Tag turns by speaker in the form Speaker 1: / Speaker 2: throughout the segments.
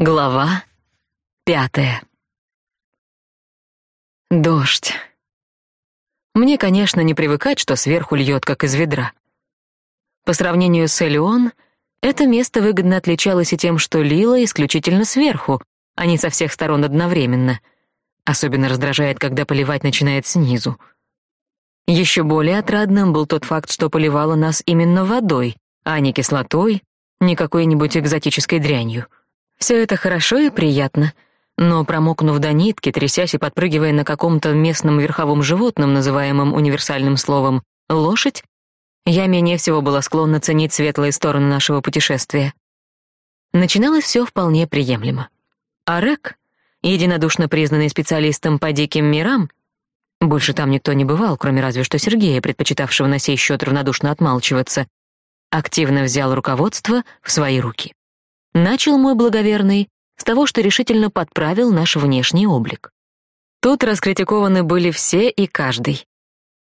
Speaker 1: Глава пятая. Дождь. Мне, конечно, не привыкать, что сверху льет, как из ведра. По сравнению с Элеон, это место выгодно отличалось и тем, что лило исключительно сверху, а не со всех сторон одновременно. Особенно раздражает, когда поливать начинает снизу. Еще более отрадным был тот факт, что поливало нас именно водой, а не кислотой, не какой-нибудь экзотической дрянью — все это хорошо и приятно, но промокнув до нитки, трясясь и подпрыгивая на каком-то местном верховом животном, называемом универсальным словом «лошадь», я менее всего была склонна ценить светлые стороны нашего путешествия. Начиналось все вполне приемлемо. А Рек, единодушно признанный специалистом по диким мирам, больше там никто не бывал, кроме разве что Сергея, предпочитавшего на сей счет равнодушно отмалчиваться, активно взял руководство в свои руки. Начал мой благоверный с того, что решительно подправил наш внешний облик. Тут раскритикованы были все и каждый.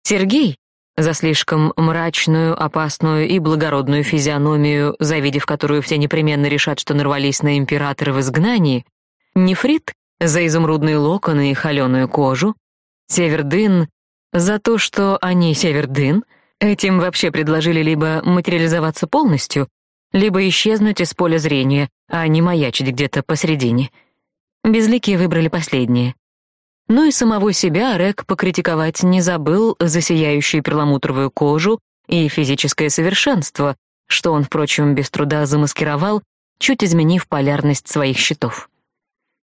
Speaker 1: Сергей, за слишком мрачную, опасную и благородную физиономию, завидев которую все непременно решат, что нарвались на императора в изгнании, Нефрит за изумрудные локоны и холеную кожу, Севердын за то, что они Севердын, этим вообще предложили либо материализоваться полностью, либо исчезнуть из поля зрения, а не маячить где-то посредине. Безликие выбрали последнее. Ну и самого себя Рек покритиковать не забыл за сияющую перламутровую кожу и физическое совершенство, что он, впрочем, без труда замаскировал, чуть изменив полярность своих щитов.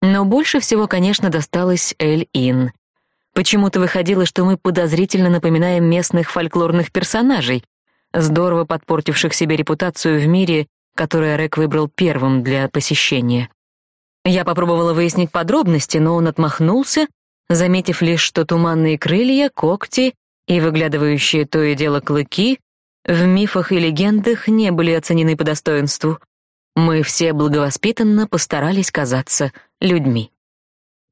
Speaker 1: Но больше всего, конечно, досталось Эль-Ин. Почему-то выходило, что мы подозрительно напоминаем местных фольклорных персонажей, здорово подпортивших себе репутацию в мире, который Рек выбрал первым для посещения. Я попробовала выяснить подробности, но он отмахнулся, заметив лишь, что туманные крылья, когти и выглядывающие то и дело клыки в мифах и легендах не были оценены по достоинству. Мы все благовоспитанно постарались казаться людьми.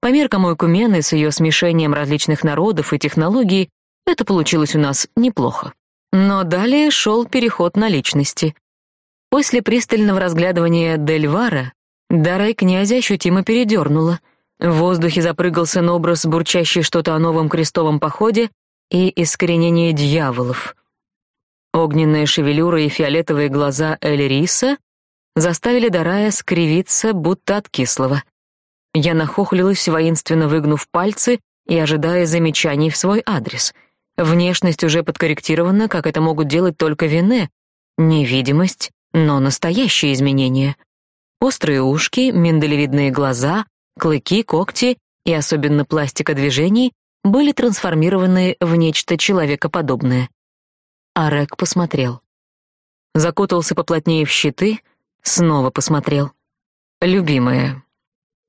Speaker 1: По меркам Ойкумены с ее смешением различных народов и технологий это получилось у нас неплохо. Но далее шел переход на личности. После пристального разглядывания Дельвара Дарай князя ощутимо передернула. В воздухе запрыгал сын образ, бурчащий что-то о новом крестовом походе и искоренении дьяволов. Огненная шевелюра и фиолетовые глаза Эльриса заставили Дарая скривиться, будто от кислого. Я нахохлилась, воинственно выгнув пальцы и ожидая замечаний в свой адрес — Внешность уже подкорректирована, как это могут делать только вине. Невидимость, но настоящие изменения. Острые ушки, миндалевидные глаза, клыки, когти и особенно пластика движений были трансформированы в нечто человекоподобное. Арек посмотрел. Закутался поплотнее в щиты, снова посмотрел. «Любимая,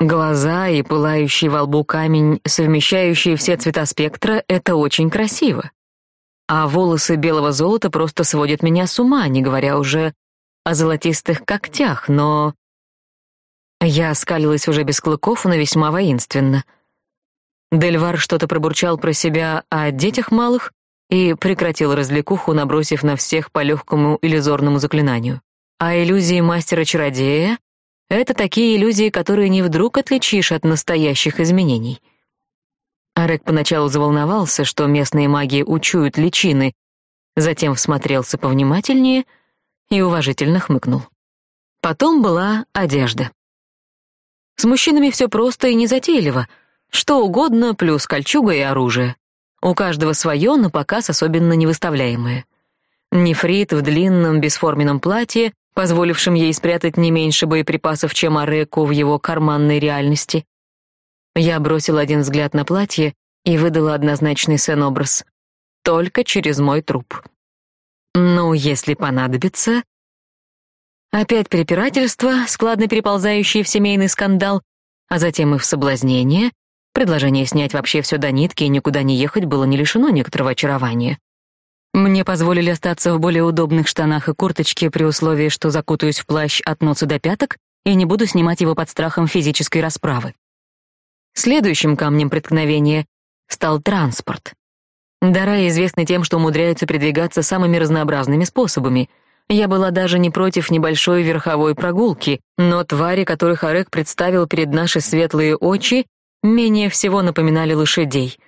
Speaker 1: Глаза и пылающий во лбу камень, совмещающие все цвета спектра, это очень красиво. А волосы белого золота просто сводят меня с ума, не говоря уже о золотистых когтях, но... Я скалилась уже без клыков, но весьма воинственно. Дельвар что-то пробурчал про себя о детях малых и прекратил развлекуху, набросив на всех по легкому иллюзорному заклинанию. А иллюзии мастера-чародея это такие иллюзии, которые не вдруг отличишь от настоящих изменений. Арек поначалу заволновался, что местные маги учуют личины, затем всмотрелся повнимательнее и уважительно хмыкнул. Потом была одежда. С мужчинами все просто и незатейливо. Что угодно, плюс кольчуга и оружие. У каждого свое, но показ особенно не выставляемое. Нефрит в длинном бесформенном платье позволившим ей спрятать не меньше боеприпасов, чем Ареку в его карманной реальности. Я бросил один взгляд на платье и выдала однозначный сценобраз. Только через мой труп. Ну, если понадобится... Опять препирательство, складно переползающие в семейный скандал, а затем и в соблазнение. Предложение снять вообще все до нитки и никуда не ехать было не лишено некоторого очарования. Мне позволили остаться в более удобных штанах и курточке при условии, что закутаюсь в плащ от носа до пяток и не буду снимать его под страхом физической расправы. Следующим камнем преткновения стал транспорт. Дарай известны тем, что умудряются передвигаться самыми разнообразными способами. Я была даже не против небольшой верховой прогулки, но твари, которых Арек представил перед наши светлые очи, менее всего напоминали лошадей.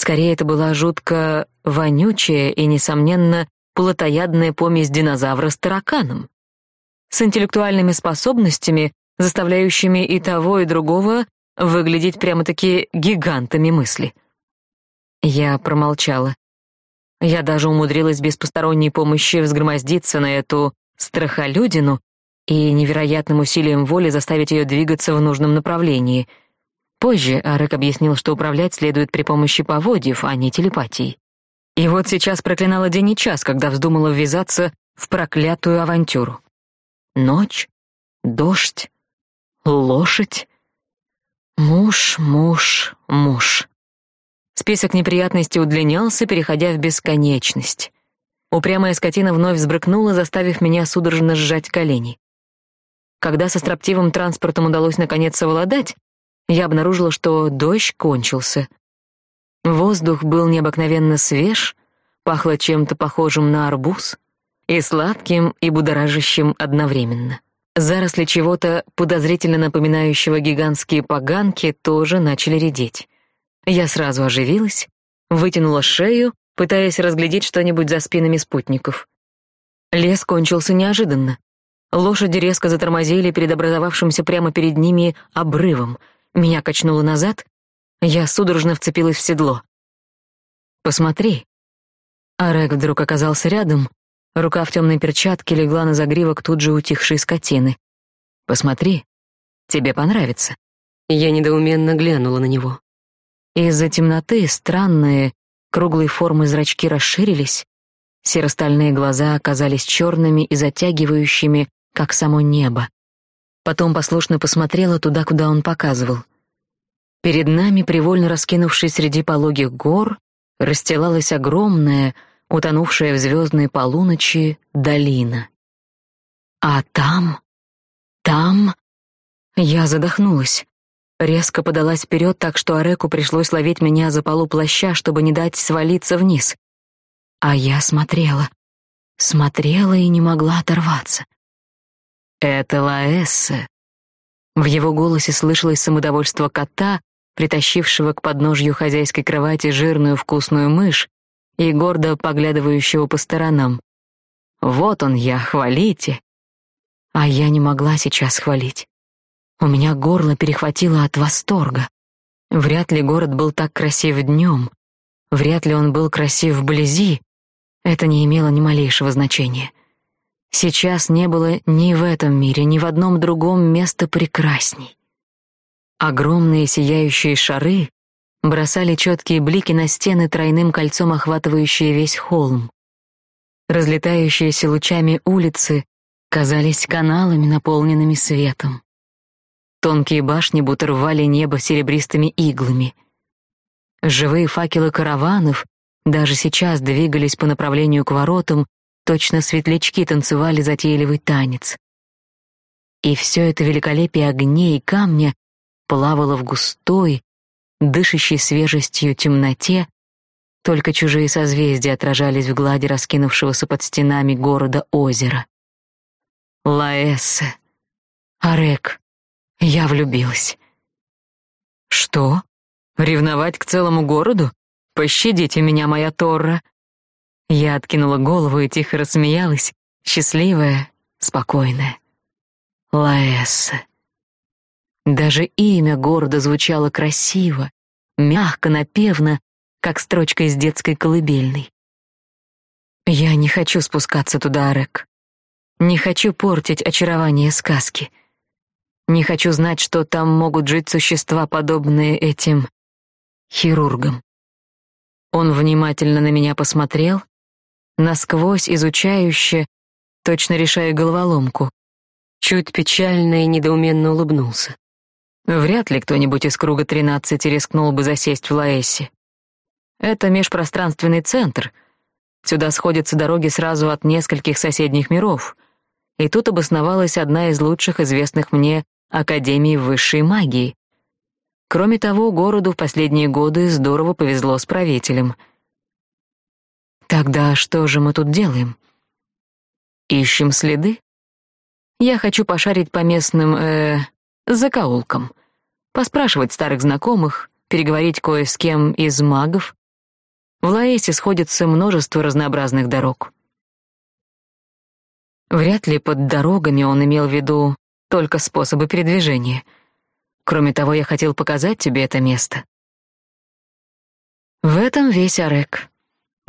Speaker 1: Скорее, это была жутко вонючая и, несомненно, плотоядная помесь динозавра с тараканом. С интеллектуальными способностями, заставляющими и того, и другого выглядеть прямо-таки гигантами мысли. Я промолчала. Я даже умудрилась без посторонней помощи взгромоздиться на эту страхолюдину и невероятным усилием воли заставить ее двигаться в нужном направлении. Позже Арек объяснил, что управлять следует при помощи поводьев, а не телепатии. И вот сейчас проклинала день и час, когда вздумала ввязаться в проклятую авантюру. Ночь, дождь, лошадь. Муж, муж, муж. Список неприятностей удлинялся, переходя в бесконечность. Упрямая скотина вновь взбрыкнула, заставив меня судорожно сжать колени. Когда со строптивым транспортом удалось наконец совладать, я обнаружила, что дождь кончился. Воздух был необыкновенно свеж, пахло чем-то похожим на арбуз, и сладким, и будоражащим одновременно. Заросли чего-то подозрительно напоминающего гигантские поганки тоже начали редеть. Я сразу оживилась, вытянула шею, пытаясь разглядеть что-нибудь за спинами спутников. Лес кончился неожиданно. Лошади резко затормозили перед образовавшимся прямо перед ними обрывом. Меня качнуло назад, я судорожно вцепилась в седло. «Посмотри». Арек вдруг оказался рядом, рука в темной перчатке легла на загривок тут же утихшей скотины. «Посмотри, тебе понравится». Я недоуменно глянула на него. Из-за темноты странные, круглой формы зрачки расширились, серо-стальные глаза оказались черными и затягивающими, как само небо. Потом послушно посмотрела туда, куда он показывал. Перед нами, привольно раскинувшись среди пологих гор, расстилалась огромная, утонувшая в звездной полуночи, долина. А там, там... Я задохнулась. Резко подалась вперед, так что Ареку пришлось ловить меня за полу плаща, чтобы не дать свалиться вниз. А я смотрела. Смотрела и не могла оторваться. «Это Лаэссе». В его голосе слышалось самодовольство кота, притащившего к подножью хозяйской кровати жирную вкусную мышь и гордо поглядывающего по сторонам. «Вот он я, хвалите!» А я не могла сейчас хвалить. У меня горло перехватило от восторга. Вряд ли город был так красив днем. Вряд ли он был красив вблизи. Это не имело ни малейшего значения. Сейчас не было ни в этом мире, ни в одном другом места прекрасней. Огромные сияющие шары бросали четкие блики на стены тройным кольцом, охватывающие весь холм. Разлетающиеся лучами улицы казались каналами, наполненными светом. Тонкие башни будто рвали небо серебристыми иглами. Живые факелы караванов даже сейчас двигались по направлению к воротам, точно светлячки танцевали затейливый танец. И все это великолепие огней и камня плавало в густой, дышащей свежестью темноте, только чужие созвездия отражались в глади раскинувшегося под стенами города озера. Лаэссе, Арек, я влюбилась. Что? Ревновать к целому городу? Пощадите меня, моя Торра. Я откинула голову и тихо рассмеялась, счастливая, спокойная. Лаэсса. Даже имя города звучало красиво, мягко, напевно, как строчка из детской колыбельной. Я не хочу спускаться туда, Арек. Не хочу портить очарование сказки. Не хочу знать, что там могут жить существа, подобные этим хирургам. Он внимательно на меня посмотрел, насквозь изучающе, точно решая головоломку. Чуть печально и недоуменно улыбнулся. Вряд ли кто-нибудь из круга тринадцати рискнул бы засесть в Лаэссе. Это межпространственный центр. Сюда сходятся дороги сразу от нескольких соседних миров. И тут обосновалась одна из лучших известных мне Академии высшей магии. Кроме того, городу в последние годы здорово повезло с правителем. Тогда что же мы тут делаем? Ищем следы? Я хочу пошарить по местным, э, закоулкам. Поспрашивать старых знакомых, переговорить кое с кем из магов. В Лаэсе сходится множество разнообразных дорог. Вряд ли под дорогами он имел в виду только способы передвижения. Кроме того, я хотел показать тебе это место. В этом весь Арек.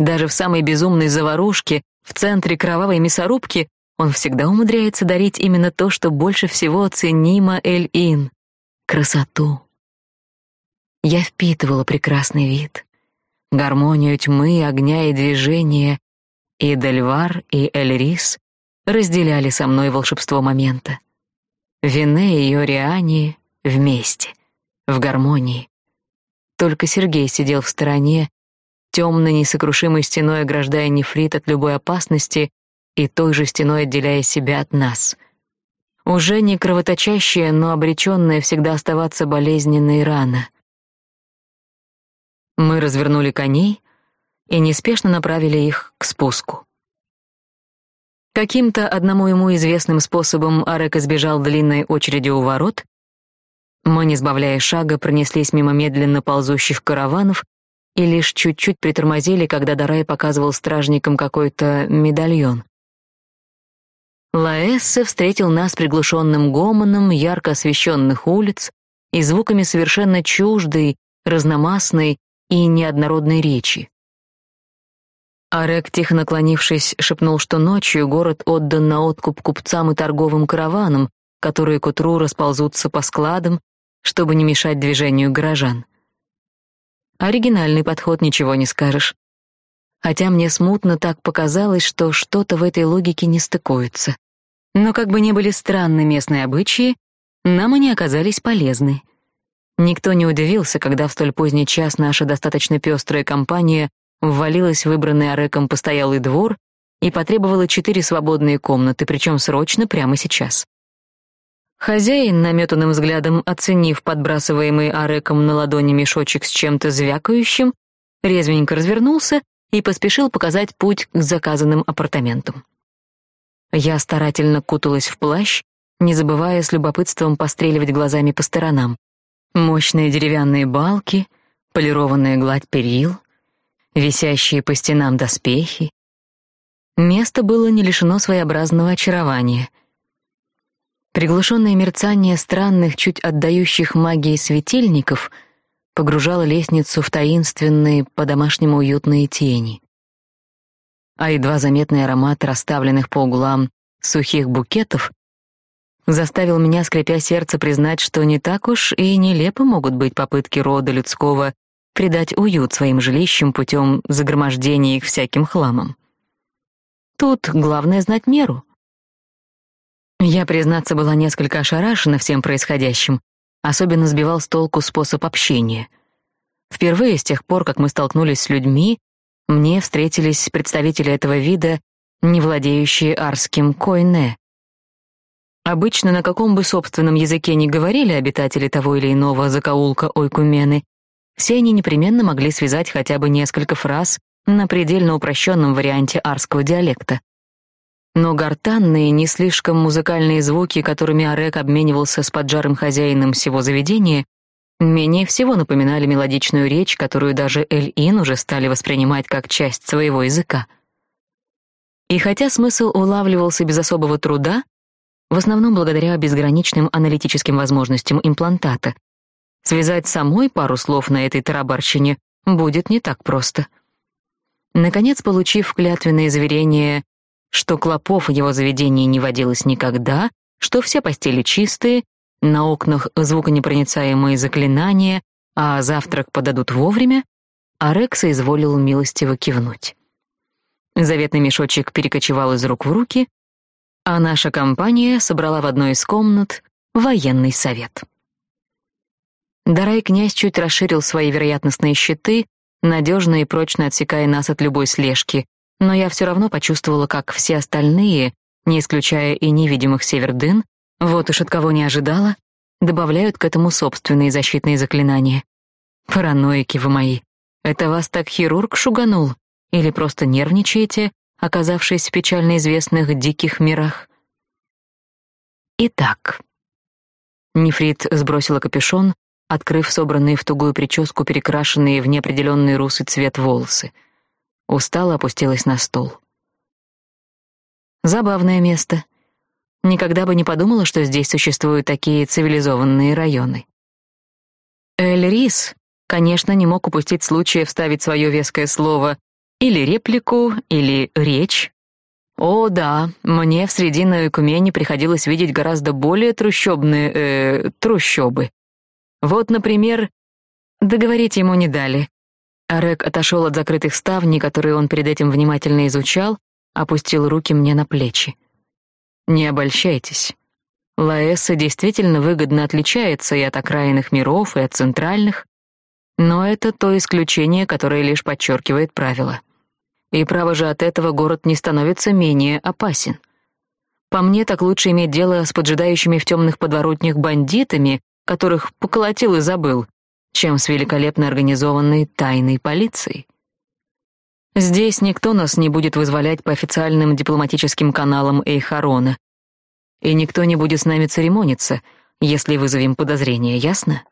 Speaker 1: Даже в самой безумной заварушке, в центре кровавой мясорубки, он всегда умудряется дарить именно то, что больше всего ценимо Эль-Ин — красоту. Я впитывала прекрасный вид, гармонию тьмы, огня и движения, и Дельвар, и Эльрис разделяли со мной волшебство момента. Вине и Ориани вместе, в гармонии. Только Сергей сидел в стороне, темной несокрушимой стеной ограждая нефрит от любой опасности и той же стеной отделяя себя от нас. Уже не кровоточащая, но обреченная всегда оставаться болезненной рана. Мы развернули коней и неспешно направили их к спуску. Каким-то одному ему известным способом Арек избежал длинной очереди у ворот. Мы, не сбавляя шага, пронеслись мимо медленно ползущих караванов и лишь чуть-чуть притормозили, когда Дарай показывал стражникам какой-то медальон. Лаэссе встретил нас приглушенным гомоном ярко освещенных улиц и звуками совершенно чуждой, разномастной и неоднородной речи. Арек, тихо наклонившись, шепнул, что ночью город отдан на откуп купцам и торговым караванам, которые к утру расползутся по складам, чтобы не мешать движению горожан. Оригинальный подход, ничего не скажешь. Хотя мне смутно так показалось, что что-то в этой логике не стыкуется. Но как бы ни были странны местные обычаи, нам они оказались полезны. Никто не удивился, когда в столь поздний час наша достаточно пестрая компания ввалилась в выбранный Ареком постоялый двор и потребовала четыре свободные комнаты, причем срочно, прямо сейчас. Хозяин, наметанным взглядом оценив подбрасываемый Ареком на ладони мешочек с чем-то звякающим, резвенько развернулся и поспешил показать путь к заказанным апартаментам. Я старательно куталась в плащ, не забывая с любопытством постреливать глазами по сторонам. Мощные деревянные балки, полированная гладь перил — висящие по стенам доспехи. Место было не лишено своеобразного очарования. Приглушенное мерцание странных, чуть отдающих магией светильников погружало лестницу в таинственные, по-домашнему уютные тени. А едва заметный аромат расставленных по углам сухих букетов заставил меня, скрипя сердце, признать, что не так уж и нелепо могут быть попытки рода людского придать уют своим жилищам путем загромождения их всяким хламом. Тут главное знать меру. Я, признаться, была несколько ошарашена всем происходящим, особенно сбивал с толку способ общения. Впервые с тех пор, как мы столкнулись с людьми, мне встретились представители этого вида, не владеющие арским койне. Обычно на каком бы собственном языке ни говорили обитатели того или иного закоулка Ойкумены, все они непременно могли связать хотя бы несколько фраз на предельно упрощенном варианте арского диалекта. Но гортанные, не слишком музыкальные звуки, которыми Арек обменивался с поджарым хозяином всего заведения, менее всего напоминали мелодичную речь, которую даже Эль-Ин уже стали воспринимать как часть своего языка. И хотя смысл улавливался без особого труда, в основном благодаря безграничным аналитическим возможностям имплантата, Связать самой пару слов на этой тарабарщине будет не так просто. Наконец, получив клятвенное заверение, что клопов в его заведении не водилось никогда, что все постели чистые, на окнах звуконепроницаемые заклинания, а завтрак подадут вовремя, Арекса изволил милостиво кивнуть. Заветный мешочек перекочевал из рук в руки, а наша компания собрала в одной из комнат военный совет. Дарай князь чуть расширил свои вероятностные щиты, надежно и прочно отсекая нас от любой слежки, но я все равно почувствовала, как все остальные, не исключая и невидимых севердын, вот уж от кого не ожидала, добавляют к этому собственные защитные заклинания. Параноики вы мои. Это вас так хирург шуганул? Или просто нервничаете, оказавшись в печально известных диких мирах. Итак, Нефрит сбросила капюшон, открыв собранные в тугую прическу перекрашенные в неопределенный русый цвет волосы. Устало опустилась на стол. Забавное место. Никогда бы не подумала, что здесь существуют такие цивилизованные районы. Эль-Рис, конечно, не мог упустить случая вставить свое веское слово или реплику, или речь. О, да, мне в Срединной Экумене приходилось видеть гораздо более трущобные, э, трущобы. Вот, например, договорить ему не дали. Арек отошел от закрытых ставней, которые он перед этим внимательно изучал, опустил руки мне на плечи. Не обольщайтесь. Лаэса действительно выгодно отличается и от окраинных миров, и от центральных, но это то исключение, которое лишь подчеркивает правило. И право же от этого город не становится менее опасен. По мне, так лучше иметь дело с поджидающими в темных подворотнях бандитами, которых поколотил и забыл, чем с великолепно организованной тайной полицией. Здесь никто нас не будет вызволять по официальным дипломатическим каналам Эйхарона, и никто не будет с нами церемониться, если вызовем подозрения, ясно?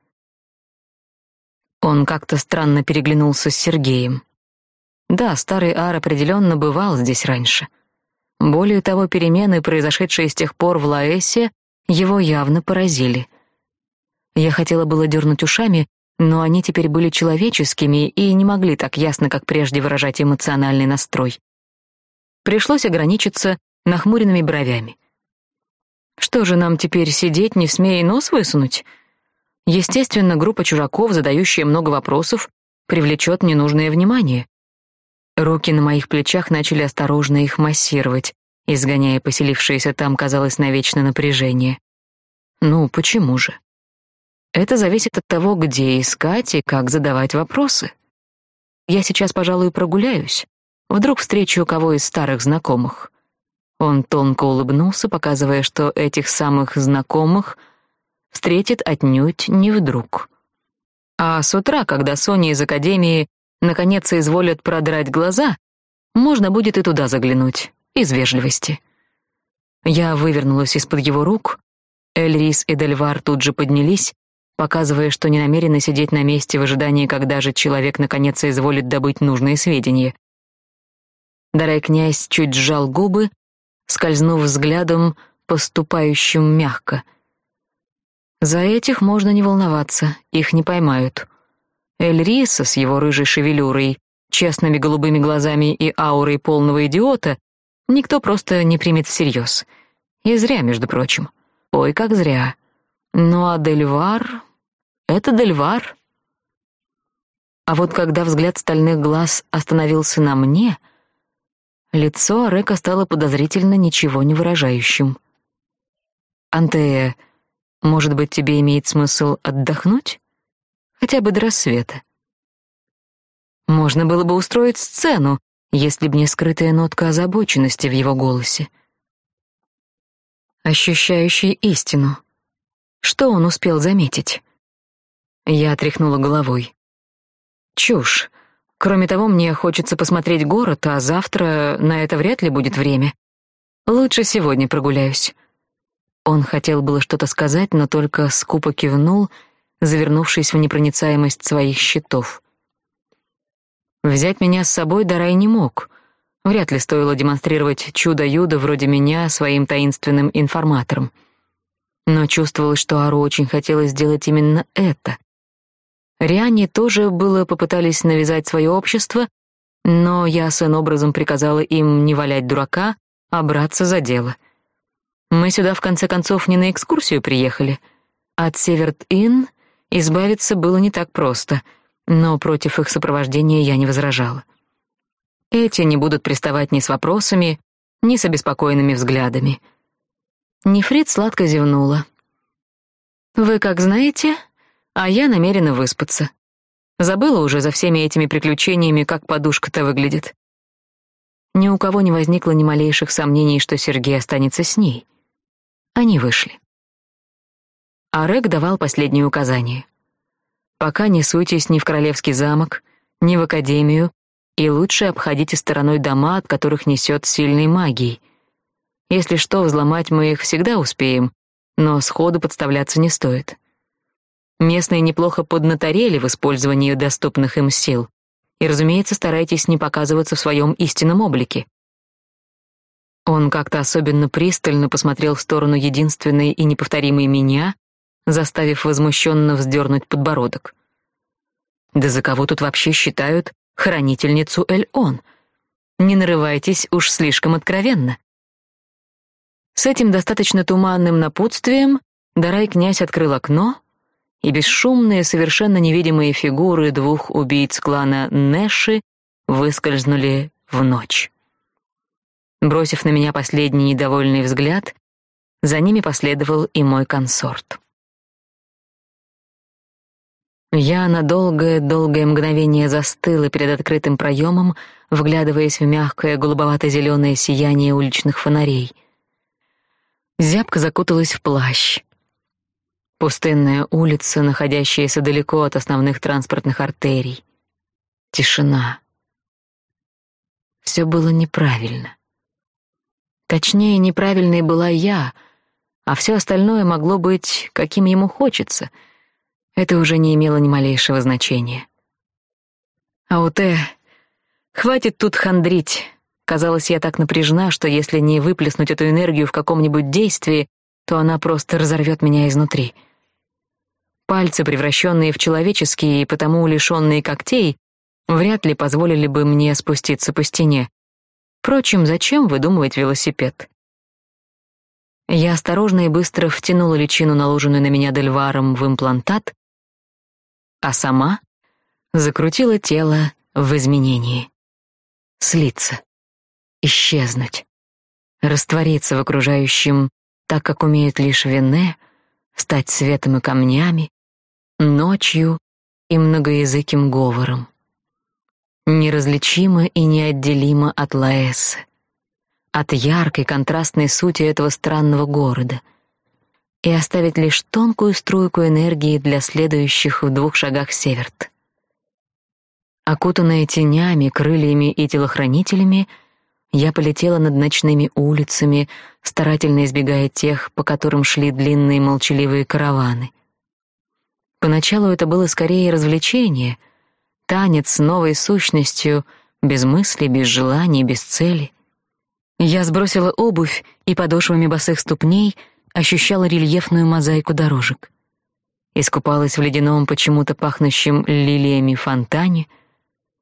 Speaker 1: Он как-то странно переглянулся с Сергеем. Да, старый Ар определенно бывал здесь раньше. Более того, перемены, произошедшие с тех пор в Лаэсе, его явно поразили. Я хотела было дернуть ушами, но они теперь были человеческими и не могли так ясно, как прежде, выражать эмоциональный настрой. Пришлось ограничиться нахмуренными бровями. Что же нам теперь сидеть, не смея нос высунуть? Естественно, группа чужаков, задающая много вопросов, привлечет ненужное внимание. Руки на моих плечах начали осторожно их массировать, изгоняя поселившееся там, казалось, навечно напряжение. Ну, почему же? Это зависит от того, где искать и как задавать вопросы. Я сейчас, пожалуй, прогуляюсь. Вдруг встречу кого из старых знакомых. Он тонко улыбнулся, показывая, что этих самых знакомых встретит отнюдь не вдруг. А с утра, когда Соня из академии наконец изволят продрать глаза, можно будет и туда заглянуть, из вежливости. Я вывернулась из-под его рук, Эльрис и Дельвар тут же поднялись, показывая, что не намерены сидеть на месте в ожидании, когда же человек наконец изволит добыть нужные сведения. Дарай князь чуть сжал губы, скользнув взглядом, поступающим мягко. За этих можно не волноваться, их не поймают. Эльриса с его рыжей шевелюрой, честными голубыми глазами и аурой полного идиота никто просто не примет всерьез. И зря, между прочим. Ой, как зря. Ну а Дельвар... Это Дельвар. А вот когда взгляд стальных глаз остановился на мне, лицо Арека стало подозрительно ничего не выражающим. «Антея, может быть, тебе имеет смысл отдохнуть? Хотя бы до рассвета?» Можно было бы устроить сцену, если б не скрытая нотка озабоченности в его голосе. Ощущающий истину. Что он успел заметить? Я отряхнула головой. Чушь. Кроме того, мне хочется посмотреть город, а завтра на это вряд ли будет время. Лучше сегодня прогуляюсь. Он хотел было что-то сказать, но только скупо кивнул, завернувшись в непроницаемость своих щитов. Взять меня с собой Дарай не мог. Вряд ли стоило демонстрировать чудо-юдо вроде меня своим таинственным информаторам. Но чувствовалось, что Ару очень хотелось сделать именно это. Риане тоже было попытались навязать свое общество, но я своим образом приказала им не валять дурака, а браться за дело. Мы сюда в конце концов не на экскурсию приехали. От Северт-Инн избавиться было не так просто, но против их сопровождения я не возражала. Эти не будут приставать ни с вопросами, ни с обеспокоенными взглядами. Нефрит сладко зевнула. «Вы как знаете, а я намерена выспаться. Забыла уже за всеми этими приключениями, как подушка-то выглядит. Ни у кого не возникло ни малейших сомнений, что Сергей останется с ней. Они вышли. Арек давал последние указания. Пока не суйтесь ни в королевский замок, ни в академию, и лучше обходите стороной дома, от которых несет сильной магией. Если что, взломать мы их всегда успеем, но сходу подставляться не стоит. Местные неплохо поднаторели в использовании доступных им сил. И, разумеется, старайтесь не показываться в своем истинном облике. Он как-то особенно пристально посмотрел в сторону единственной и неповторимой меня, заставив возмущенно вздернуть подбородок. Да за кого тут вообще считают хранительницу Эль-Он? Не нарывайтесь уж слишком откровенно. С этим достаточно туманным напутствием Дарай князь открыл окно, и бесшумные, совершенно невидимые фигуры двух убийц клана Нэши выскользнули в ночь. Бросив на меня последний недовольный взгляд, за ними последовал и мой консорт. Я на долгое-долгое мгновение застыла перед открытым проемом, вглядываясь в мягкое голубовато-зеленое сияние уличных фонарей. Зябка закуталась в плащ. Пустынная улица, находящаяся далеко от основных транспортных артерий. Тишина. Все было неправильно. Точнее, неправильной была я, а все остальное могло быть, каким ему хочется — это уже не имело ни малейшего значения. «Ауте, хватит тут хандрить!» Казалось, я так напряжена, что если не выплеснуть эту энергию в каком-нибудь действии, то она просто разорвет меня изнутри. Пальцы, превращенные в человеческие и потому лишенные когтей, вряд ли позволили бы мне спуститься по стене. Впрочем, зачем выдумывать велосипед? Я осторожно и быстро втянула личину, наложенную на меня Дельваром, в имплантат, а сама закрутила тело в изменении. Слиться, исчезнуть, раствориться в окружающем так, как умеет лишь Вене, стать светом и камнями, ночью и многоязыким говором. Неразличимо и неотделимо от Лаэсы, от яркой контрастной сути этого странного города — и оставить лишь тонкую струйку энергии для следующих в двух шагах северт. Окутанная тенями, крыльями и телохранителями, я полетела над ночными улицами, старательно избегая тех, по которым шли длинные молчаливые караваны. Поначалу это было скорее развлечение, танец с новой сущностью, без мысли, без желаний, без цели. Я сбросила обувь и подошвами босых ступней — ощущала рельефную мозаику дорожек. Искупалась в ледяном, почему-то пахнущем лилиями фонтане,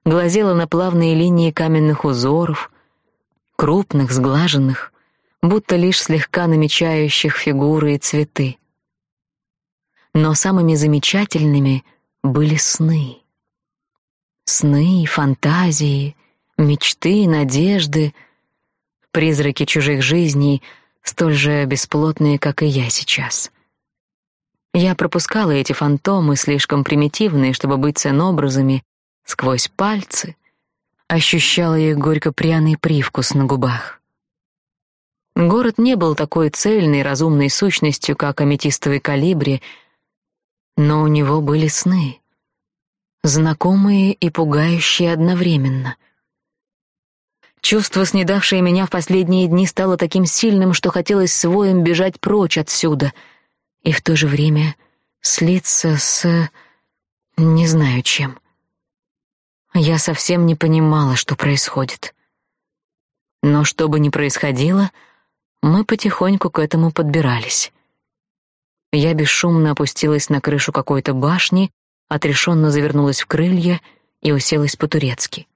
Speaker 1: глазела на плавные линии каменных узоров, крупных, сглаженных, будто лишь слегка намечающих фигуры и цветы. Но самыми замечательными были сны. Сны, фантазии, мечты, надежды, призраки чужих жизней — столь же бесплотные, как и я сейчас. Я пропускала эти фантомы, слишком примитивные, чтобы быть ценобразами, сквозь пальцы, ощущала их горько-пряный привкус на губах. Город не был такой цельной, разумной сущностью, как аметистовый калибри, но у него были сны, знакомые и пугающие одновременно — Чувство, снедавшее меня в последние дни, стало таким сильным, что хотелось своим бежать прочь отсюда и в то же время слиться с... не знаю чем. Я совсем не понимала, что происходит. Но что бы ни происходило, мы потихоньку к этому подбирались. Я бесшумно опустилась на крышу какой-то башни, отрешенно завернулась в крылья и уселась по-турецки.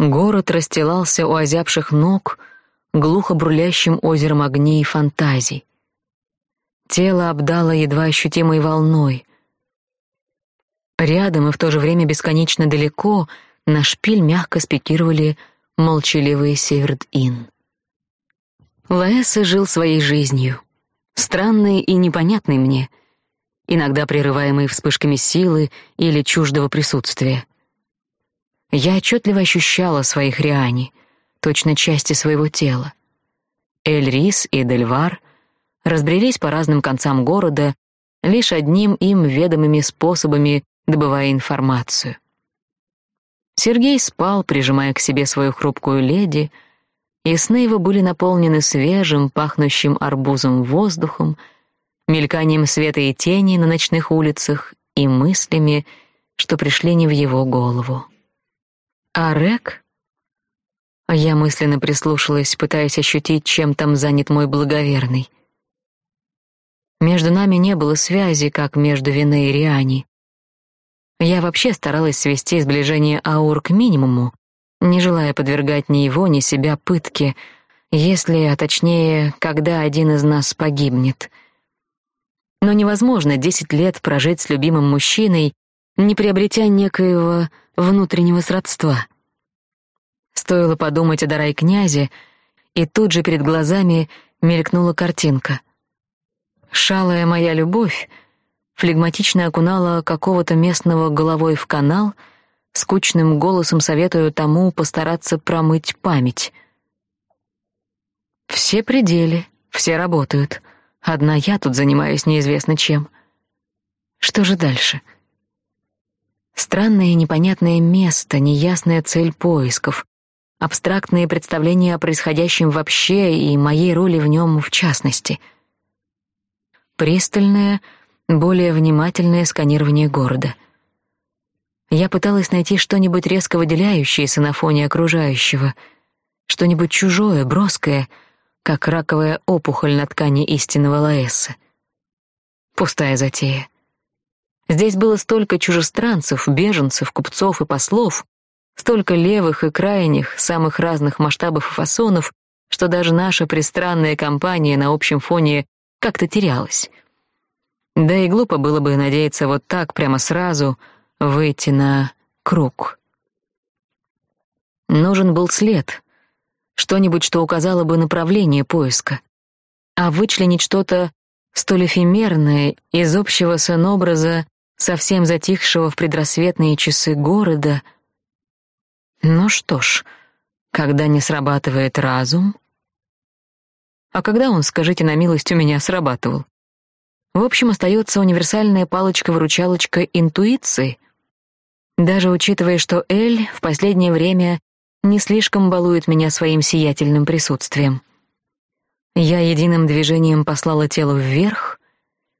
Speaker 1: Город расстилался у озябших ног глухо брулящим озером огней и фантазий. Тело обдало едва ощутимой волной. Рядом и в то же время бесконечно далеко на шпиль мягко спикировали молчаливые Северд-Ин. Лаэса жил своей жизнью, странной и непонятной мне, иногда прерываемой вспышками силы или чуждого присутствия. Я отчетливо ощущала своих Риани, точно части своего тела. Эль-Рис и Дельвар разбрелись по разным концам города, лишь одним им ведомыми способами добывая информацию. Сергей спал, прижимая к себе свою хрупкую леди, и сны его были наполнены свежим, пахнущим арбузом воздухом, мельканием света и тени на ночных улицах и мыслями, что пришли не в его голову. А? Я мысленно прислушалась, пытаясь ощутить, чем там занят мой благоверный. Между нами не было связи, как между Виной и Риани. Я вообще старалась свести сближение аур к минимуму, не желая подвергать ни его, ни себя пытке, если, а точнее, когда один из нас погибнет. Но невозможно десять лет прожить с любимым мужчиной, не приобретя некоего внутреннего сродства. Стоило подумать о дарай князе, и тут же перед глазами мелькнула картинка. Шалая моя любовь флегматично окунала какого-то местного головой в канал, скучным голосом советую тому постараться промыть память. Все пределы, все работают. Одна я тут занимаюсь неизвестно чем. Что же дальше? Странное и непонятное место, неясная цель поисков, абстрактные представления о происходящем вообще и моей роли в нем в частности. Пристальное, более внимательное сканирование города. Я пыталась найти что-нибудь резко выделяющееся на фоне окружающего, что-нибудь чужое, броское, как раковая опухоль на ткани истинного Лаэса. Пустая затея. Здесь было столько чужестранцев, беженцев, купцов и послов, столько левых и крайних, самых разных масштабов и фасонов, что даже наша пристранная компания на общем фоне как-то терялась. Да и глупо было бы надеяться вот так прямо сразу выйти на круг. Нужен был след, что-нибудь, что указало бы направление поиска. А вычленить что-то столь эфемерное из общего сонобраза совсем затихшего в предрассветные часы города. Ну что ж, когда не срабатывает разум... А когда он, скажите на милость, у меня срабатывал? В общем, остается универсальная палочка-выручалочка интуиции. Даже учитывая, что Эль в последнее время не слишком балует меня своим сиятельным присутствием. Я единым движением послала тело вверх,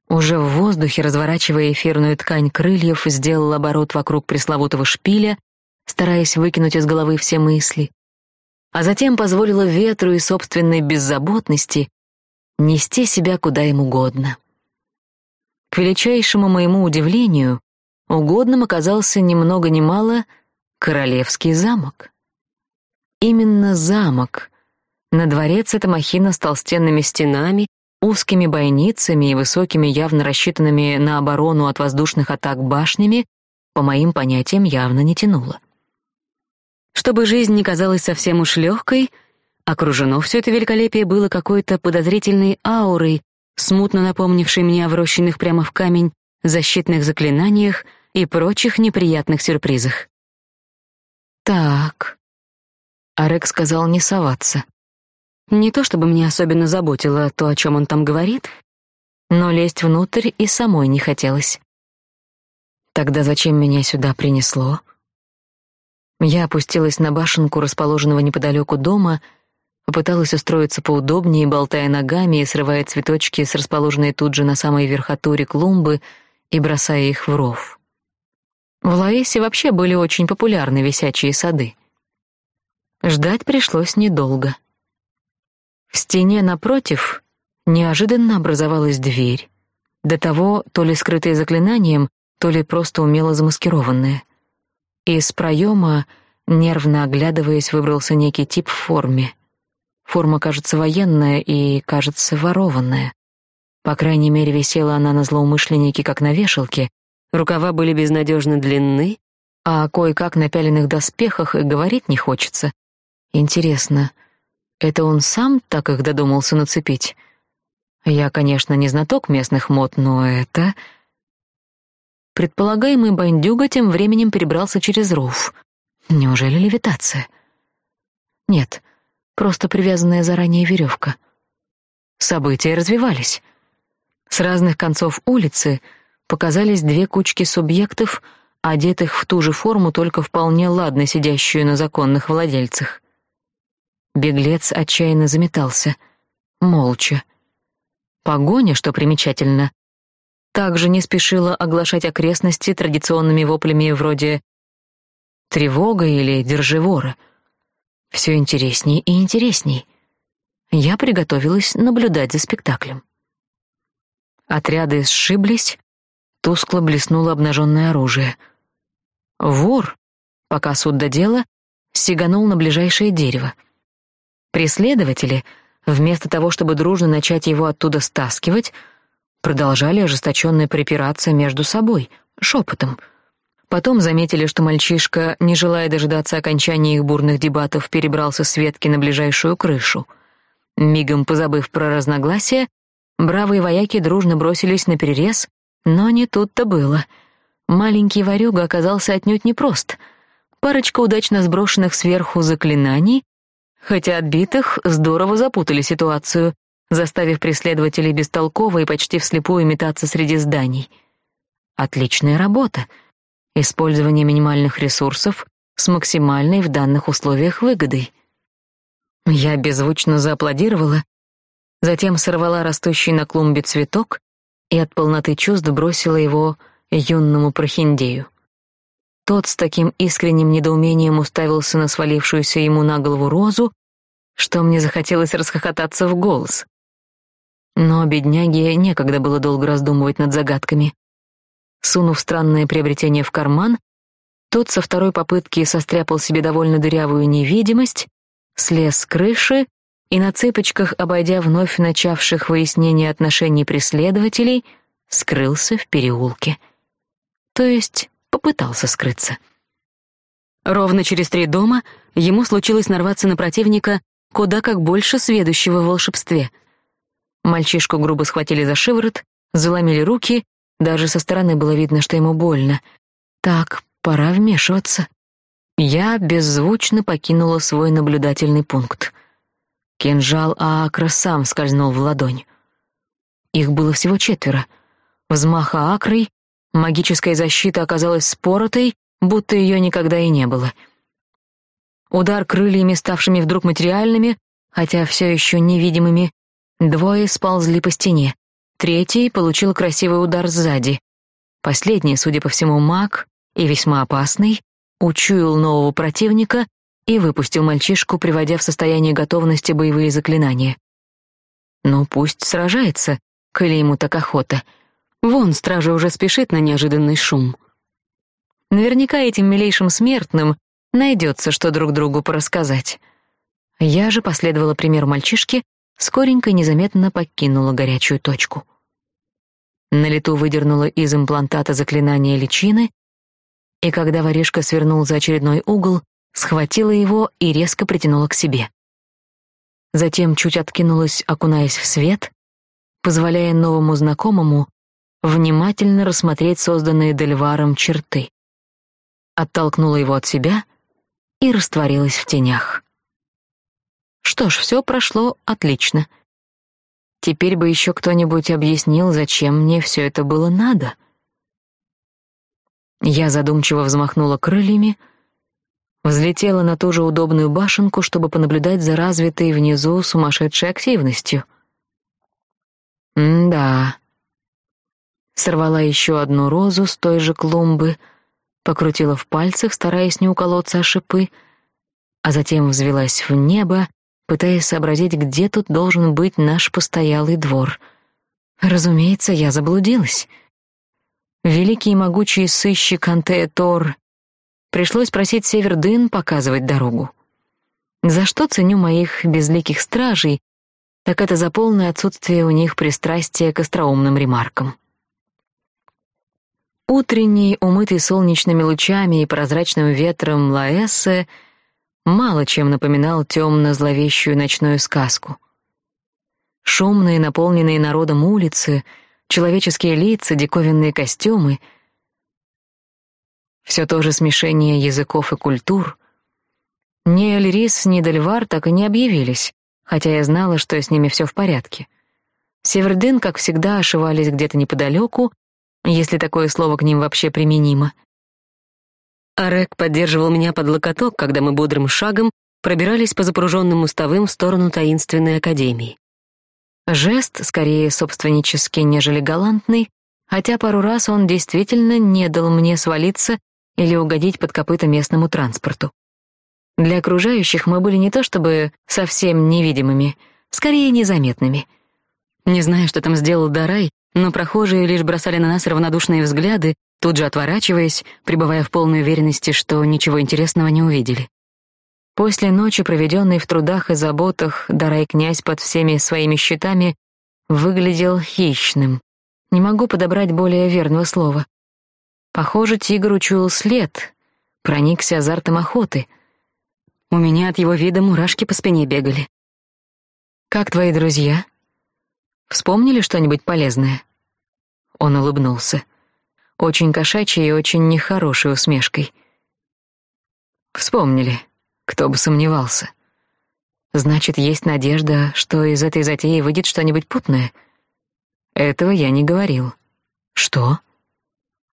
Speaker 1: уже в воздухе, разворачивая эфирную ткань крыльев, сделал оборот вокруг пресловутого шпиля, стараясь выкинуть из головы все мысли, а затем позволила ветру и собственной беззаботности нести себя куда им угодно. К величайшему моему удивлению, угодным оказался ни много ни мало королевский замок. Именно замок. На дворец эта махина с толстенными стенами, узкими бойницами и высокими, явно рассчитанными на оборону от воздушных атак башнями, по моим понятиям, явно не тянула. Чтобы жизнь не казалась совсем уж легкой, окружено все это великолепие было какой-то подозрительной аурой, смутно напомнивший мне о врощенных прямо в камень защитных заклинаниях и прочих неприятных сюрпризах. Так. Арек сказал не соваться. Не то чтобы мне особенно заботило то, о чем он там говорит, но лезть внутрь и самой не хотелось. Тогда зачем меня сюда принесло? Я опустилась на башенку расположенного неподалеку дома Попыталась устроиться поудобнее, болтая ногами и срывая цветочки с расположенной тут же на самой верхотуре клумбы и бросая их в ров. В Лаэсе вообще были очень популярны висячие сады. Ждать пришлось недолго. В стене напротив неожиданно образовалась дверь. До того то ли скрытая заклинанием, то ли просто умело замаскированная. Из проема, нервно оглядываясь, выбрался некий тип в форме — Форма кажется военная и, кажется, ворованная. По крайней мере, висела она на злоумышленнике, как на вешалке. Рукава были безнадежно длинны, а кое-как напяленных доспехах и говорить не хочется. Интересно, это он сам так их додумался нацепить? Я, конечно, не знаток местных мод, но это... Предполагаемый бандюга тем временем перебрался через ров. Неужели левитация? Нет, просто привязанная заранее веревка. События развивались. С разных концов улицы показались две кучки субъектов, одетых в ту же форму, только вполне ладно сидящую на законных владельцах. Беглец отчаянно заметался, молча. Погоня, что примечательно, также не спешила оглашать окрестности традиционными воплями вроде «тревога» или «держи вора». Все интересней и интересней. Я приготовилась наблюдать за спектаклем. Отряды сшиблись, тускло блеснуло обнаженное оружие. Вор, пока суд до дела, сиганул на ближайшее дерево. Преследователи — Вместо того, чтобы дружно начать его оттуда стаскивать, продолжали ожесточенно припираться между собой, шепотом. Потом заметили, что мальчишка, не желая дожидаться окончания их бурных дебатов, перебрался с ветки на ближайшую крышу. Мигом позабыв про разногласия, бравые вояки дружно бросились на перерез, но не тут-то было. Маленький ворюга оказался отнюдь непрост. Парочка удачно сброшенных сверху заклинаний хотя отбитых здорово запутали ситуацию, заставив преследователей бестолково и почти вслепую метаться среди зданий. Отличная работа. Использование минимальных ресурсов с максимальной в данных условиях выгодой. Я беззвучно зааплодировала, затем сорвала растущий на клумбе цветок и от полноты чувств бросила его юному прохиндею. Тот с таким искренним недоумением уставился на свалившуюся ему на голову розу, что мне захотелось расхохотаться в голос. Но бедняге некогда было долго раздумывать над загадками. Сунув странное приобретение в карман, тот со второй попытки состряпал себе довольно дырявую невидимость, слез с крыши и на цыпочках, обойдя вновь начавших выяснение отношений преследователей, скрылся в переулке. То есть попытался скрыться. Ровно через три дома ему случилось нарваться на противника куда как больше сведущего в волшебстве. Мальчишку грубо схватили за шиворот, заломили руки, даже со стороны было видно, что ему больно. Так, пора вмешиваться. Я беззвучно покинула свой наблюдательный пункт. Кинжал Аакра сам скользнул в ладонь. Их было всего четверо. Взмах Аакрой Магическая защита оказалась споротой, будто ее никогда и не было. Удар крыльями, ставшими вдруг материальными, хотя все еще невидимыми, двое сползли по стене. Третий получил красивый удар сзади. Последний, судя по всему, маг, и весьма опасный, учуял нового противника и выпустил мальчишку, приводя в состояние готовности боевые заклинания. Ну, пусть сражается, коли ему так охота — Вон стража уже спешит на неожиданный шум. Наверняка этим милейшим смертным найдется, что друг другу порассказать. Я же последовала примеру мальчишки, скоренько незаметно покинула горячую точку. На лету выдернула из имплантата заклинание личины, и когда воришка свернул за очередной угол, схватила его и резко притянула к себе. Затем чуть откинулась, окунаясь в свет, позволяя новому знакомому внимательно рассмотреть созданные Дельваром черты. Оттолкнула его от себя и растворилась в тенях. Что ж, все прошло отлично. Теперь бы еще кто-нибудь объяснил, зачем мне все это было надо. Я задумчиво взмахнула крыльями, взлетела на ту же удобную башенку, чтобы понаблюдать за развитой внизу сумасшедшей активностью. М-да сорвала еще одну розу с той же клумбы, покрутила в пальцах, стараясь не уколоться о шипы, а затем взвелась в небо, пытаясь сообразить, где тут должен быть наш постоялый двор. Разумеется, я заблудилась. Великий и могучий сыщик Антея Тор пришлось просить Севердын показывать дорогу. За что ценю моих безликих стражей, так это за полное отсутствие у них пристрастия к остроумным ремаркам. Утренний, умытый солнечными лучами и прозрачным ветром Лаэссе мало чем напоминал темно-зловещую ночную сказку. Шумные, наполненные народом улицы, человеческие лица, диковинные костюмы — все то же смешение языков и культур. Ни Эльрис, ни Дельвар так и не объявились, хотя я знала, что с ними все в порядке. Севердын, как всегда, ошивались где-то неподалеку, если такое слово к ним вообще применимо. Арек поддерживал меня под локоток, когда мы бодрым шагом пробирались по запруженным мостовым в сторону таинственной академии. Жест скорее собственнический, нежели галантный, хотя пару раз он действительно не дал мне свалиться или угодить под копыта местному транспорту. Для окружающих мы были не то чтобы совсем невидимыми, скорее незаметными. Не знаю, что там сделал Дарай, но прохожие лишь бросали на нас равнодушные взгляды, тут же отворачиваясь, пребывая в полной уверенности, что ничего интересного не увидели. После ночи, проведенной в трудах и заботах, Дарай-князь под всеми своими щитами выглядел хищным. Не могу подобрать более верного слова. Похоже, тигр учуял след, проникся азартом охоты. У меня от его вида мурашки по спине бегали. «Как твои друзья? Вспомнили что-нибудь полезное?» Он улыбнулся. Очень кошачьей и очень нехорошей усмешкой. «Вспомнили. Кто бы сомневался. Значит, есть надежда, что из этой затеи выйдет что-нибудь путное?» Этого я не говорил. «Что?»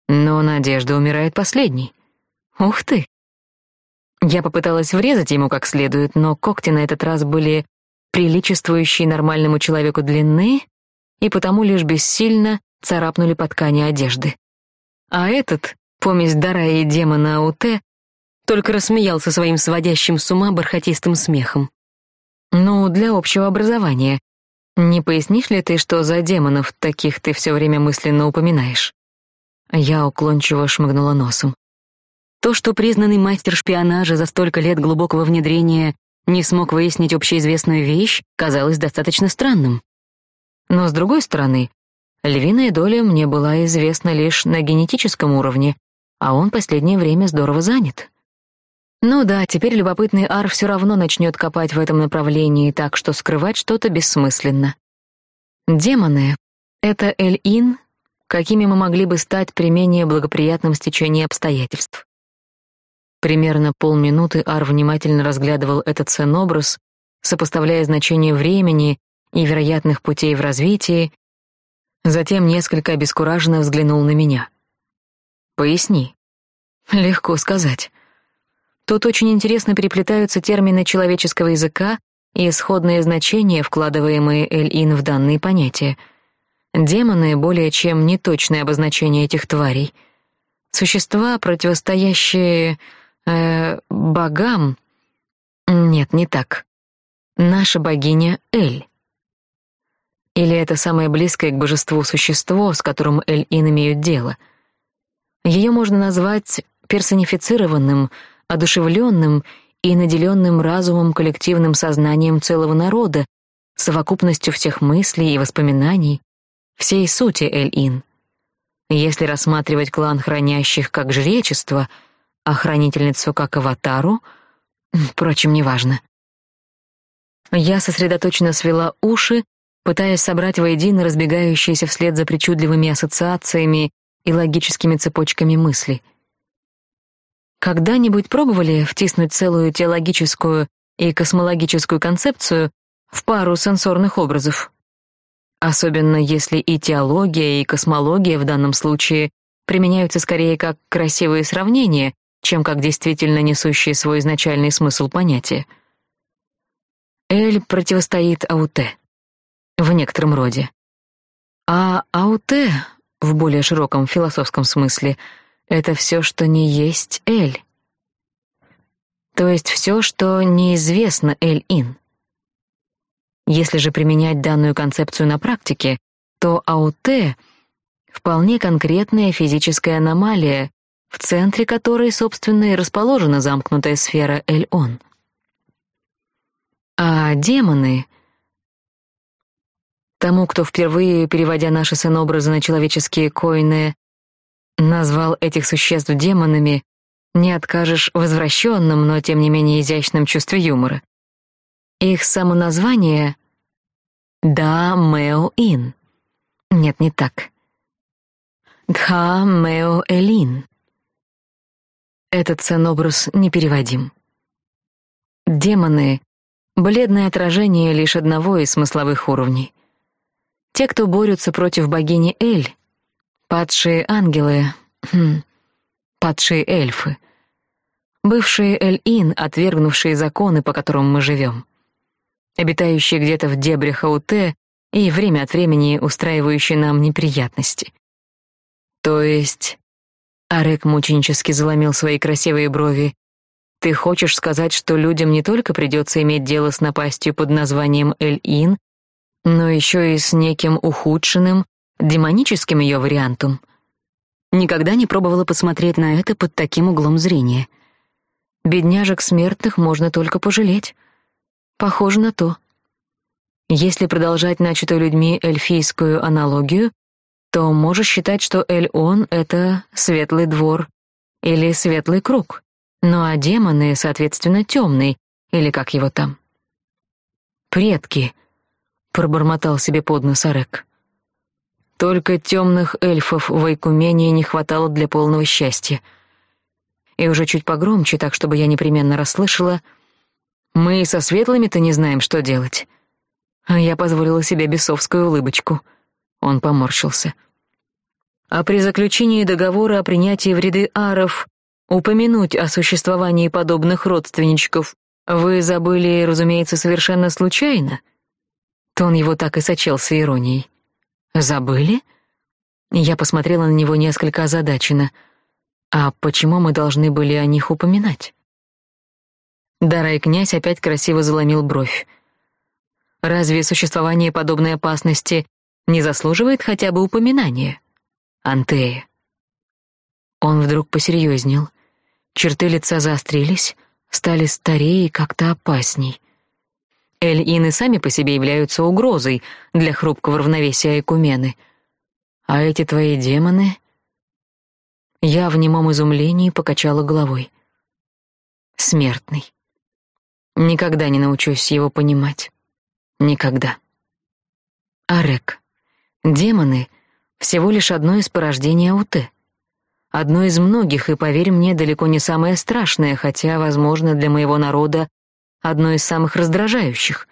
Speaker 1: Но надежда умирает последней. Ух ты! Я попыталась врезать ему как следует, но когти на этот раз были приличествующие нормальному человеку длины и потому лишь бессильно царапнули по ткани одежды. А этот, помесь дара и демона Ауте, только рассмеялся своим сводящим с ума бархатистым смехом. «Ну, для общего образования. Не пояснишь ли ты, что за демонов таких ты все время мысленно упоминаешь?» Я уклончиво шмыгнула носом. То, что признанный мастер шпионажа за столько лет глубокого внедрения не смог выяснить общеизвестную вещь, казалось достаточно странным. Но, с другой стороны, львиная доля мне была известна лишь на генетическом уровне, а он последнее время здорово занят. Ну да, теперь любопытный Ар все равно начнет копать в этом направлении, так что скрывать что-то бессмысленно. Демоны — это Эль-Ин, какими мы могли бы стать при менее благоприятном стечении обстоятельств. Примерно полминуты Ар внимательно разглядывал этот сценобраз, сопоставляя значение времени и вероятных путей в развитии, затем несколько обескураженно взглянул на меня. «Поясни». «Легко сказать. Тут очень интересно переплетаются термины человеческого языка и исходные значения, вкладываемые Эль-Ин в данные понятия — Демоны — более чем неточное обозначение этих тварей. Существа, противостоящие... Э, богам... Нет, не так. Наша богиня Эль. Или это самое близкое к божеству существо, с которым Эль-Ин имеют дело. Ее можно назвать персонифицированным, одушевленным и наделенным разумом коллективным сознанием целого народа, совокупностью всех мыслей и воспоминаний, всей сути Эль-Ин. Если рассматривать клан хранящих как жречество, а хранительницу как аватару, впрочем, неважно. Я сосредоточенно свела уши, пытаясь собрать воедино разбегающиеся вслед за причудливыми ассоциациями и логическими цепочками мысли. Когда-нибудь пробовали втиснуть целую теологическую и космологическую концепцию в пару сенсорных образов? Особенно если и теология, и космология в данном случае применяются скорее как красивые сравнения, чем как действительно несущие свой изначальный смысл понятия. Эль противостоит Ауте. В некотором роде. А Ауте, в более широком философском смысле, это все, что не есть Эль. То есть все, что неизвестно Эль-Ин. Если же применять данную концепцию на практике, то АУТ — вполне конкретная физическая аномалия, в центре которой, собственно, и расположена замкнутая сфера Эль-Он. А демоны... Тому, кто впервые, переводя наши сынобразы на человеческие коины, назвал этих существ демонами, не откажешь в возвращенном, но тем не менее изящном чувстве юмора. Их само название — Да Мэо Ин. Нет, не так. Дха Мэо Элин. Этот ценобраз непереводим. Демоны — бледное отражение лишь одного из смысловых уровней. Те, кто борются против богини Эль, падшие ангелы, хм, падшие эльфы — Бывшие Эль-Ин, отвергнувшие законы, по которым мы живем. Обитающие где-то в дебрях Ауте и время от времени устраивающие нам неприятности. То есть... Арек мученически заломил свои красивые брови. Ты хочешь сказать, что людям не только придется иметь дело с напастью под названием Эль-Ин, но еще и с неким ухудшенным, демоническим ее вариантом? Никогда не пробовала посмотреть на это под таким углом зрения. Бедняжек смертных можно только пожалеть. Похоже на то. Если продолжать начатую людьми эльфийскую аналогию, то можешь считать, что Эль-Он — это светлый двор или светлый круг, ну а демоны, соответственно, темный, или как его там. «Предки», — пробормотал себе под нос Арек. Только темных эльфов в Айкумении не хватало для полного счастья. И уже чуть погромче, так чтобы я непременно расслышала, «Мы со светлыми-то не знаем, что делать». А я позволила себе бесовскую улыбочку. Он поморщился. А при заключении договора о принятии в ряды аров упомянуть о существовании подобных родственничков вы забыли, разумеется, совершенно случайно? Тон его так и сочился иронией. Забыли? Я посмотрела на него несколько озадаченно. А почему мы должны были о них упоминать? Дарай князь опять красиво заломил бровь. Разве существование подобной опасности не заслуживает хотя бы упоминания? Антея. Он вдруг посерьезнел. Черты лица заострились, стали старее и как-то опасней. Эль-Ины сами по себе являются угрозой для хрупкого равновесия Экумены. А эти твои демоны... Я в немом изумлении покачала головой. Смертный. Никогда не научусь его понимать. Никогда. Арек. Демоны — всего лишь одно из порождений Ауте. Одно из многих, и, поверь мне, далеко не самое страшное, хотя, возможно, для моего народа одно из самых раздражающих.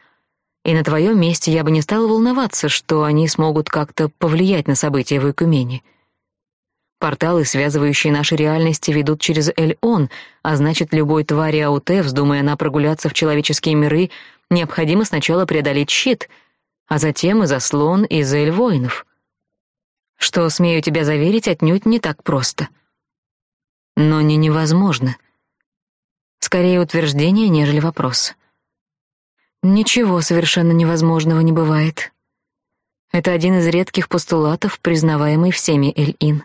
Speaker 1: И на твоем месте я бы не стала волноваться, что они смогут как-то повлиять на события в Экумене. Порталы, связывающие наши реальности, ведут через Эль-Он, а значит, любой твари Ауте, вздумая она прогуляться в человеческие миры, необходимо сначала преодолеть щит, а затем и заслон из Эль-Воинов. Что, смею тебя заверить, отнюдь не так просто. Но не невозможно — Скорее утверждение, нежели вопрос. Ничего совершенно невозможного не бывает. Это один из редких постулатов, признаваемый всеми Эль-Ин.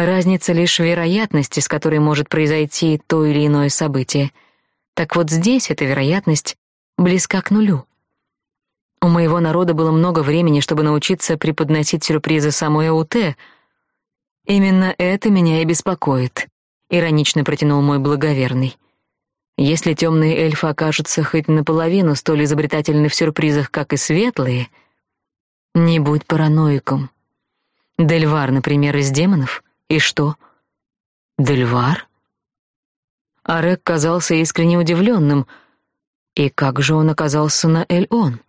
Speaker 1: Разница лишь в вероятности, с которой может произойти то или иное событие. Так вот здесь эта вероятность близка к нулю. У моего народа было много времени, чтобы научиться преподносить сюрпризы самой АУТ. Именно это меня и беспокоит иронично протянул мой благоверный. Если темные эльфы окажутся хоть наполовину столь изобретательны в сюрпризах, как и светлые, не будь параноиком. Дельвар, например, из демонов. И что? Дельвар? Арек казался искренне удивленным. И как же он оказался на Эль-Он?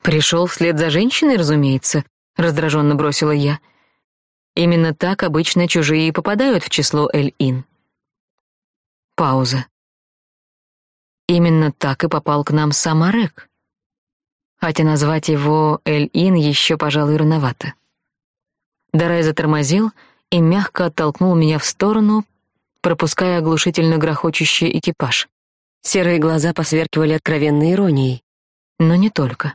Speaker 1: Пришел вслед за женщиной, разумеется, раздраженно бросила я. — Именно так обычно чужие попадают в число Эль-Ин. Пауза. Именно так и попал к нам сам Арек. Хотя назвать его Эль-Ин еще, пожалуй, рановато. Дарай затормозил и мягко оттолкнул меня в сторону, пропуская оглушительно грохочущий экипаж. Серые глаза посверкивали откровенной иронией. Но не только.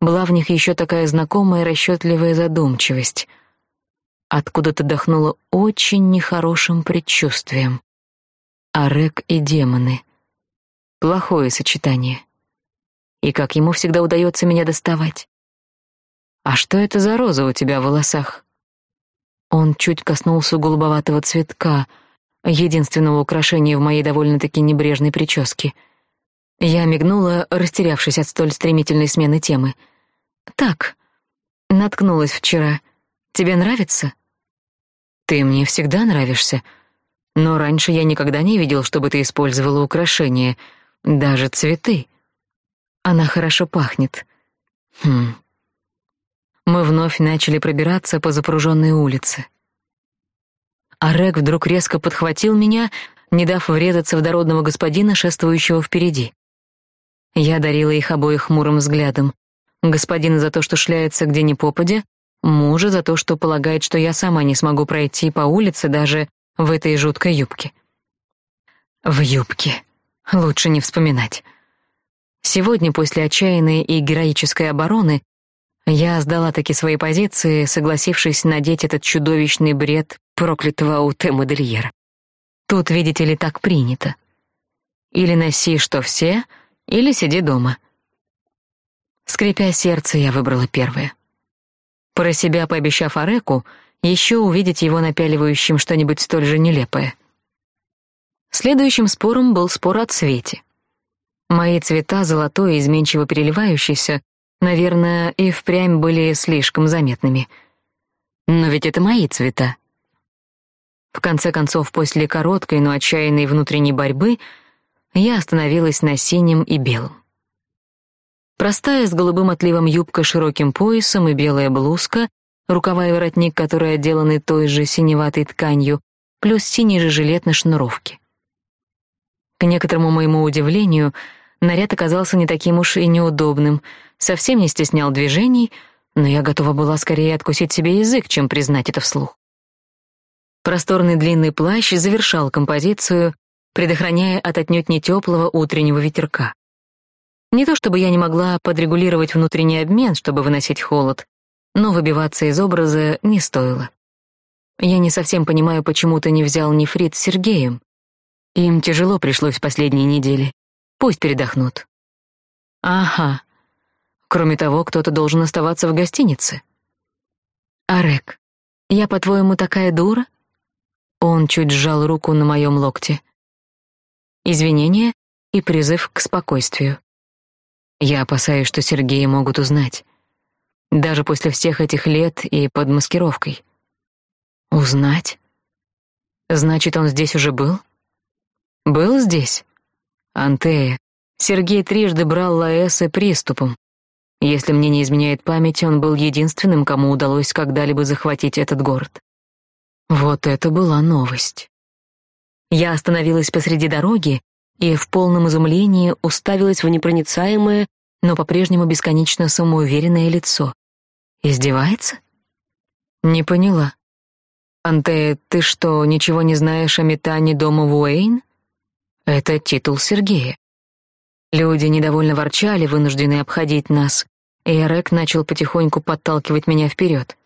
Speaker 1: Была в них еще такая знакомая расчетливая задумчивость — Откуда-то дохнуло очень нехорошим предчувствием. Арек и демоны. Плохое сочетание. И как ему всегда удается меня доставать. «А что это за роза у тебя в волосах?» Он чуть коснулся голубоватого цветка, единственного украшения в моей довольно-таки небрежной прическе. Я мигнула, растерявшись от столь стремительной смены темы. «Так, наткнулась вчера. Тебе нравится?» Ты мне всегда нравишься, но раньше я никогда не видел, чтобы ты использовала украшения, даже цветы. Она хорошо пахнет. Хм. Мы вновь начали пробираться по запруженной улице. а Рек вдруг резко подхватил меня, не дав врезаться в дородного господина, шествующего впереди. Я дарила их обоих хмурым взглядом. Господина за то, что шляется где ни попадя, мужа за то, что полагает, что я сама не смогу пройти по улице даже в этой жуткой юбке. В юбке. Лучше не вспоминать. Сегодня, после отчаянной и героической обороны, я сдала таки свои позиции, согласившись надеть этот чудовищный бред проклятого ауте-модельера. Тут, видите ли, так принято. Или носи, что все, или сиди дома. Скрипя сердце, я выбрала первое. Про себя пообещав Ареку еще увидеть его напяливающим что-нибудь столь же нелепое. Следующим спором был спор о цвете. Мои цвета, золотой и изменчиво переливающийся, наверное, и впрямь были слишком заметными. Но ведь это мои цвета. В конце концов, после короткой, но отчаянной внутренней борьбы, я остановилась на синем и белом. Простая с голубым отливом юбка с широким поясом и белая блузка, рукава и воротник, которые отделаны той же синеватой тканью, плюс синий же жилет на шнуровке. К некоторому моему удивлению, наряд оказался не таким уж и неудобным, совсем не стеснял движений, но я готова была скорее откусить себе язык, чем признать это вслух. Просторный длинный плащ завершал композицию, предохраняя от отнюдь не теплого утреннего ветерка. Не то чтобы я не могла подрегулировать внутренний обмен, чтобы выносить холод, но выбиваться из образа не стоило. Я не совсем понимаю, почему ты не взял нефрит с Сергеем. Им тяжело пришлось в последние недели. Пусть передохнут. Ага. Кроме того, кто-то должен оставаться в гостинице. Арек, я, по-твоему, такая дура? Он чуть сжал руку на моем локте. Извинения и призыв к спокойствию. Я опасаюсь, что Сергея могут узнать. Даже после всех этих лет и под маскировкой. Узнать? Значит, он здесь уже был? Был здесь? Антея. Сергей трижды брал Лаэса приступом. Если мне не изменяет память, он был единственным, кому удалось когда-либо захватить этот город. Вот это была новость. Я остановилась посреди дороги и в полном изумлении уставилась в непроницаемое, но по-прежнему бесконечно самоуверенное лицо. Издевается? Не поняла. Анте, ты что, ничего не знаешь о метании дома Уэйн? Это титул Сергея. Люди недовольно ворчали, вынужденные обходить нас, Эрек начал потихоньку подталкивать меня вперед.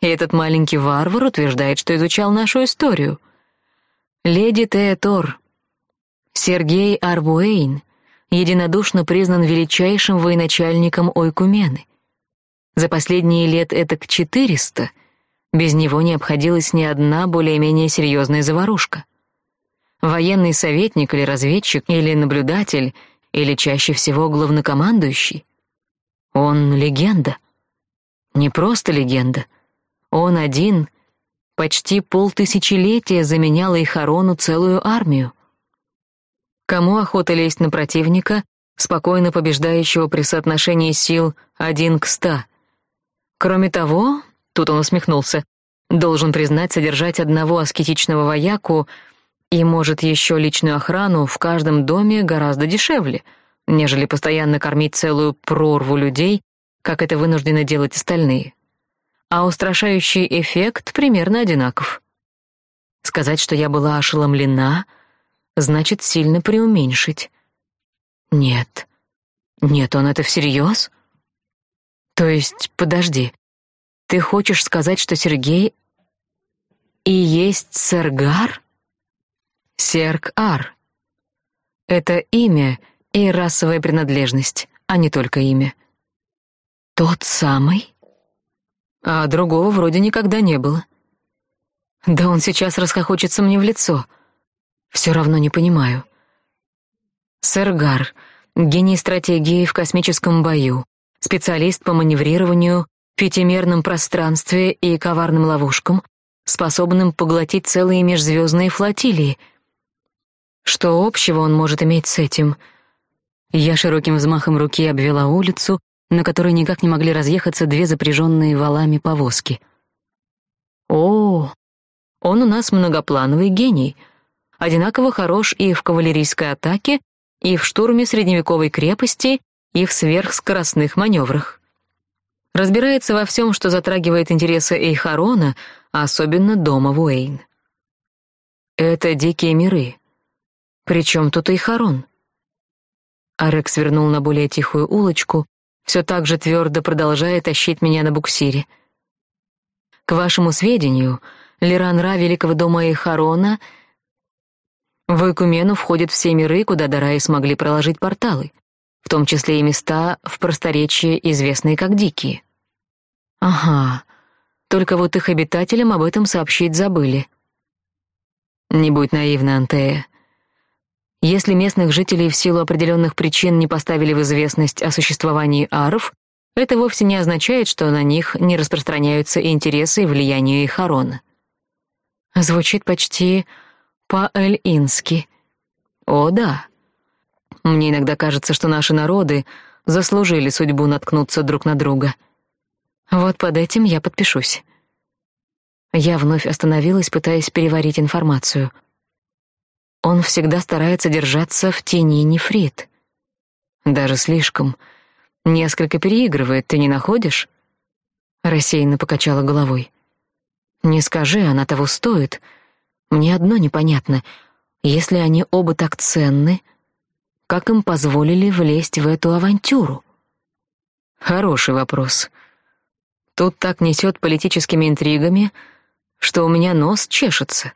Speaker 1: И этот маленький варвар утверждает, что изучал нашу историю. Леди Теэтор, Сергей Арбуэйн, единодушно признан величайшим военачальником Ойкумены. За последние лет этак четыреста без него не обходилась ни одна более-менее серьезная заварушка. Военный советник или разведчик, или наблюдатель, или чаще всего главнокомандующий. Он легенда. Не просто легенда — он один почти полтысячелетия заменял Ихарону целую армию. Кому охота лезть на противника, спокойно побеждающего при соотношении сил один к ста? Кроме того, тут он усмехнулся, должен признать содержать одного аскетичного вояку и, может, еще личную охрану в каждом доме гораздо дешевле, нежели постоянно кормить целую прорву людей, как это вынуждены делать остальные а устрашающий эффект примерно одинаков. Сказать, что я была ошеломлена, значит сильно преуменьшить. Нет. Нет, он это всерьез? То есть, подожди. Ты хочешь сказать, что Сергей и есть Сергар? Серг-Ар. Это имя и расовая принадлежность, а не только имя. Тот самый? а другого вроде никогда не было. Да он сейчас расхохочется мне в лицо. Все равно не понимаю. Сэр гений стратегии в космическом бою, специалист по маневрированию, пятимерном пространстве и коварным ловушкам, способным поглотить целые межзвездные флотилии. Что общего он может иметь с этим? Я широким взмахом руки обвела улицу, на которой никак не могли разъехаться две запряженные валами повозки. О, Он у нас многоплановый гений, одинаково хорош и в кавалерийской атаке, и в штурме средневековой крепости, и в сверхскоростных маневрах. Разбирается во всем, что затрагивает интересы Эйхарона, а особенно дома Вуэйн. Это дикие миры. Причем тут Эйхарон? Арек свернул на более тихую улочку, все так же твердо продолжая тащить меня на буксире. К вашему сведению, Лиранра Великого дома Эйхарона в Экумену входят все миры, куда Дараи смогли проложить порталы, в том числе и места в просторечии, известные как Дикие. Ага, только вот их обитателям об этом сообщить забыли. Не будь наивна, Антея. Если местных жителей в силу определенных причин не поставили в известность о существовании аров, это вовсе не означает, что на них не распространяются интересы и влияние Ихарона. Звучит почти по-эль-ински. О, да. Мне иногда кажется, что наши народы заслужили судьбу наткнуться друг на друга. Вот под этим я подпишусь. Я вновь остановилась, пытаясь переварить информацию — он всегда старается держаться в тени нефрит. Даже слишком. Несколько переигрывает, ты не находишь? Рассеянно покачала головой. Не скажи, она того стоит. Мне одно непонятно. Если они оба так ценны, как им позволили влезть в эту авантюру? Хороший вопрос. Тут так несет политическими интригами, что у меня нос чешется.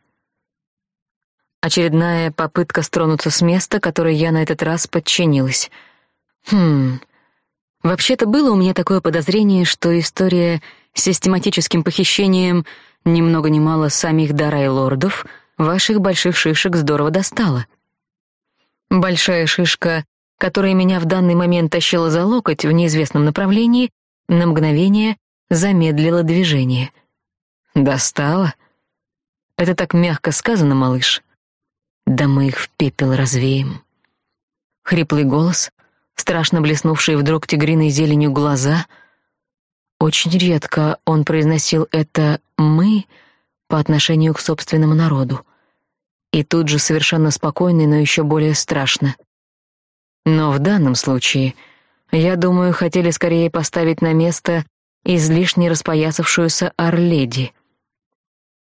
Speaker 1: Очередная попытка стронуться с места, которой я на этот раз подчинилась. Хм. Вообще-то было у меня такое подозрение, что история с систематическим похищением ни много ни мало самих дарай лордов ваших больших шишек здорово достала. Большая шишка, которая меня в данный момент тащила за локоть в неизвестном направлении, на мгновение замедлила движение. Достала? Это так мягко сказано, малыш. Да мы их в пепел развеем. Хриплый голос, страшно блеснувшие вдруг тигриной зеленью глаза. Очень редко он произносил это «мы» по отношению к собственному народу. И тут же совершенно спокойно, но еще более страшно. Но в данном случае, я думаю, хотели скорее поставить на место излишне распоясавшуюся Орледи.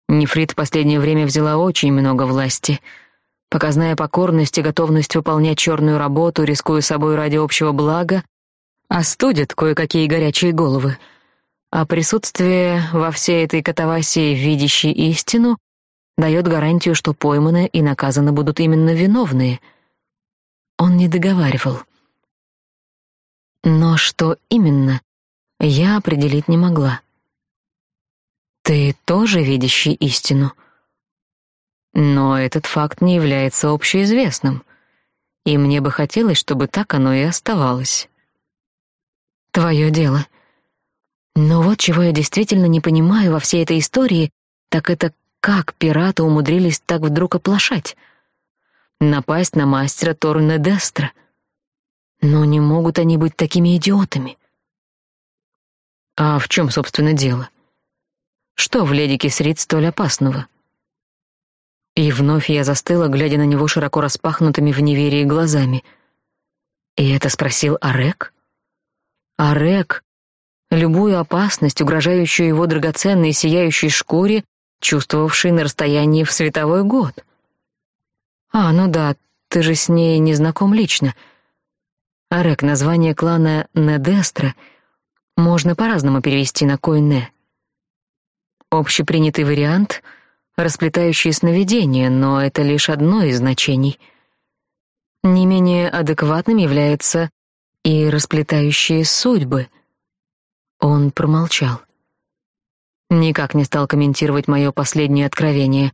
Speaker 1: Нефрит в последнее время взяла очень много власти — Показная покорность и готовность выполнять черную работу, рискуя собой ради общего блага, остудят кое-какие горячие головы. А присутствие во всей этой катавасии, видящей истину, дает гарантию, что пойманы и наказаны будут именно виновные. Он не договаривал. Но что именно, я определить не могла. Ты тоже видящий истину? Но этот факт не является общеизвестным, и мне бы хотелось, чтобы так оно и оставалось. Твое дело. Но вот чего я действительно не понимаю во всей этой истории, так это как пираты умудрились так вдруг оплошать. Напасть на мастера Торна Дестра. Но не могут они быть такими идиотами. А в чем, собственно, дело? Что в леди Кисрит столь опасного? И вновь я застыла, глядя на него широко распахнутыми в неверии глазами. И это спросил Арек? Арек, любую опасность, угрожающую его драгоценной сияющей шкуре, чувствовавший на расстоянии в световой год. А, ну да, ты же с ней не знаком лично. Арек, название клана Недестра можно по-разному перевести на Койне. Общепринятый вариант — расплетающие сновидения, но это лишь одно из значений. Не менее адекватным является и расплетающие судьбы. Он промолчал. Никак не стал комментировать мое последнее откровение.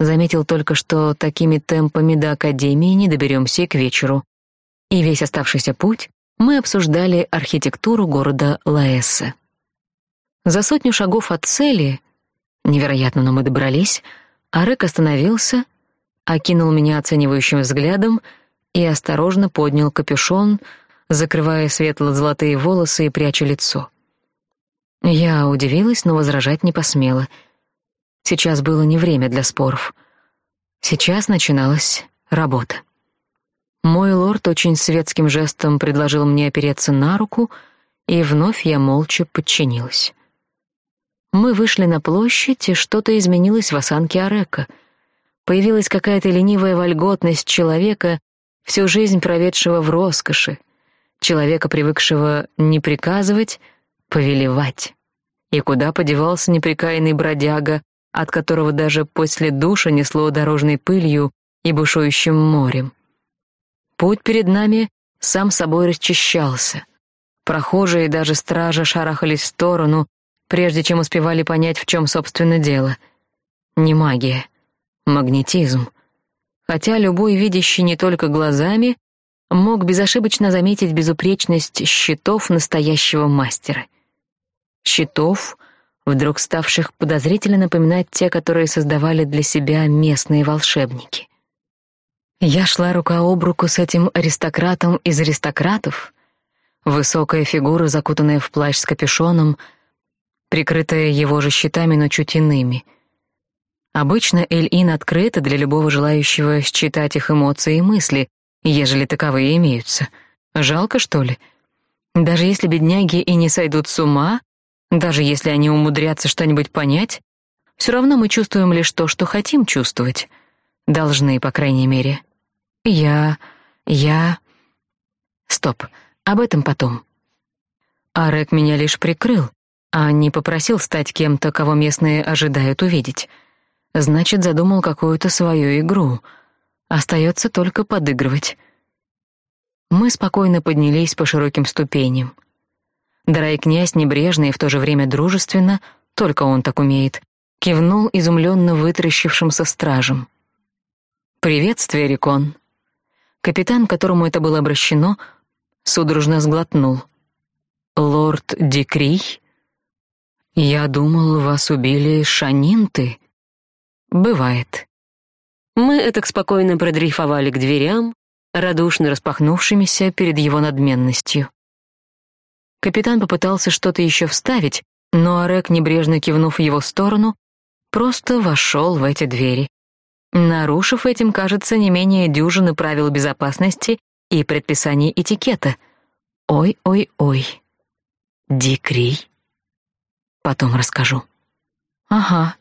Speaker 1: Заметил только, что такими темпами до Академии не доберемся и к вечеру. И весь оставшийся путь мы обсуждали архитектуру города Лаэссе. За сотню шагов от цели Невероятно, но мы добрались. А Рэк остановился, окинул меня оценивающим взглядом и осторожно поднял капюшон, закрывая светло-золотые волосы и пряча лицо. Я удивилась, но возражать не посмела. Сейчас было не время для споров. Сейчас начиналась работа. Мой лорд очень светским жестом предложил мне опереться на руку, и вновь я молча подчинилась. Мы вышли на площадь, и что-то изменилось в осанке Арека. Появилась какая-то ленивая вольготность человека, всю жизнь проведшего в роскоши, человека, привыкшего не приказывать, повелевать. И куда подевался неприкаянный бродяга, от которого даже после душа несло дорожной пылью и бушующим морем. Путь перед нами сам собой расчищался. Прохожие и даже стража шарахались в сторону, прежде чем успевали понять, в чем, собственно, дело. Не магия, магнетизм. Хотя любой видящий не только глазами мог безошибочно заметить безупречность щитов настоящего мастера. Щитов, вдруг ставших подозрительно напоминать те, которые создавали для себя местные волшебники. Я шла рука об руку с этим аристократом из аристократов, высокая фигура, закутанная в плащ с капюшоном, прикрытая его же щитами, но чуть иными. Обычно Эль-Ин открыта для любого желающего считать их эмоции и мысли, ежели таковые имеются. Жалко, что ли? Даже если бедняги и не сойдут с ума, даже если они умудрятся что-нибудь понять, все равно мы чувствуем лишь то, что хотим чувствовать. Должны, по крайней мере. Я... я... Стоп, об этом потом. Арек меня лишь прикрыл, а не попросил стать кем-то, кого местные ожидают увидеть. Значит, задумал какую-то свою игру. Остается только подыгрывать. Мы спокойно поднялись по широким ступеням. Драй князь небрежно и в то же время дружественно, только он так умеет, кивнул изумленно вытаращившимся стражем. «Приветствие, Рикон». Капитан, которому это было обращено, судорожно сглотнул. «Лорд Дикрий? Я думал, вас убили шанинты». «Бывает». Мы этак спокойно продрейфовали к дверям, радушно распахнувшимися перед его надменностью. Капитан попытался что-то еще вставить, но Арек, небрежно кивнув в его сторону, просто вошел в эти двери, нарушив этим, кажется, не менее дюжины правил безопасности и предписаний этикета. Ой-ой-ой. Дикрий. Потом расскажу. Ага.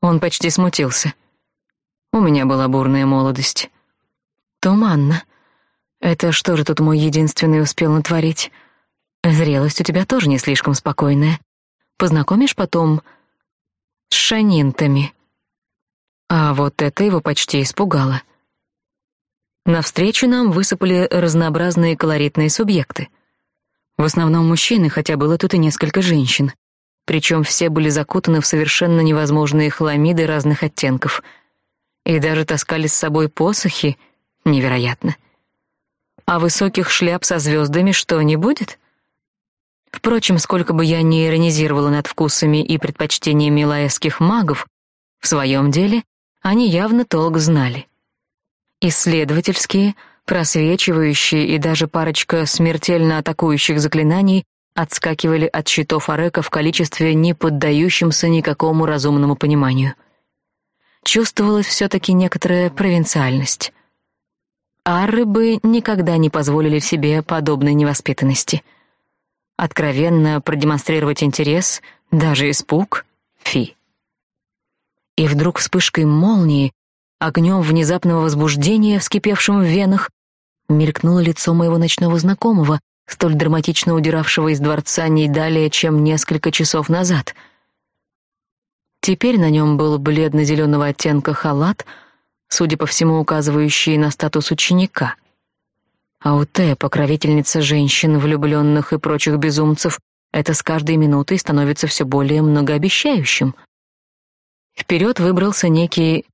Speaker 1: Он почти смутился. У меня была бурная молодость. Туманно. Это что же тут мой единственный успел натворить? Зрелость у тебя тоже не слишком спокойная. Познакомишь потом с шанинтами. А вот это его почти испугало. Навстречу нам высыпали разнообразные колоритные субъекты. В основном мужчины, хотя было тут и несколько женщин. Причем все были закутаны в совершенно невозможные хламиды разных оттенков. И даже таскали с собой посохи. Невероятно. А высоких шляп со звездами что, не будет? Впрочем, сколько бы я ни иронизировала над вкусами и предпочтениями лаэских магов, в своем деле они явно толк знали. Исследовательские, просвечивающие и даже парочка смертельно атакующих заклинаний отскакивали от щитов Арека в количестве, не поддающемся никакому разумному пониманию. Чувствовалась все-таки некоторая провинциальность. Арры бы никогда не позволили себе подобной невоспитанности — откровенно продемонстрировать интерес, даже испуг — фи. И вдруг вспышкой молнии, огнем внезапного возбуждения, вскипевшим в венах, мелькнуло лицо моего ночного знакомого, столь драматично удиравшего из дворца не далее, чем несколько часов назад. Теперь на нем был бледно-зеленого оттенка халат, судя по всему, указывающий на статус ученика — Ауте, покровительница женщин, влюбленных и прочих безумцев, это с каждой минутой становится все более многообещающим. Вперед выбрался некий,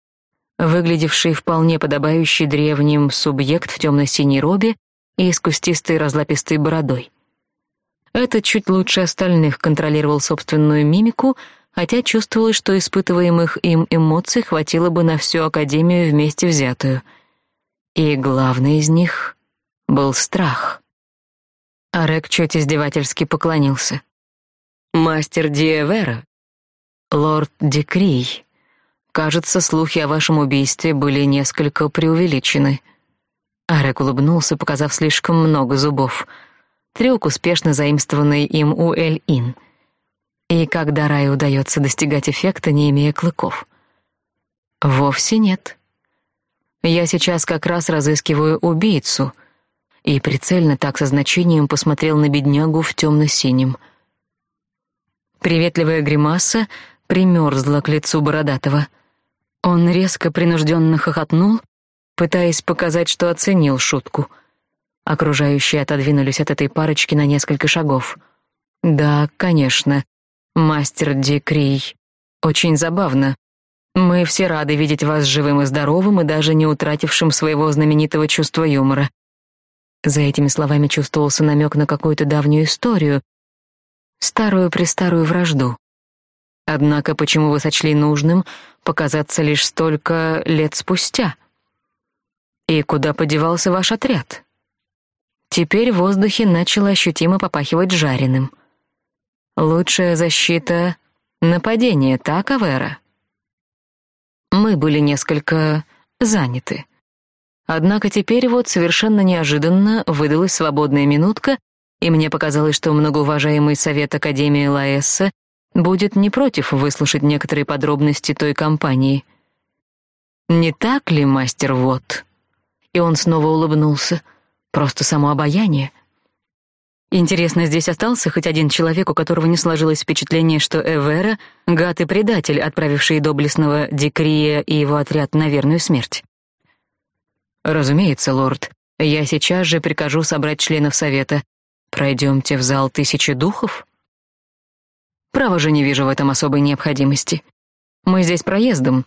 Speaker 1: выглядевший вполне подобающий древним субъект в темно-синей робе и с кустистой разлапистой бородой. Этот чуть лучше остальных контролировал собственную мимику, хотя чувствовалось, что испытываемых им эмоций хватило бы на всю Академию вместе взятую. И главный из них был страх. Арек чуть издевательски поклонился. «Мастер Диэвера, лорд Декрий», Кажется, слухи о вашем убийстве были несколько преувеличены. Арек улыбнулся, показав слишком много зубов. Трюк, успешно заимствованный им у Эль-Ин. И как Дараю удается достигать эффекта, не имея клыков? Вовсе нет. Я сейчас как раз разыскиваю убийцу. И прицельно так со значением посмотрел на беднягу в темно-синем. Приветливая гримаса примерзла к лицу Бородатого. Он резко принужденно хохотнул, пытаясь показать, что оценил шутку. Окружающие отодвинулись от этой парочки на несколько шагов. Да, конечно. Мастер Дикрий. Очень забавно. Мы все рады видеть вас живым и здоровым и даже не утратившим своего знаменитого чувства юмора. За этими словами чувствовался намек на какую-то давнюю историю, старую-престарую вражду. Однако почему вы сочли нужным показаться лишь столько лет спустя? И куда подевался ваш отряд? Теперь в воздухе начало ощутимо попахивать жареным. Лучшая защита — нападение, так, Авера? Мы были несколько заняты. Однако теперь вот совершенно неожиданно выдалась свободная минутка, и мне показалось, что многоуважаемый совет Академии Лаэсса будет не против выслушать некоторые подробности той кампании. Не так ли, мастер Вот? И он снова улыбнулся. Просто само обаяние. Интересно, здесь остался хоть один человек, у которого не сложилось впечатление, что Эвера — гад и предатель, отправивший доблестного Дикрия и его отряд на верную смерть. Разумеется, лорд. Я сейчас же прикажу собрать членов совета. Пройдемте в зал тысячи духов? Право же не вижу в этом особой необходимости. Мы здесь проездом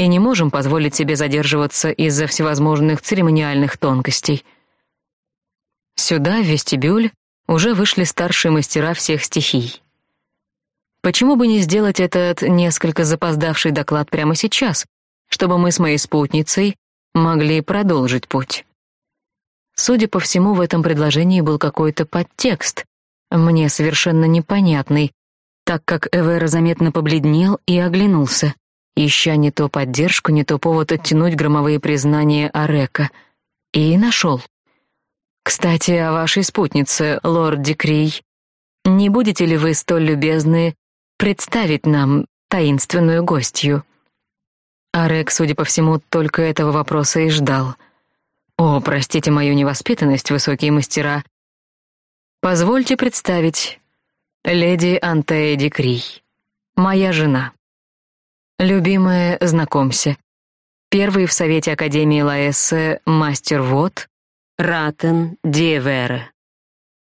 Speaker 1: и не можем позволить себе задерживаться из-за всевозможных церемониальных тонкостей. Сюда, в вестибюль, уже вышли старшие мастера всех стихий. Почему бы не сделать этот несколько запоздавший доклад прямо сейчас, чтобы мы с моей спутницей могли продолжить путь? Судя по всему, в этом предложении был какой-то подтекст, мне совершенно непонятный, так как Эвера заметно побледнел и оглянулся, ища не то поддержку, не то повод оттянуть громовые признания Арека. И нашел. «Кстати, о вашей спутнице, лорд Дикрий. Не будете ли вы столь любезны представить нам таинственную гостью?» Арек, судя по всему, только этого вопроса и ждал. «О, простите мою невоспитанность, высокие мастера. Позвольте представить Леди Антея Дикрий. Моя жена. Любимая, знакомься. Первый в Совете Академии Лаэссе мастер Вод Ратен Диевере.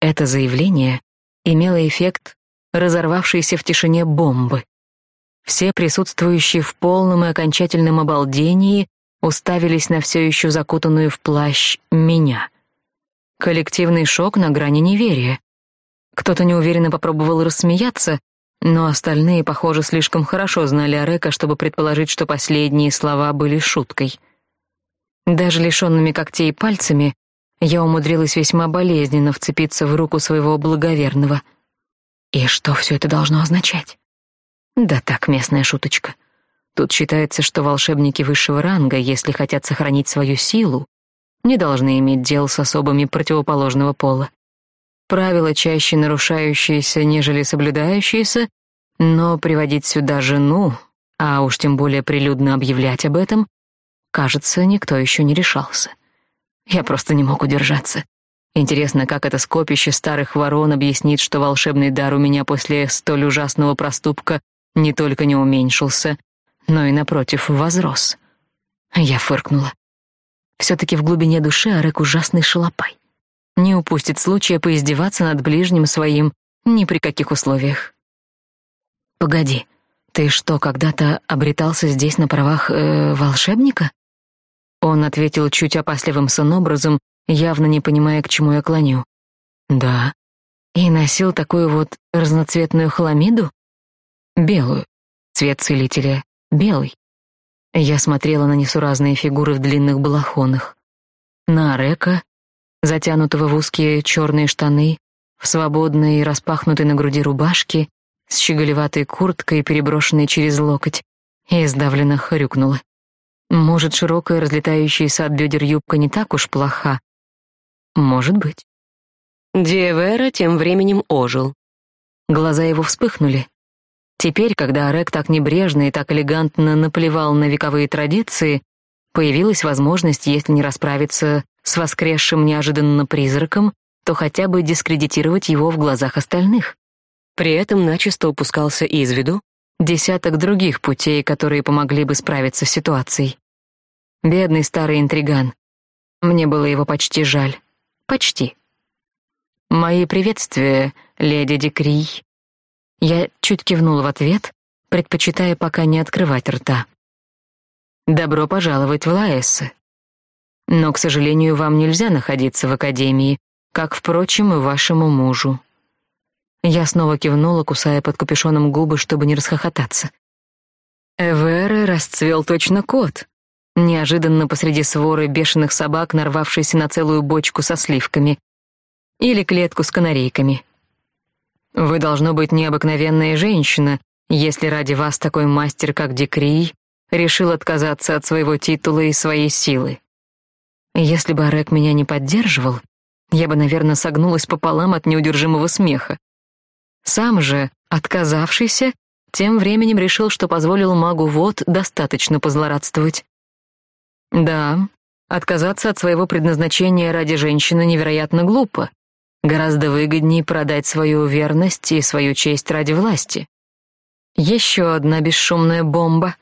Speaker 1: Это заявление имело эффект разорвавшейся в тишине бомбы. Все присутствующие в полном и окончательном обалдении уставились на все еще закутанную в плащ меня. Коллективный шок на грани неверия. Кто-то неуверенно попробовал рассмеяться, но остальные, похоже, слишком хорошо знали Арека, чтобы предположить, что последние слова были шуткой. Даже лишенными когтей пальцами я умудрилась весьма болезненно вцепиться в руку своего благоверного. И что все это должно означать? Да так, местная шуточка. Тут считается, что волшебники высшего ранга, если хотят сохранить свою силу, не должны иметь дел с особами противоположного пола правила чаще нарушающиеся, нежели соблюдающиеся, но приводить сюда жену, а уж тем более прилюдно объявлять об этом, кажется, никто еще не решался. Я просто не мог удержаться. Интересно, как это скопище старых ворон объяснит, что волшебный дар у меня после столь ужасного проступка не только не уменьшился, но и, напротив, возрос. Я фыркнула. Все-таки в глубине души Арек ужасный шалопай не упустит случая поиздеваться над ближним своим ни при каких условиях. Погоди, ты что, когда-то обретался здесь на правах э, волшебника? Он ответил чуть опасливым сонобразом, явно не понимая, к чему я клоню. Да. И носил такую вот разноцветную хламиду? Белую. Цвет целителя белый. Я смотрела на несуразные фигуры в длинных балахонах. На Арека затянутого в узкие черные штаны, в свободной и распахнутой на груди рубашке, с щеголеватой курткой, переброшенной через локоть, и сдавленно хрюкнула. Может, широкая разлетающаяся от бедер юбка не так уж плоха? Может быть.
Speaker 2: Диевера тем временем ожил.
Speaker 1: Глаза его вспыхнули. Теперь, когда Орек так небрежно и так элегантно наплевал на вековые традиции, появилась возможность, если не расправиться с воскресшим неожиданно призраком, то хотя бы дискредитировать его в глазах остальных. При этом начисто упускался из виду десяток других путей, которые помогли бы справиться с ситуацией. Бедный старый интриган. Мне было его почти жаль. Почти. «Мои приветствия, леди Декрий». Я чуть кивнула в ответ, предпочитая пока не открывать рта. «Добро пожаловать в Лаэссе. Но, к сожалению, вам нельзя находиться в Академии, как, впрочем, и вашему мужу». Я снова кивнула, кусая под капюшоном губы, чтобы не расхохотаться. Эверы расцвел точно кот, неожиданно посреди своры бешеных собак, нарвавшийся на целую бочку со сливками, или клетку с канарейками. Вы должно быть необыкновенная женщина, если ради вас такой мастер, как Декрий, решил отказаться от своего титула и своей силы. Если бы Арек меня не поддерживал, я бы, наверное, согнулась пополам от неудержимого смеха. Сам же, отказавшийся, тем временем решил, что позволил магу Вод достаточно позлорадствовать. Да, отказаться от своего предназначения ради женщины невероятно глупо, Гораздо выгоднее продать свою верность и свою честь ради власти. Еще одна бесшумная бомба.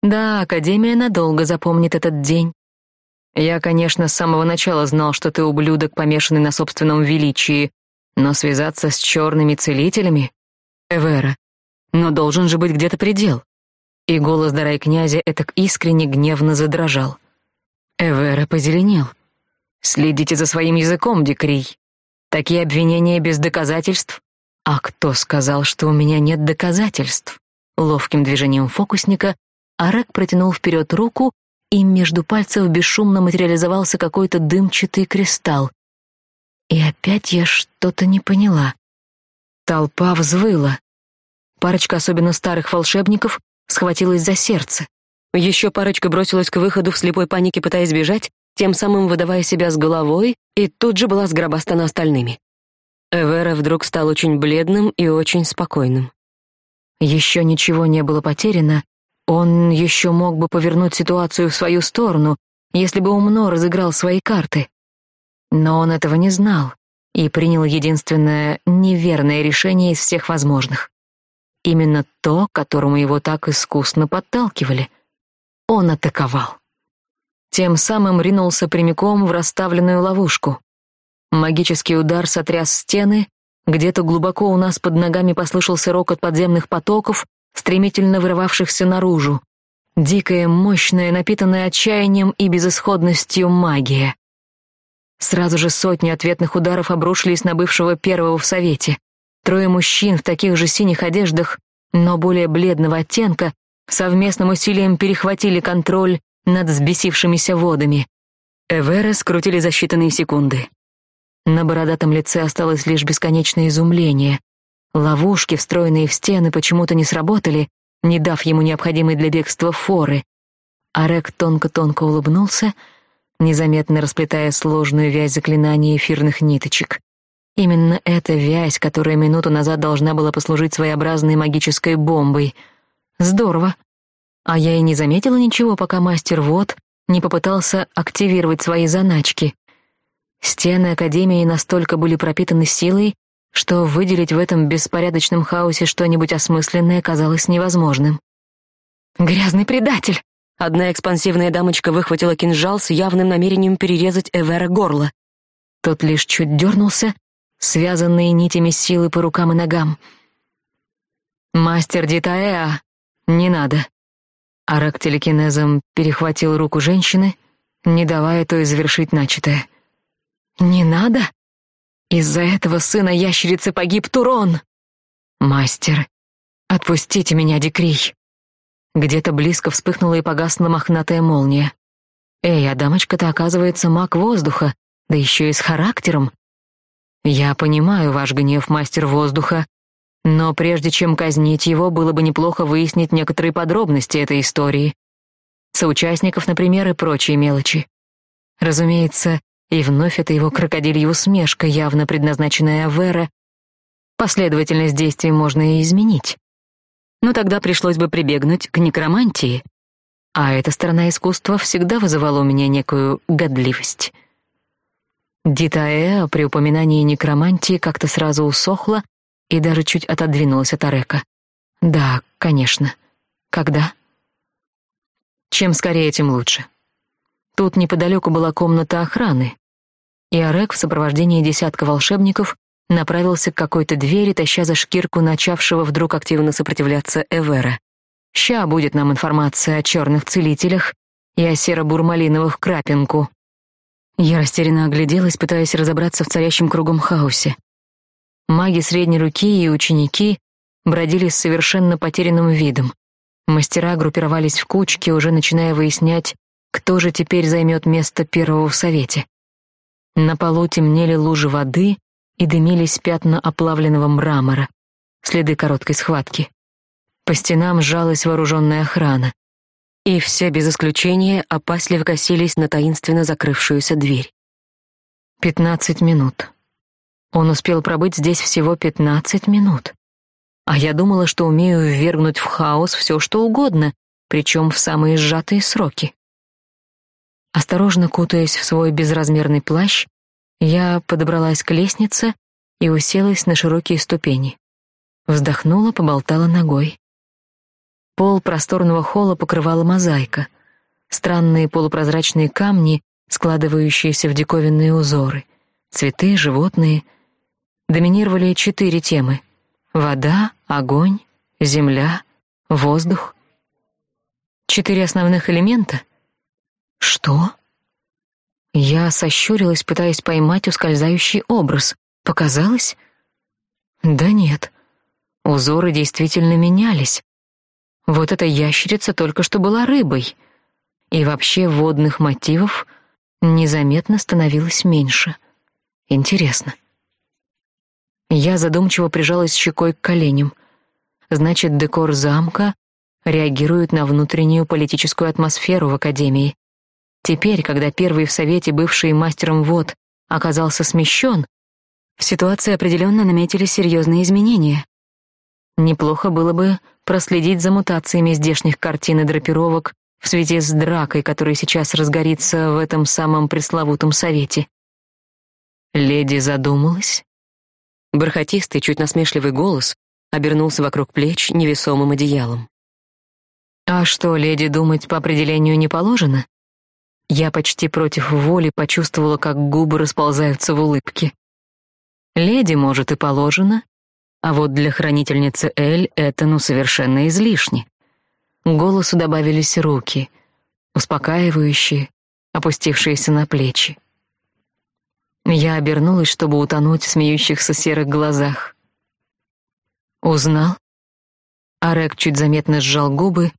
Speaker 1: Да, Академия надолго запомнит этот день. Я, конечно, с самого начала знал, что ты ублюдок, помешанный на собственном величии, но связаться с черными целителями... Эвера, но должен же быть где-то предел. И голос дарай князя этак искренне гневно задрожал. Эвера позеленел. Следите за своим языком, Декрий. Такие обвинения без доказательств? А кто сказал, что у меня нет доказательств? Ловким движением фокусника Арек протянул вперед руку, и между пальцев бесшумно материализовался какой-то дымчатый кристалл. И опять я что-то не поняла. Толпа взвыла. Парочка особенно старых волшебников схватилась за сердце. Еще парочка бросилась к выходу в слепой панике, пытаясь бежать, тем самым выдавая себя с головой, и тут же была сгробастана остальными. Эвера вдруг стал очень бледным и очень спокойным. Еще ничего не было потеряно, он еще мог бы повернуть ситуацию в свою сторону, если бы умно разыграл свои карты. Но он этого не знал и принял единственное неверное решение из всех возможных. Именно то, которому его так искусно подталкивали. Он атаковал тем самым ринулся прямиком в расставленную ловушку. Магический удар сотряс стены, где-то глубоко у нас под ногами послышался рокот подземных потоков, стремительно вырывавшихся наружу. Дикая, мощная, напитанная отчаянием и безысходностью магия. Сразу же сотни ответных ударов обрушились на бывшего первого в совете. Трое мужчин в таких же синих одеждах, но более бледного оттенка, совместным усилием перехватили контроль над взбесившимися водами. Эвера скрутили за считанные секунды. На бородатом лице осталось лишь бесконечное изумление. Ловушки, встроенные в стены, почему-то не сработали, не дав ему необходимой для бегства форы. Арек тонко-тонко улыбнулся, незаметно расплетая сложную вязь заклинаний эфирных ниточек. Именно эта вязь, которая минуту назад должна была послужить своеобразной магической бомбой. Здорово. А я и не заметила ничего, пока мастер Вод не попытался активировать свои заначки. Стены Академии настолько были пропитаны силой, что выделить в этом беспорядочном хаосе что-нибудь осмысленное казалось невозможным. «Грязный предатель!» Одна экспансивная дамочка выхватила кинжал с явным намерением перерезать Эвера горло. Тот лишь чуть дернулся, связанные нитями силы по рукам и ногам. «Мастер Дитаэа, не надо!» Арак телекинезом перехватил руку женщины, не давая той завершить начатое. «Не надо? Из-за этого сына ящерицы погиб Турон!» «Мастер, отпустите меня, Декрий!» Где-то близко вспыхнула и погасла мохнатая молния. «Эй, а дамочка-то, оказывается, маг воздуха, да еще и с характером!» «Я понимаю ваш гнев, мастер воздуха, Но прежде чем казнить его, было бы неплохо выяснить некоторые подробности этой истории. Соучастников, например, и прочие мелочи. Разумеется, и вновь это его крокодилья усмешка, явно предназначенная Авера. Последовательность действий можно и изменить. Но тогда пришлось бы прибегнуть к некромантии, а эта сторона искусства всегда вызывала у меня некую годливость. Дитаэа при упоминании некромантии как-то сразу усохла и даже чуть отодвинулась от Арека. Да, конечно. Когда? Чем скорее, тем лучше. Тут неподалеку была комната охраны, и Арек в сопровождении десятка волшебников направился к какой-то двери, таща за шкирку начавшего вдруг активно сопротивляться Эвера. Ща будет нам информация о черных целителях и о серо-бурмалиновых крапинку. Я растерянно огляделась, пытаясь разобраться в царящем кругом хаосе. Маги средней руки и ученики бродили с совершенно потерянным видом. Мастера группировались в кучки, уже начиная выяснять, кто же теперь займет место первого в совете. На полу темнели лужи воды и дымились пятна оплавленного мрамора, следы короткой схватки. По стенам сжалась вооруженная охрана, и все без исключения опасливо косились на таинственно закрывшуюся дверь. Пятнадцать минут. Он успел пробыть здесь всего пятнадцать минут. А я думала, что умею ввергнуть в хаос все, что угодно, причем в самые сжатые сроки. Осторожно кутаясь в свой безразмерный плащ, я подобралась к лестнице и уселась на широкие ступени. Вздохнула, поболтала ногой. Пол просторного холла покрывала мозаика, странные полупрозрачные камни, складывающиеся в диковинные узоры, цветы, животные — доминировали четыре темы: вода, огонь, земля, воздух. Четыре основных элемента. Что? Я сощурилась, пытаясь поймать ускользающий образ. Показалось? Да нет. Узоры действительно менялись. Вот эта ящерица только что была рыбой. И вообще водных мотивов незаметно становилось меньше. Интересно. Я задумчиво прижалась щекой к коленям. Значит, декор замка реагирует на внутреннюю политическую атмосферу в академии. Теперь, когда первый в совете бывший мастером вод оказался смещен, в ситуации определенно наметились серьезные изменения. Неплохо было бы проследить за мутациями здешних картин и драпировок в связи с дракой, которая сейчас разгорится в этом самом пресловутом совете. Леди задумалась, Бархатистый, чуть насмешливый голос обернулся вокруг плеч невесомым одеялом. «А что, леди думать по определению не положено?» Я почти против воли почувствовала, как губы расползаются в улыбке. «Леди, может, и положено, а вот для хранительницы Эль это ну совершенно излишне». К голосу добавились руки, успокаивающие, опустившиеся на плечи. Я обернулась, чтобы утонуть в смеющихся серых глазах. Узнал? Арек чуть заметно сжал губы,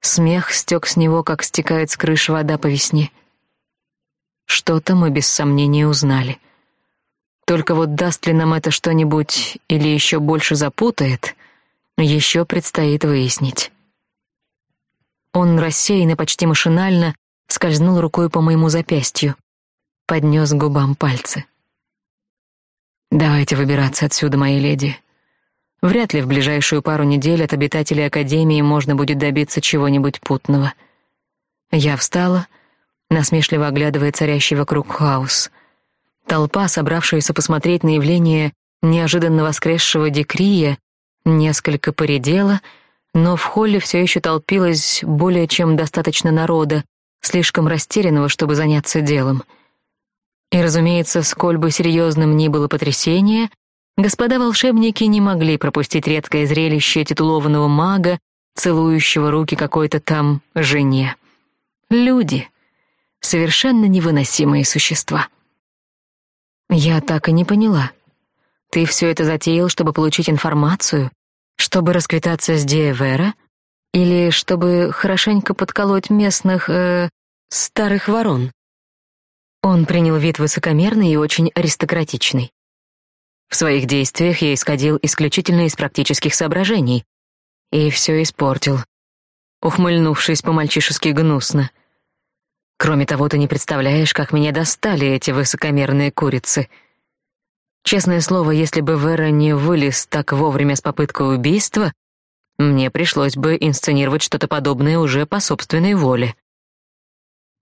Speaker 1: смех стек с него, как стекает с крыши вода по весне. Что-то мы без сомнения узнали. Только вот даст ли нам это что-нибудь или еще больше запутает, еще предстоит выяснить. Он рассеянно, почти машинально скользнул рукой по моему запястью поднес губам пальцы. «Давайте выбираться отсюда, мои леди. Вряд ли в ближайшую пару недель от обитателей Академии можно будет добиться чего-нибудь путного». Я встала, насмешливо оглядывая царящий вокруг хаос. Толпа, собравшаяся посмотреть на явление неожиданно воскресшего Декрия, несколько поредела, но в холле все еще толпилось более чем достаточно народа, слишком растерянного, чтобы заняться делом — и, разумеется, сколь бы серьезным ни было потрясение, господа волшебники не могли пропустить редкое зрелище титулованного мага, целующего руки какой-то там жене. Люди — совершенно невыносимые существа. Я так и не поняла. Ты все это затеял, чтобы получить информацию, чтобы расквитаться с Диэвера, или чтобы хорошенько подколоть местных, э, старых ворон? Он принял вид высокомерный и очень аристократичный. В своих действиях я исходил исключительно из практических соображений. И все испортил, ухмыльнувшись по-мальчишески гнусно. Кроме того, ты не представляешь, как меня достали эти высокомерные курицы. Честное слово, если бы Вера не вылез так вовремя с попыткой убийства, мне пришлось бы инсценировать что-то подобное уже по собственной воле.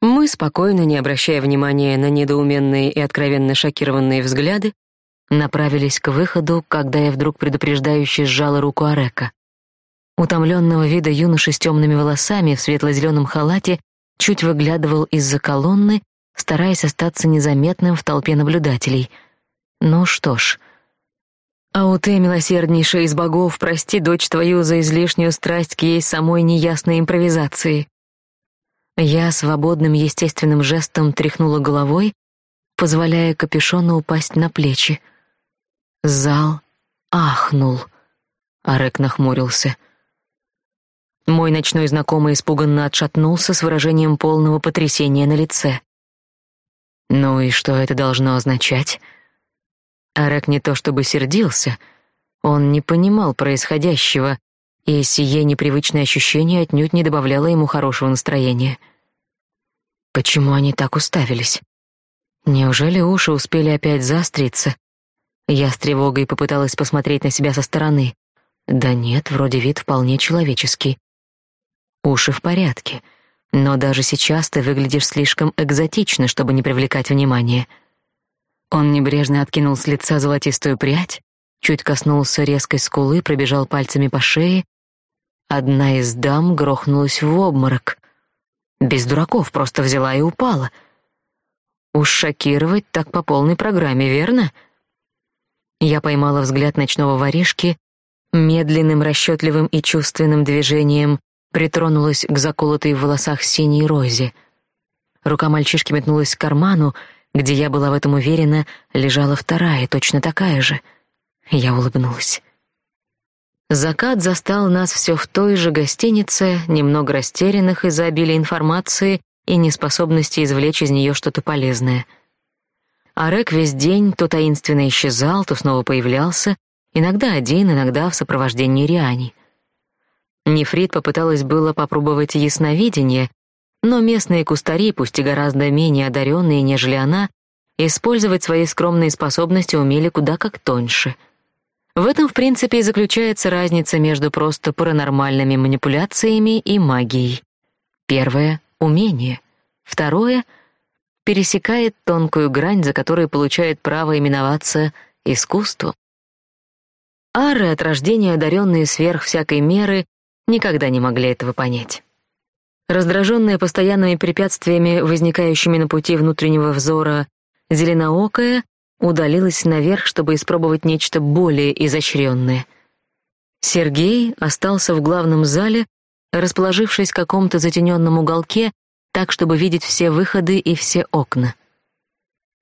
Speaker 1: Мы, спокойно, не обращая внимания на недоуменные и откровенно шокированные взгляды, направились к выходу, когда я вдруг предупреждающе сжала руку Арека. Утомленного вида юноши с темными волосами в светло-зеленом халате чуть выглядывал из-за колонны, стараясь остаться незаметным в толпе наблюдателей. Ну что ж... А у ты, милосерднейшая из богов, прости дочь твою за излишнюю страсть к ей самой неясной импровизации. Я свободным естественным жестом тряхнула головой, позволяя капюшону упасть на плечи. Зал ахнул. Арек нахмурился. Мой ночной знакомый испуганно отшатнулся с выражением полного потрясения на лице. Ну и что это должно означать? Арек не то чтобы сердился, он не понимал происходящего и сие непривычное ощущение отнюдь не добавляло ему хорошего настроения. Почему они так уставились? Неужели уши успели опять заостриться? Я с тревогой попыталась посмотреть на себя со стороны. Да нет, вроде вид вполне человеческий. Уши в порядке, но даже сейчас ты выглядишь слишком экзотично, чтобы не привлекать внимания. Он небрежно откинул с лица золотистую прядь, чуть коснулся резкой скулы, пробежал пальцами по шее Одна из дам грохнулась в обморок. Без дураков просто взяла и упала. Уж шокировать так по полной программе, верно? Я поймала взгляд ночного воришки, медленным, расчетливым и чувственным движением притронулась к заколотой в волосах синей розе. Рука мальчишки метнулась к карману, где я была в этом уверена, лежала вторая, точно такая же. Я улыбнулась. Закат застал нас все в той же гостинице, немного растерянных из-за обилия информации и неспособности извлечь из нее что-то полезное. Арек весь день то таинственно исчезал, то снова появлялся, иногда один, иногда в сопровождении Риани. Нефрит попыталась было попробовать ясновидение, но местные кустари, пусть и гораздо менее одаренные, нежели она, использовать свои скромные способности умели куда как тоньше — в этом, в принципе, и заключается разница между просто паранормальными манипуляциями и магией. Первое — умение. Второе — пересекает тонкую грань, за которой получает право именоваться искусством. Ары, от рождения одаренные сверх всякой меры, никогда не могли этого понять. Раздраженная постоянными препятствиями, возникающими на пути внутреннего взора, зеленоокая удалилась наверх, чтобы испробовать нечто более изощренное. Сергей остался в главном зале, расположившись в каком-то затененном уголке, так, чтобы видеть все выходы и все окна.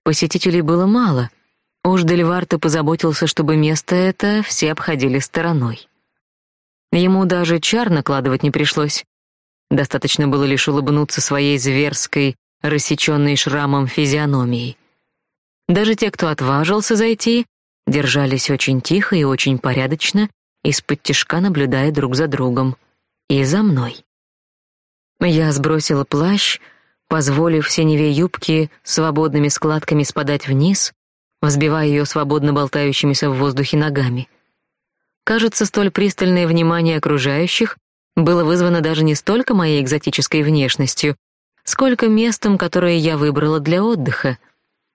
Speaker 1: Посетителей было мало. Уж Дельварто позаботился, чтобы место это все обходили стороной. Ему даже чар накладывать не пришлось. Достаточно было лишь улыбнуться своей зверской, рассеченной шрамом физиономией. Даже те, кто отважился зайти, держались очень тихо и очень порядочно, из-под тишка наблюдая друг за другом. И за мной. Я сбросила плащ, позволив синеве юбки свободными складками спадать вниз, взбивая ее свободно болтающимися в воздухе ногами. Кажется, столь пристальное внимание окружающих было вызвано даже не столько моей экзотической внешностью, сколько местом, которое я выбрала для отдыха —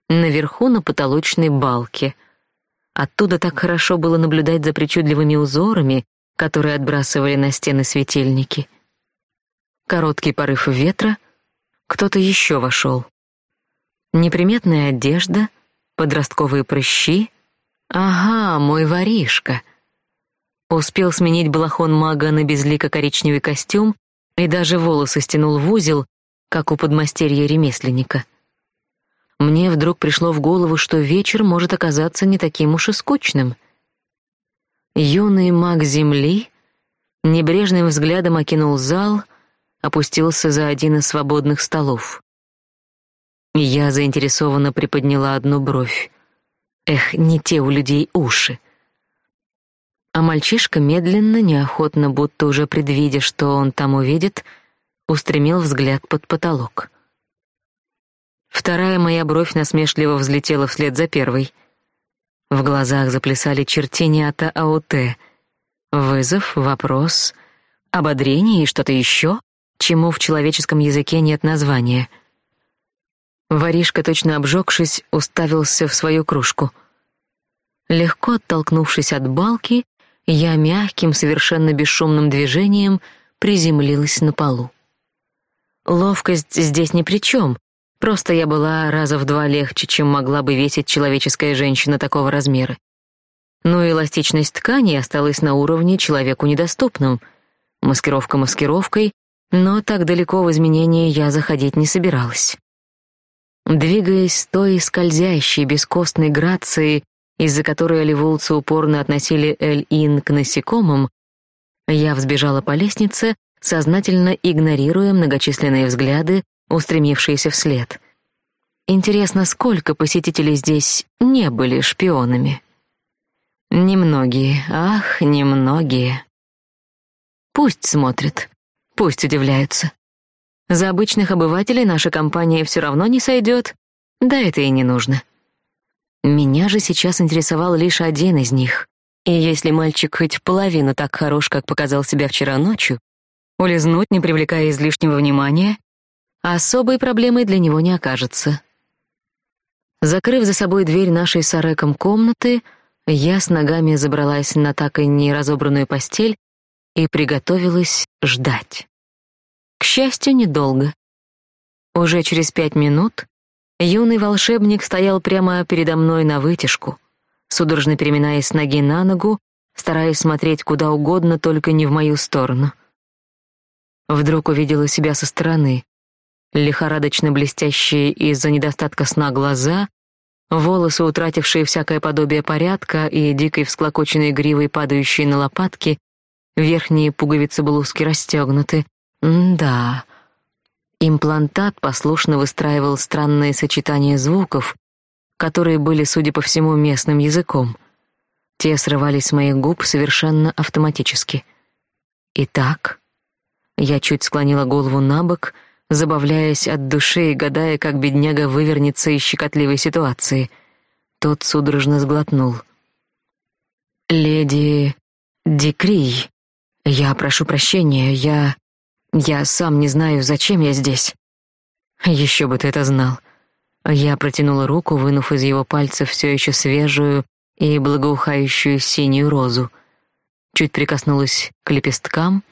Speaker 1: наверху на потолочной балке. Оттуда так хорошо было наблюдать за причудливыми узорами, которые отбрасывали на стены светильники. Короткий порыв ветра, кто-то еще вошел. Неприметная одежда, подростковые прыщи. Ага, мой воришка. Успел сменить балахон мага на безлико-коричневый костюм и даже волосы стянул в узел, как у подмастерья ремесленника — мне вдруг пришло в голову, что вечер может оказаться не таким уж и скучным. Юный маг земли небрежным взглядом окинул зал, опустился за один из свободных столов. Я заинтересованно приподняла одну бровь. Эх, не те у людей уши. А мальчишка медленно, неохотно, будто уже предвидя, что он там увидит, устремил взгляд под потолок. Вторая моя бровь насмешливо взлетела вслед за первой. В глазах заплясали чертенята АОТ. Вызов, вопрос, ободрение и что-то еще, чему в человеческом языке нет названия. Воришка, точно обжегшись, уставился в свою кружку. Легко оттолкнувшись от балки, я мягким, совершенно бесшумным движением приземлилась на полу. Ловкость здесь ни при чем, просто я была раза в два легче, чем могла бы весить человеческая женщина такого размера. Но эластичность ткани осталась на уровне человеку недоступном. Маскировка маскировкой, но так далеко в изменения я заходить не собиралась. Двигаясь с той скользящей, бескостной грацией, из-за которой оливулцы упорно относили Эль-Ин к насекомым, я взбежала по лестнице, сознательно игнорируя многочисленные взгляды, устремившиеся вслед. Интересно, сколько посетителей здесь не были шпионами? Немногие, ах, немногие. Пусть смотрят, пусть удивляются. За обычных обывателей наша компания все равно не сойдет, да это и не нужно. Меня же сейчас интересовал лишь один из них. И если мальчик хоть половину так хорош, как показал себя вчера ночью, улизнуть, не привлекая излишнего внимания, особой проблемой для него не окажется. Закрыв за собой дверь нашей с Ареком комнаты, я с ногами забралась на так и не разобранную постель и приготовилась ждать. К счастью, недолго. Уже через пять минут Юный волшебник стоял прямо передо мной на вытяжку, судорожно переминаясь с ноги на ногу, стараясь смотреть куда угодно, только не в мою сторону. Вдруг увидела себя со стороны. Лихорадочно блестящие из-за недостатка сна глаза, волосы, утратившие всякое подобие порядка и дикой всклокоченной гривой, падающие на лопатки, верхние пуговицы блузки расстегнуты. М-да, Имплантат послушно выстраивал странные сочетания звуков, которые были, судя по всему, местным языком. Те срывались с моих губ совершенно автоматически. Итак, я чуть склонила голову на бок, забавляясь от души и гадая, как бедняга вывернется из щекотливой ситуации. Тот судорожно сглотнул. «Леди Дикрий, я прошу прощения, я...» Я сам не знаю, зачем я здесь. Еще бы ты это знал. Я протянула руку, вынув из его пальцев все еще свежую и благоухающую синюю розу. Чуть прикоснулась к лепесткам,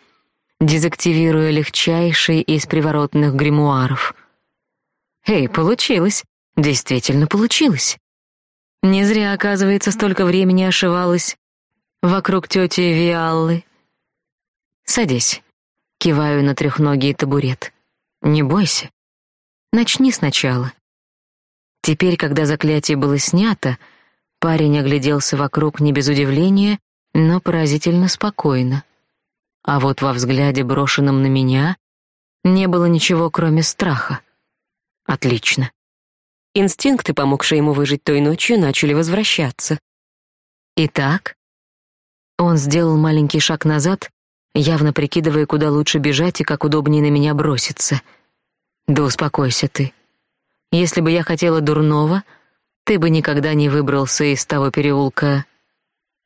Speaker 1: дезактивируя легчайший из приворотных гримуаров. Эй, получилось. Действительно получилось. Не зря, оказывается, столько времени ошивалась вокруг тети Виаллы. Садись. Киваю на трехногий табурет. Не бойся. Начни сначала. Теперь, когда заклятие было снято, парень огляделся вокруг не без удивления, но поразительно спокойно. А вот во взгляде, брошенном на меня, не было ничего, кроме страха. Отлично. Инстинкты, помогшие ему выжить той ночью, начали возвращаться. Итак, он сделал маленький шаг назад, явно прикидывая, куда лучше бежать и как удобнее на меня броситься. Да успокойся ты. Если бы я хотела дурного, ты бы никогда не выбрался из того переулка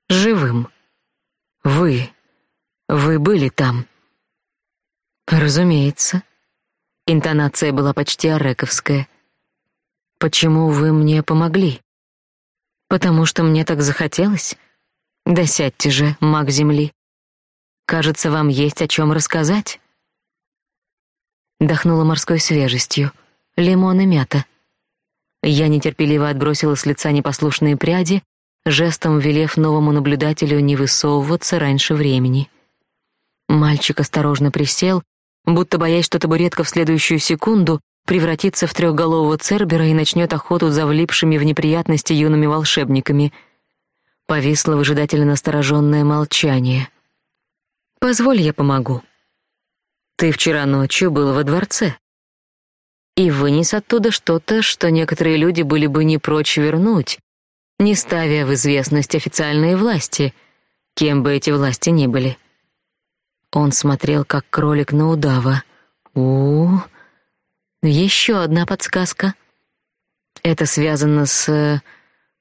Speaker 1: живым. Вы, вы были там. Разумеется. Интонация была почти орековская. Почему вы мне помогли? Потому что мне так захотелось. Да же, маг земли. Кажется, вам есть о чем рассказать. Дохнула морской свежестью, лимон и мята. Я нетерпеливо отбросила с лица непослушные пряди, жестом велев новому наблюдателю не высовываться раньше времени. Мальчик осторожно присел, будто боясь, что табуретка в следующую секунду превратится в трехголового цербера и начнет охоту за влипшими в неприятности юными волшебниками. Повисло выжидательно настороженное молчание — Позволь, я помогу. Ты вчера ночью был во дворце и вынес оттуда что-то, что некоторые люди были бы не прочь вернуть, не ставя в известность официальные власти, кем бы эти власти ни были. Он смотрел, как кролик на удава. у, -у, -у. Еще одна подсказка. Это связано с,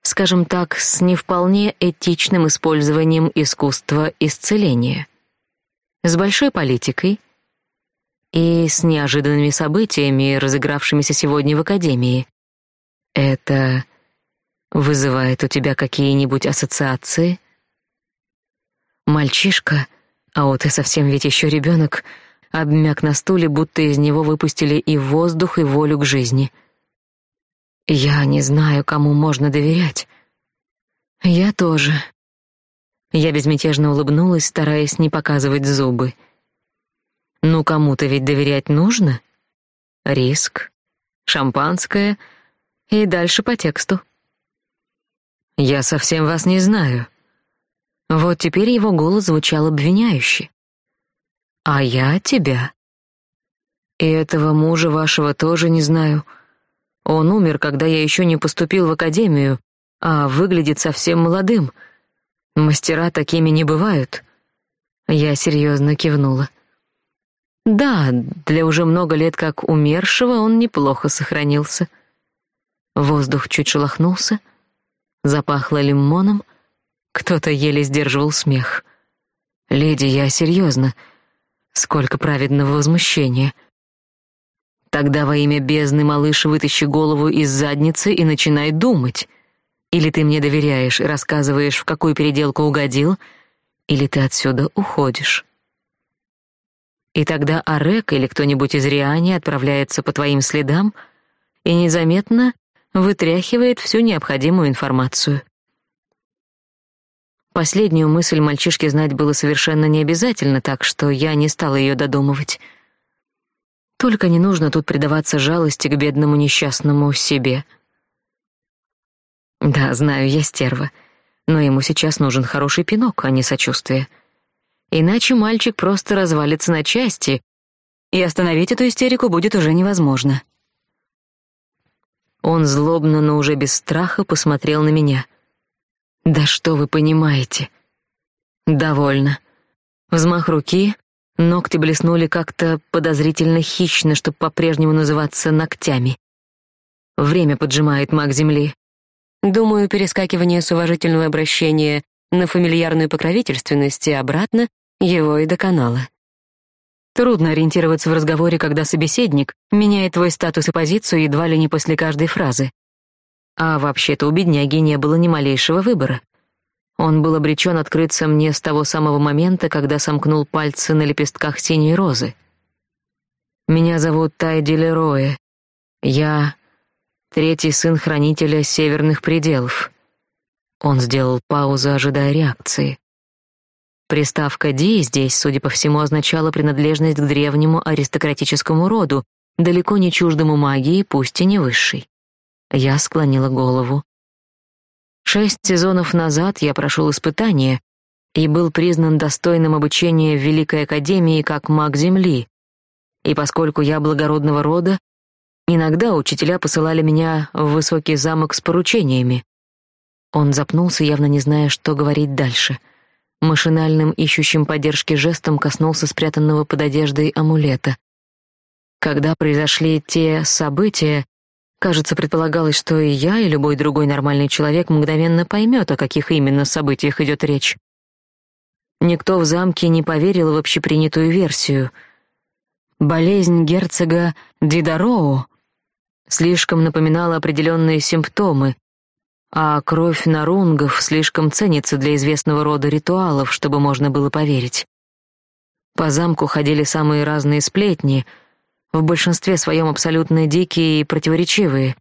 Speaker 1: скажем так, с не вполне этичным использованием искусства исцеления. С большой политикой и с неожиданными событиями, разыгравшимися сегодня в академии. Это вызывает у тебя какие-нибудь ассоциации? Мальчишка, а вот и совсем ведь еще ребенок, обмяк на стуле, будто из него выпустили и воздух, и волю к жизни. Я не знаю, кому можно доверять. Я тоже. Я безмятежно улыбнулась, стараясь не показывать зубы. Ну, кому-то ведь доверять нужно. Риск, шампанское и дальше по тексту. Я совсем вас не знаю. Вот теперь его голос звучал обвиняюще. А я тебя. И этого мужа вашего тоже не знаю. Он умер, когда я еще не поступил в академию, а выглядит совсем молодым. Мастера такими не бывают. Я серьезно кивнула. Да, для уже много лет как умершего он неплохо сохранился. Воздух чуть шелохнулся, запахло лимоном, кто-то еле сдерживал смех. «Леди, я серьезно. Сколько праведного возмущения!» «Тогда во имя бездны, малыш, вытащи голову из задницы и начинай думать. Или ты мне доверяешь и рассказываешь, в какую переделку угодил, или ты отсюда уходишь». И тогда Арек или кто-нибудь из Риани отправляется по твоим следам и незаметно вытряхивает всю необходимую информацию. Последнюю мысль мальчишке знать было совершенно не обязательно, так что я не стала ее додумывать. Только не нужно тут предаваться жалости к бедному несчастному себе. Да, знаю, я стерва, но ему сейчас нужен хороший пинок, а не сочувствие. Иначе мальчик просто развалится на части, и остановить эту истерику будет уже невозможно. Он злобно, но уже без страха посмотрел на меня. Да что вы понимаете? Довольно. Взмах руки, ногти блеснули как-то подозрительно хищно, чтобы по-прежнему называться ногтями. Время поджимает маг земли. Думаю, перескакивание с уважительного обращения на фамильярную покровительственность и обратно его и доконало. Трудно ориентироваться в разговоре, когда собеседник меняет твой статус и позицию едва ли не после каждой фразы. А вообще-то у бедняги не было ни малейшего выбора. Он был обречен открыться мне с того самого момента, когда сомкнул пальцы на лепестках синей розы. Меня зовут Тайди Лероя. Я третий сын хранителя северных пределов. Он сделал паузу, ожидая реакции. Приставка «ди» здесь, судя по всему, означала принадлежность к древнему аристократическому роду, далеко не чуждому магии, пусть и не высшей. Я склонила голову. Шесть сезонов назад я прошел испытание и был признан достойным обучения в Великой Академии как маг Земли. И поскольку я благородного рода, иногда учителя посылали меня в высокий замок с поручениями. Он запнулся, явно не зная, что говорить дальше — машинальным ищущим поддержки жестом коснулся спрятанного под одеждой амулета. Когда произошли те события, кажется, предполагалось, что и я, и любой другой нормальный человек мгновенно поймет, о каких именно событиях идет речь. Никто в замке не поверил в общепринятую версию. Болезнь герцога Дидароу слишком напоминала определенные симптомы, а кровь нарунгов слишком ценится для известного рода ритуалов, чтобы можно было поверить. По замку ходили самые разные сплетни, в большинстве своем абсолютно дикие и противоречивые.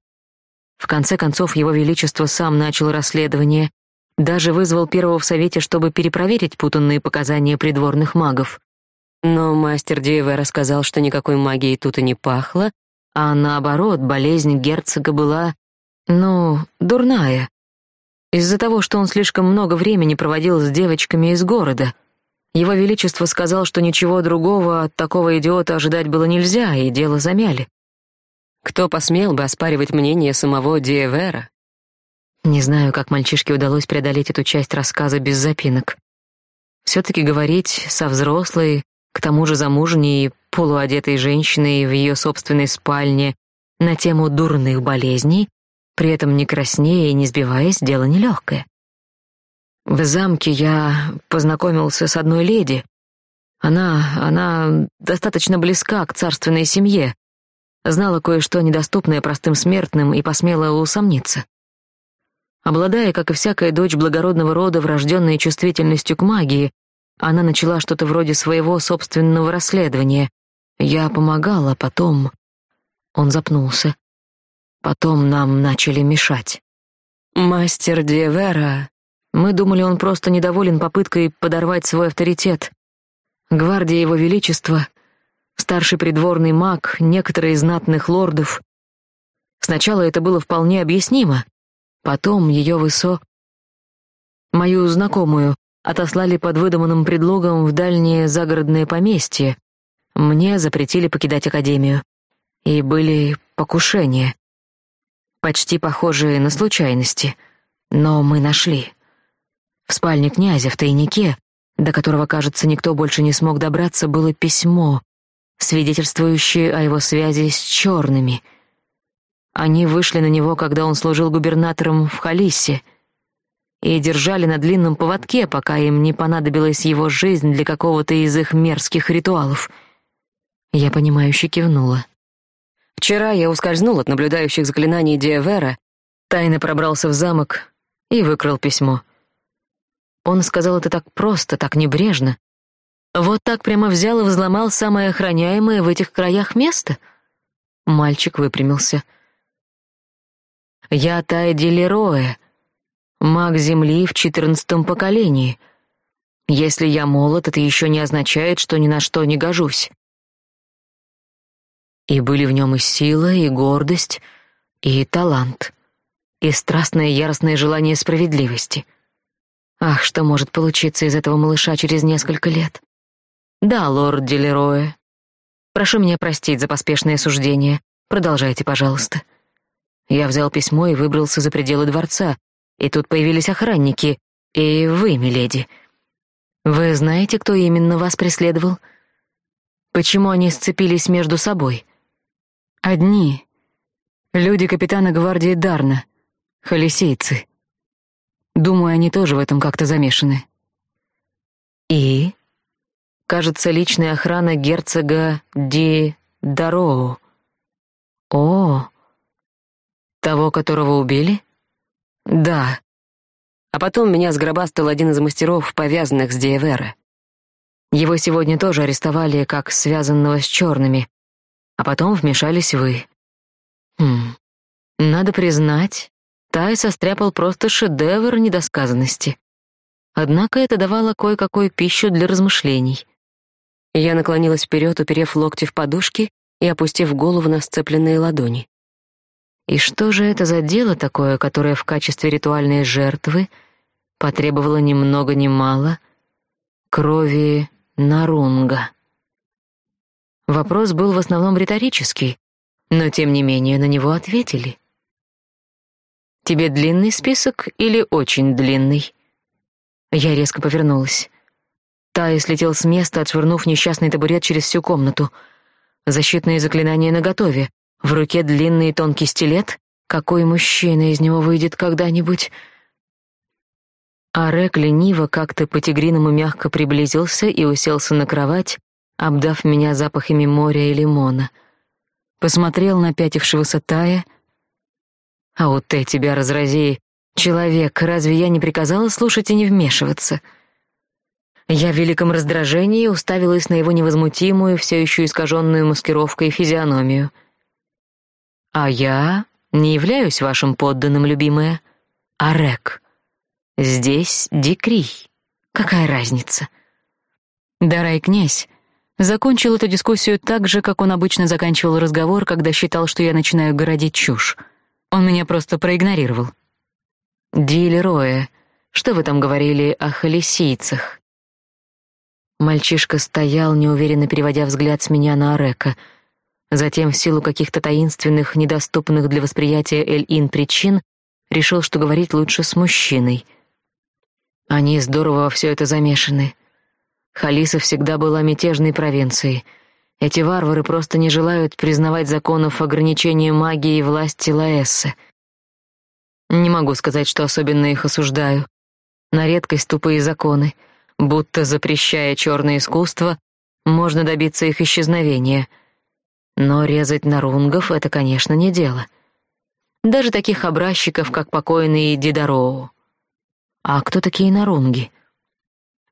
Speaker 1: В конце концов, его величество сам начал расследование, даже вызвал первого в совете, чтобы перепроверить путанные показания придворных магов. Но мастер Диева рассказал, что никакой магии тут и не пахло, а наоборот, болезнь герцога была ну, дурная. Из-за того, что он слишком много времени проводил с девочками из города. Его Величество сказал, что ничего другого от такого идиота ожидать было нельзя, и дело замяли. Кто посмел бы оспаривать мнение самого Диевера? Не знаю, как мальчишке удалось преодолеть эту часть рассказа без запинок. Все-таки говорить со взрослой, к тому же замужней и полуодетой женщиной в ее собственной спальне на тему дурных болезней, при этом не краснея и не сбиваясь, дело нелегкое. В замке я познакомился с одной леди. Она, она достаточно близка к царственной семье, знала кое-что недоступное простым смертным и посмела усомниться. Обладая, как и всякая дочь благородного рода, врожденной чувствительностью к магии, она начала что-то вроде своего собственного расследования. Я помогала, потом... Он запнулся. Потом нам начали мешать. Мастер Диевера... Мы думали, он просто недоволен попыткой подорвать свой авторитет. Гвардия Его Величества, старший придворный маг, некоторые из знатных лордов. Сначала это было вполне объяснимо. Потом ее высо... Мою знакомую отослали под выдуманным предлогом в дальнее загородное поместье. Мне запретили покидать академию. И были покушения. Почти похожие на случайности. Но мы нашли. В спальне князя, в тайнике, до которого, кажется, никто больше не смог добраться, было письмо, свидетельствующее о его связи с черными — они вышли на него, когда он служил губернатором в Халисе, и держали на длинном поводке, пока им не понадобилась его жизнь для какого-то из их мерзких ритуалов. Я понимающе кивнула. Вчера я ускользнул от наблюдающих заклинаний Диавера, тайно пробрался в замок и выкрал письмо. Он сказал это так просто, так небрежно. Вот так прямо взял и взломал самое охраняемое в этих краях место? Мальчик выпрямился — я Тайди Лероэ, маг Земли в четырнадцатом поколении. Если я молод, это еще не означает, что ни на что не гожусь. И были в нем и сила, и гордость, и талант, и страстное яростное желание справедливости. Ах, что может получиться из этого малыша через несколько лет? Да, лорд Делероэ. Прошу меня простить за поспешное суждение. Продолжайте, пожалуйста. Я взял письмо и выбрался за пределы дворца, и тут появились охранники, и вы, миледи. Вы знаете, кто именно вас преследовал? Почему они сцепились между собой? Одни. Люди капитана гвардии Дарна, холесейцы. Думаю, они тоже в этом как-то замешаны. И? Кажется, личная охрана герцога Ди Дароу. О, того, которого убили? Да. А потом меня сгробастал один из мастеров, повязанных с Диевера. Его сегодня тоже арестовали как связанного с черными, а потом вмешались вы. Хм. Надо признать, Тай состряпал просто шедевр недосказанности. Однако это давало кое-какую пищу для размышлений. Я наклонилась вперед, уперев локти в подушки и опустив голову на сцепленные ладони. И что же это за дело такое, которое в качестве ритуальной жертвы потребовало ни много мало крови Нарунга? Вопрос был в основном риторический, но тем не менее на него ответили. Тебе длинный список или очень длинный? Я резко повернулась. Тай слетел с места, отшвырнув несчастный табурет через всю комнату. Защитные заклинания наготове. В руке длинный и тонкий стилет. Какой мужчина из него выйдет когда-нибудь? Арек лениво как-то по-тигриному мягко приблизился и уселся на кровать, обдав меня запахами моря и лимона. Посмотрел на пятившегося Тая. «А вот ты тебя разрази, человек, разве я не приказала слушать и не вмешиваться?» Я в великом раздражении уставилась на его невозмутимую, все еще искаженную маскировкой физиономию — а я не являюсь вашим подданным, любимая, а Рек. Здесь Дикрий. Какая разница? Дарай князь закончил эту дискуссию так же, как он обычно заканчивал разговор, когда считал, что я начинаю городить чушь. Он меня просто проигнорировал. Дилероя, что вы там говорили о холесийцах? Мальчишка стоял, неуверенно переводя взгляд с меня на Арека — Затем, в силу каких-то таинственных, недоступных для восприятия Эль-Ин причин, решил, что говорить лучше с мужчиной. Они здорово во все это замешаны. Халиса всегда была мятежной провинцией. Эти варвары просто не желают признавать законов ограничения магии и власти Лаэссы. Не могу сказать, что особенно их осуждаю. На редкость тупые законы, будто запрещая черное искусство, можно добиться их исчезновения. Но резать нарунгов — это, конечно, не дело. Даже таких образчиков, как покойный Дидороу. А кто такие нарунги?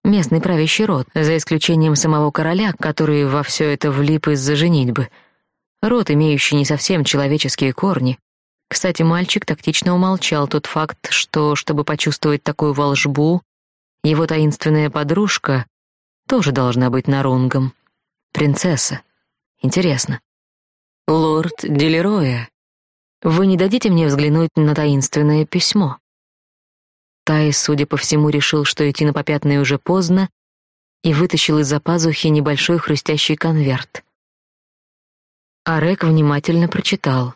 Speaker 1: Местный правящий род, за исключением самого короля, который во все это влип из-за женитьбы. Род, имеющий не совсем человеческие корни. Кстати, мальчик тактично умолчал тот факт, что, чтобы почувствовать такую волжбу, его таинственная подружка тоже должна быть нарунгом. Принцесса. Интересно. Лорд Делероя, вы не дадите мне взглянуть на таинственное письмо? Тай, судя по всему, решил, что идти на попятные уже поздно, и вытащил из-за пазухи небольшой хрустящий конверт. Арек внимательно прочитал.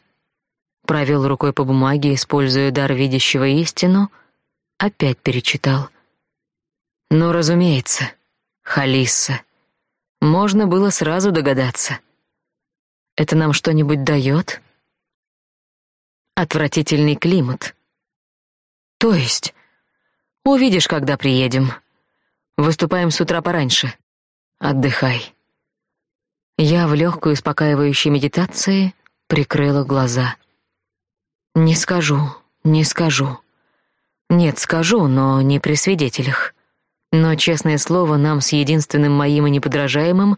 Speaker 1: Провел рукой по бумаге, используя дар видящего истину, опять перечитал. Ну, разумеется, Халисса. Можно было сразу догадаться. Это нам что-нибудь дает? Отвратительный климат. То есть Увидишь, когда приедем. Выступаем с утра пораньше. Отдыхай. Я в легкой успокаивающей медитации прикрыла глаза. Не скажу, не скажу. Нет, скажу, но не при свидетелях. Но, честное слово, нам с единственным моим и неподражаемым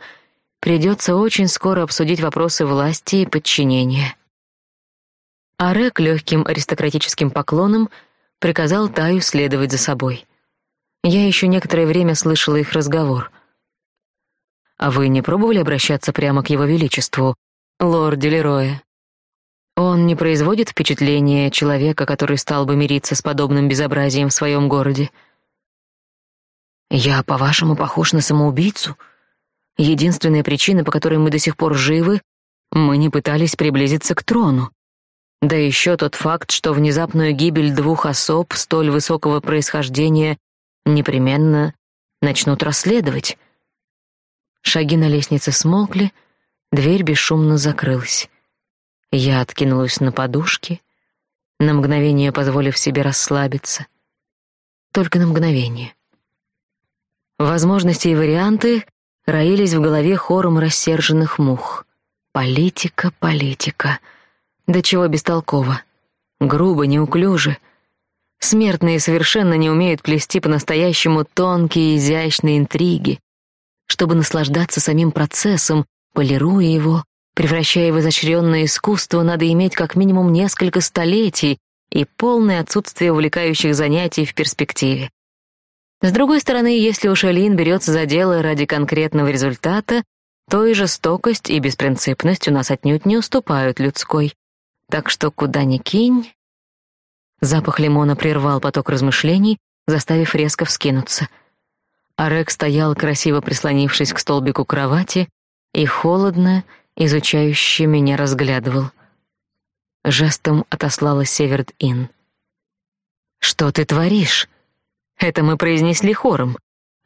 Speaker 1: придется очень скоро обсудить вопросы власти и подчинения. Арек легким аристократическим поклоном — приказал Таю следовать за собой. Я еще некоторое время слышала их разговор. «А вы не пробовали обращаться прямо к его величеству, лорд Делероя? Он не производит впечатления человека, который стал бы мириться с подобным безобразием в своем городе?» «Я, по-вашему, похож на самоубийцу? Единственная причина, по которой мы до сих пор живы, мы не пытались приблизиться к трону. Да еще тот факт, что внезапную гибель двух особ столь высокого происхождения непременно начнут расследовать. Шаги на лестнице смолкли, дверь бесшумно закрылась. Я откинулась на подушки, на мгновение позволив себе расслабиться. Только на мгновение. Возможности и варианты роились в голове хором рассерженных мух. Политика, политика — до чего бестолково. Грубо, неуклюже. Смертные совершенно не умеют плести по-настоящему тонкие, изящные интриги. Чтобы наслаждаться самим процессом, полируя его, превращая в изощренное искусство, надо иметь как минимум несколько столетий и полное отсутствие увлекающих занятий в перспективе. С другой стороны, если уж Элин берется за дело ради конкретного результата, то и жестокость, и беспринципность у нас отнюдь не уступают людской. Так что куда ни кинь... Запах лимона прервал поток размышлений, заставив резко вскинуться. Арек стоял, красиво прислонившись к столбику кровати, и холодно, изучающе меня разглядывал. Жестом отослала Северд-Ин. «Что ты творишь?» Это мы произнесли хором.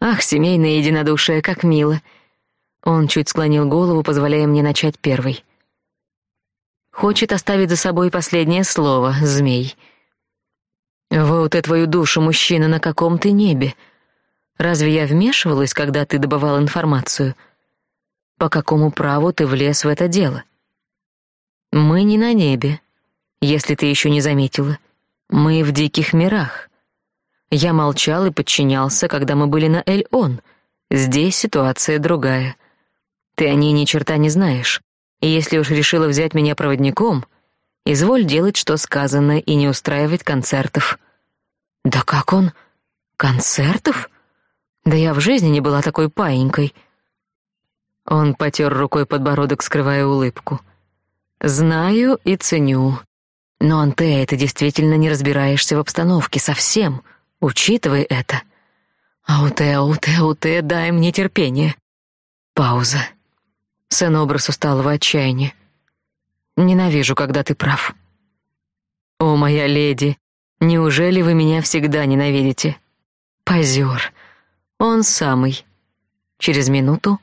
Speaker 1: Ах, семейное единодушие, как мило. Он чуть склонил голову, позволяя мне начать первой. Хочет оставить за собой последнее слово, змей. Вот и твою душу, мужчина, на каком ты небе? Разве я вмешивалась, когда ты добывал информацию? По какому праву ты влез в это дело? Мы не на небе, если ты еще не заметила. Мы в диких мирах. Я молчал и подчинялся, когда мы были на Эль-Он. Здесь ситуация другая. Ты о ней ни черта не знаешь. И если уж решила взять меня проводником, изволь делать, что сказано, и не устраивать концертов. Да как он? Концертов? Да я в жизни не была такой паинькой. Он потер рукой подбородок, скрывая улыбку. Знаю и ценю. Но, Антея, ты действительно не разбираешься в обстановке совсем. Учитывай это. Ауте, ауте, ауте, дай мне терпение. Пауза. Сын-образ усталого отчаяния. Ненавижу, когда ты прав. О, моя леди, Неужели вы меня всегда ненавидите? Позер. Он самый. Через минуту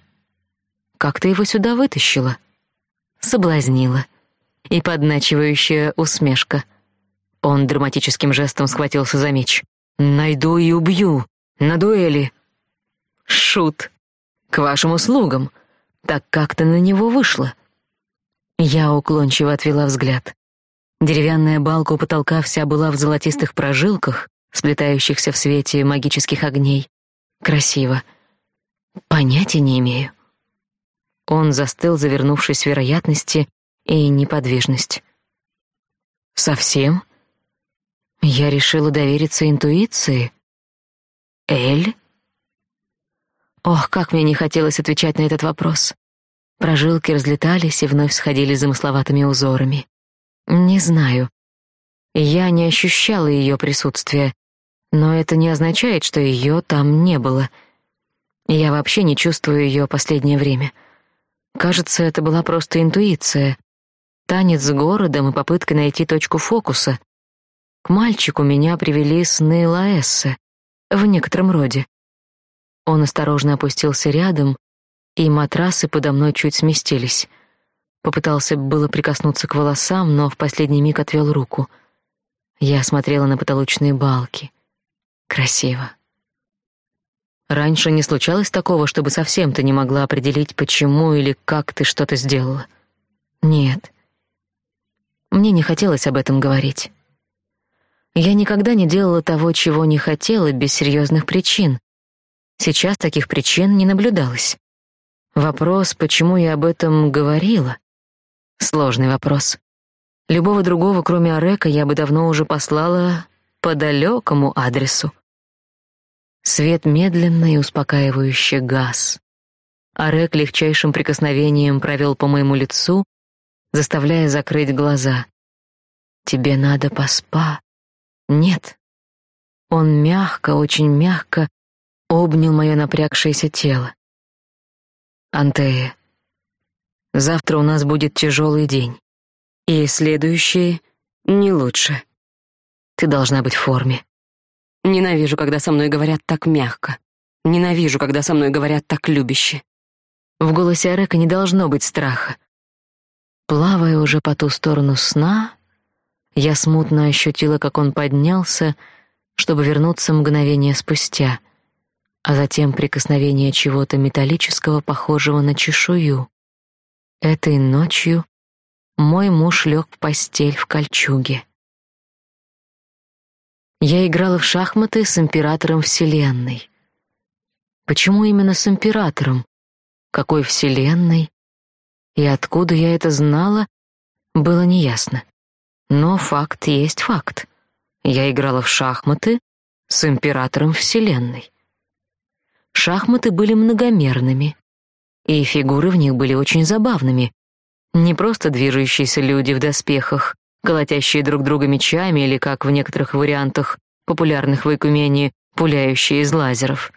Speaker 1: как ты его сюда вытащила? Соблазнила. И подначивающая усмешка. Он драматическим жестом схватился за меч. Найду и убью на дуэли. Шут. К вашим услугам. Так как ты на него вышла? Я уклончиво отвела взгляд. Деревянная балка у потолка вся была в золотистых прожилках, сплетающихся в свете магических огней. Красиво. Понятия не имею. Он застыл, завернувшись в вероятности и неподвижность. Совсем? Я решила довериться интуиции. Эль? Ох, как мне не хотелось отвечать на этот вопрос. Прожилки разлетались и вновь сходили замысловатыми узорами. Не знаю. Я не ощущала ее присутствия, но это не означает, что ее там не было. Я вообще не чувствую ее последнее время — Кажется, это была просто интуиция. Танец с городом и попытка найти точку фокуса. К мальчику меня привели сны Лаэссе, в некотором роде. Он осторожно опустился рядом, и матрасы подо мной чуть сместились. Попытался было прикоснуться к волосам, но в последний миг отвел руку. Я смотрела на потолочные балки. Красиво. Раньше не случалось такого, чтобы совсем ты не могла определить, почему или как ты что-то сделала. Нет. Мне не хотелось об этом говорить. Я никогда не делала того, чего не хотела, без серьезных причин. Сейчас таких причин не наблюдалось. Вопрос, почему я об этом говорила, сложный вопрос. Любого другого, кроме Арека, я бы давно уже послала по далекому адресу. Свет медленно и успокаивающе гас. Арек легчайшим прикосновением провел по моему лицу, заставляя закрыть глаза. «Тебе надо поспа». «Нет». Он мягко, очень мягко обнял мое напрягшееся тело. «Антея, завтра у нас будет тяжелый день, и следующий не лучше. Ты должна быть в форме. Ненавижу, когда со мной говорят так мягко. Ненавижу, когда со мной говорят так любяще. В голосе Арека не должно быть страха. Плавая уже по ту сторону сна, я смутно ощутила, как он поднялся, чтобы вернуться мгновение спустя, а затем прикосновение чего-то металлического, похожего на чешую. Этой ночью мой муж лег в постель в кольчуге. Я играла в шахматы с императором Вселенной. Почему именно с императором? Какой Вселенной? И откуда я это знала, было неясно. Но факт есть факт. Я играла в шахматы с императором Вселенной. Шахматы были многомерными, и фигуры в них были очень забавными. Не просто движущиеся люди в доспехах, колотящие друг друга мечами или, как в некоторых вариантах, популярных в Экумене, пуляющие из лазеров.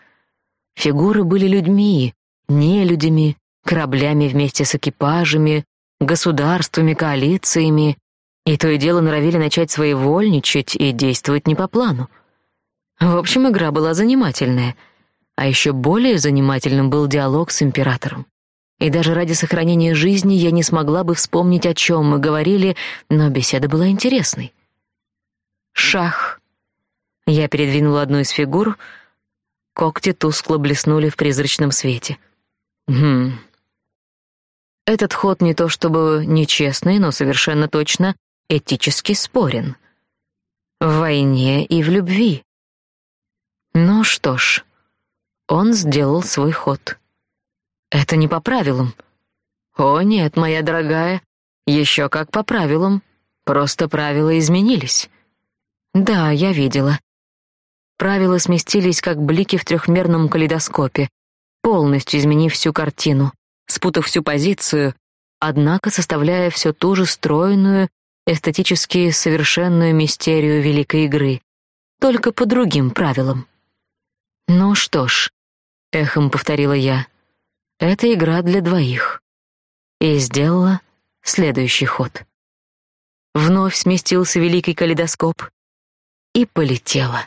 Speaker 1: Фигуры были людьми, не людьми, кораблями вместе с экипажами, государствами, коалициями, и то и дело норовили начать своевольничать и действовать не по плану. В общем, игра была занимательная, а еще более занимательным был диалог с императором. И даже ради сохранения жизни я не смогла бы вспомнить, о чем мы говорили, но беседа была интересной. Шах. Я передвинула одну из фигур. Когти тускло блеснули в призрачном свете. Хм. Этот ход не то чтобы нечестный, но совершенно точно этически спорен. В войне и в любви. Ну что ж, он сделал свой ход. Это не по правилам. О нет, моя дорогая, еще как по правилам. Просто правила изменились. Да, я видела. Правила сместились, как блики в трехмерном калейдоскопе, полностью изменив всю картину, спутав всю позицию, однако составляя все ту же стройную, эстетически совершенную мистерию великой игры, только по другим правилам. «Ну что ж», — эхом повторила я, — это игра для двоих. И сделала следующий ход. Вновь сместился великий калейдоскоп, и полетела.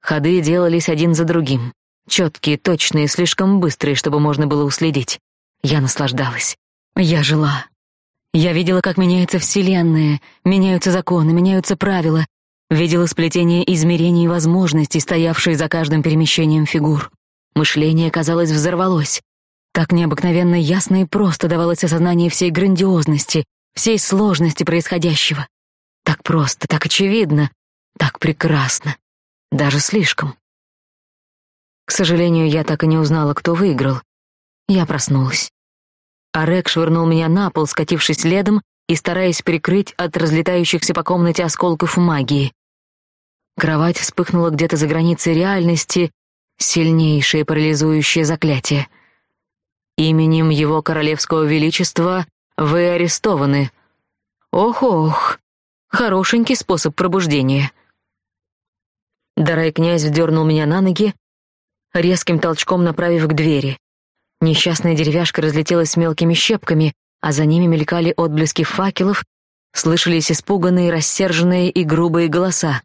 Speaker 1: Ходы делались один за другим. Четкие, точные, слишком быстрые, чтобы можно было уследить. Я наслаждалась. Я жила. Я видела, как меняется Вселенная, меняются законы, меняются правила. Видела сплетение измерений и возможностей, стоявшие за каждым перемещением фигур. Мышление, казалось, взорвалось. Так необыкновенно ясно и просто давалось осознание всей грандиозности, всей сложности происходящего. Так просто, так очевидно, так прекрасно. Даже слишком. К сожалению, я так и не узнала, кто выиграл. Я проснулась. Арек швырнул меня на пол, скатившись следом и стараясь прикрыть от разлетающихся по комнате осколков магии. Кровать вспыхнула где-то за границей реальности, сильнейшее парализующее заклятие. Именем его королевского величества вы арестованы. Ох-ох, хорошенький способ пробуждения. Дарай князь вдернул меня на ноги, резким толчком направив к двери. Несчастная деревяшка разлетелась мелкими щепками, а за ними мелькали отблески факелов, слышались испуганные, рассерженные и грубые голоса.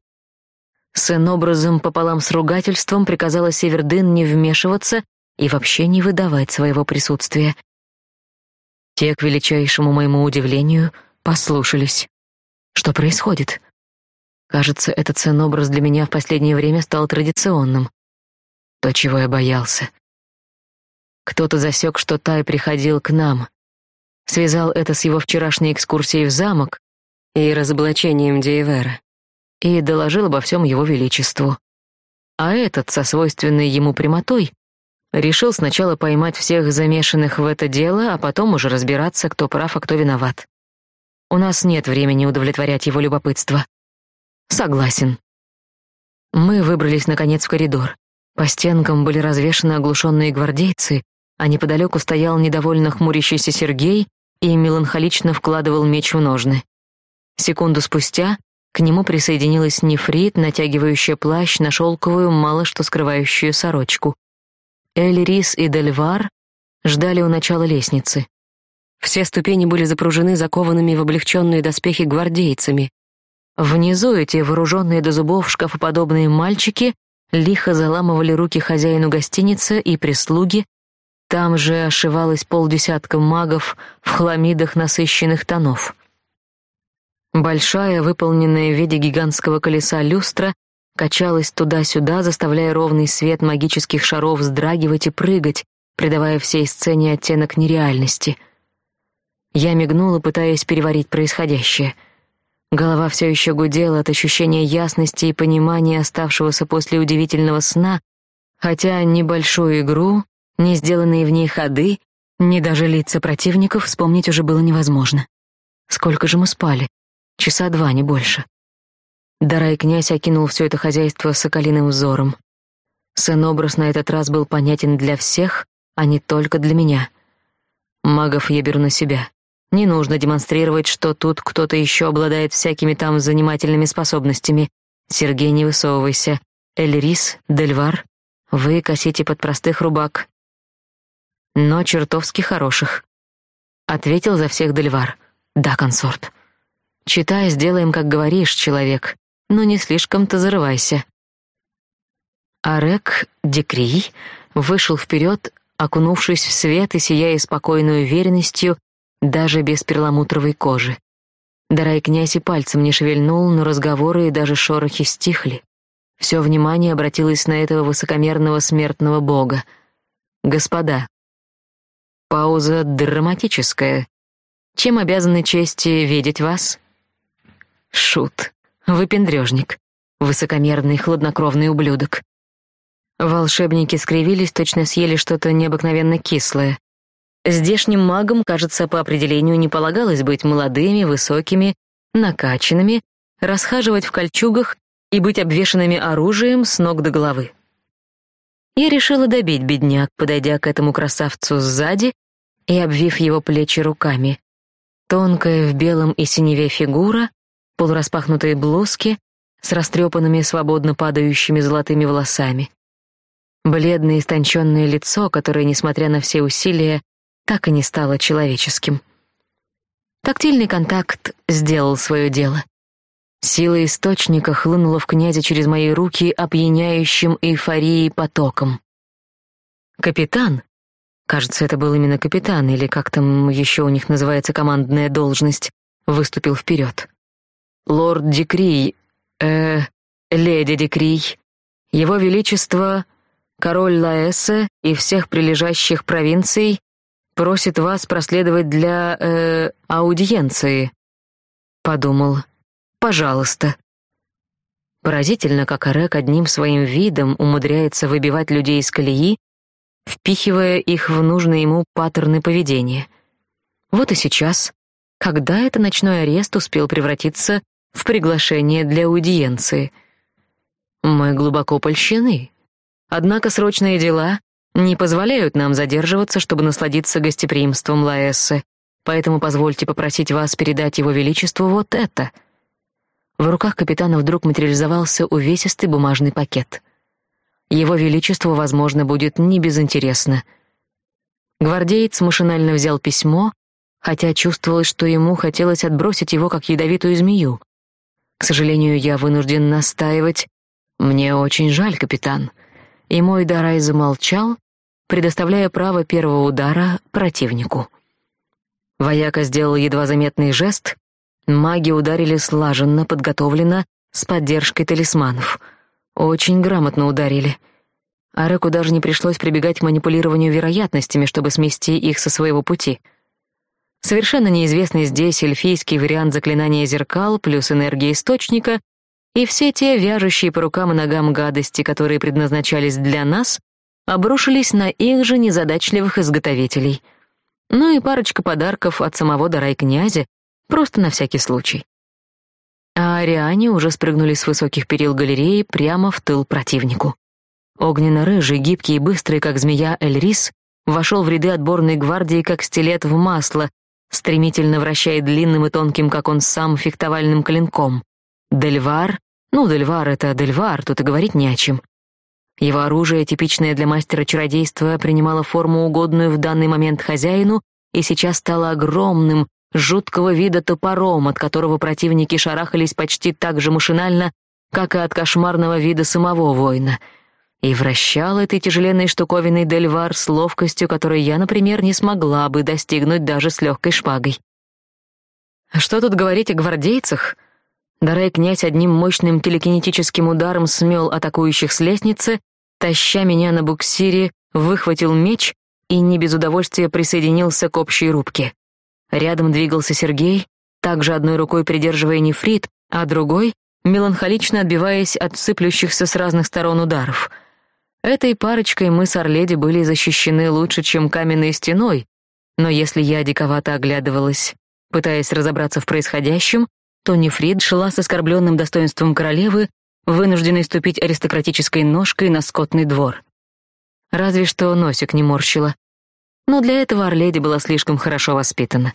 Speaker 1: Сын образом пополам с ругательством приказала Севердын не вмешиваться и вообще не выдавать своего присутствия. Те, к величайшему моему удивлению, послушались. Что происходит? Кажется, этот сын-образ для меня в последнее время стал традиционным. То, чего я боялся. Кто-то засек, что Тай приходил к нам. Связал это с его вчерашней экскурсией в замок и разоблачением Диевера. И доложил обо всем его величеству. А этот, со свойственной ему прямотой, решил сначала поймать всех замешанных в это дело, а потом уже разбираться, кто прав, а кто виноват. У нас нет времени удовлетворять его любопытство. Согласен. Мы выбрались, наконец, в коридор. По стенкам были развешаны оглушенные гвардейцы, а неподалеку стоял недовольно хмурящийся Сергей и меланхолично вкладывал меч в ножны. Секунду спустя к нему присоединилась нефрит, натягивающая плащ на шелковую, мало что скрывающую сорочку. Эльрис и Дельвар ждали у начала лестницы. Все ступени были запружены закованными в облегченные доспехи гвардейцами. Внизу эти вооруженные до зубов шкафоподобные мальчики лихо заламывали руки хозяину гостиницы и прислуги, там же ошивалось полдесятка магов в хламидах насыщенных тонов. Большая, выполненная в виде гигантского колеса люстра, качалась туда-сюда, заставляя ровный свет магических шаров вздрагивать и прыгать, придавая всей сцене оттенок нереальности. Я мигнула, пытаясь переварить происходящее — Голова все еще гудела от ощущения ясности и понимания оставшегося после удивительного сна, хотя небольшую игру, не сделанные в ней ходы, ни даже лица противников вспомнить уже было невозможно. Сколько же мы спали? Часа два, не больше. Дарай князь окинул все это хозяйство соколиным взором. Сын-образ на этот раз был понятен для всех, а не только для меня. Магов я беру на себя. Не нужно демонстрировать, что тут кто-то еще обладает всякими там занимательными способностями. Сергей, не высовывайся. Эльрис, Дельвар, вы косите под простых рубак. Но чертовски хороших. Ответил за всех Дельвар. Да, консорт. Читай, сделаем, как говоришь, человек, но не слишком-то зарывайся. Арек Декрий вышел вперед, окунувшись в свет и сияя спокойной уверенностью, даже без перламутровой кожи. Дарай князь и пальцем не шевельнул, но разговоры и даже шорохи стихли. Все внимание обратилось на этого высокомерного смертного бога. «Господа». Пауза драматическая. Чем обязаны чести видеть вас? Шут. Выпендрежник. Высокомерный, хладнокровный ублюдок. Волшебники скривились, точно съели что-то необыкновенно кислое. Здешним магам, кажется, по определению не полагалось быть молодыми, высокими, накачанными, расхаживать в кольчугах и быть обвешанными оружием с ног до головы. Я решила добить бедняк, подойдя к этому красавцу сзади и обвив его плечи руками. Тонкая в белом и синеве фигура, полураспахнутые блузки с растрепанными свободно падающими золотыми волосами. Бледное истонченное лицо, которое, несмотря на все усилия, так и не стало человеческим. Тактильный контакт сделал свое дело. Сила источника хлынула в князя через мои руки опьяняющим эйфорией потоком. Капитан, кажется, это был именно капитан, или как там еще у них называется командная должность, выступил вперед. Лорд Декрий, э, леди Декрий, его величество король Лаэса и всех прилежащих провинций просит вас проследовать для э аудиенции. Подумал. Пожалуйста. Поразительно, как Арек одним своим видом умудряется выбивать людей из колеи впихивая их в нужные ему паттерны поведения. Вот и сейчас, когда это ночной арест успел превратиться в приглашение для аудиенции. Мы глубоко польщены. Однако срочные дела не позволяют нам задерживаться, чтобы насладиться гостеприимством Лаэссы, поэтому позвольте попросить вас передать его величеству вот это. В руках капитана вдруг материализовался увесистый бумажный пакет — его величеству, возможно, будет не безинтересно. Гвардеец машинально взял письмо, хотя чувствовалось, что ему хотелось отбросить его как ядовитую змею. К сожалению, я вынужден настаивать. Мне очень жаль, капитан. И мой Дарай замолчал, предоставляя право первого удара противнику. Вояка сделал едва заметный жест. Маги ударили слаженно, подготовленно, с поддержкой талисманов — очень грамотно ударили. Ареку даже не пришлось прибегать к манипулированию вероятностями, чтобы смести их со своего пути. Совершенно неизвестный здесь эльфийский вариант заклинания зеркал плюс энергия источника и все те вяжущие по рукам и ногам гадости, которые предназначались для нас, обрушились на их же незадачливых изготовителей. Ну и парочка подарков от самого Дарай-князя, просто на всякий случай а ариане уже спрыгнули с высоких перил галереи прямо в тыл противнику. Огненно-рыжий, гибкий и быстрый, как змея Эльрис, вошел в ряды отборной гвардии, как стилет в масло, стремительно вращая длинным и тонким, как он сам, фехтовальным клинком. Дельвар? Ну, Дельвар — это Дельвар, тут и говорить не о чем. Его оружие, типичное для мастера чародейства, принимало форму угодную в данный момент хозяину и сейчас стало огромным, жуткого вида топором, от которого противники шарахались почти так же машинально, как и от кошмарного вида самого воина. И вращал этой тяжеленной штуковиной Дельвар с ловкостью, которой я, например, не смогла бы достигнуть даже с легкой шпагой. А что тут говорить о гвардейцах? Дарай князь одним мощным телекинетическим ударом смел атакующих с лестницы, таща меня на буксире, выхватил меч и не без удовольствия присоединился к общей рубке. Рядом двигался Сергей, также одной рукой придерживая нефрит, а другой — меланхолично отбиваясь от сыплющихся с разных сторон ударов. Этой парочкой мы с Орледи были защищены лучше, чем каменной стеной, но если я диковато оглядывалась, пытаясь разобраться в происходящем, то Нефрит шла с оскорбленным достоинством королевы, вынужденной ступить аристократической ножкой на скотный двор. Разве что носик не морщила, но для этого Орледи была слишком хорошо воспитана.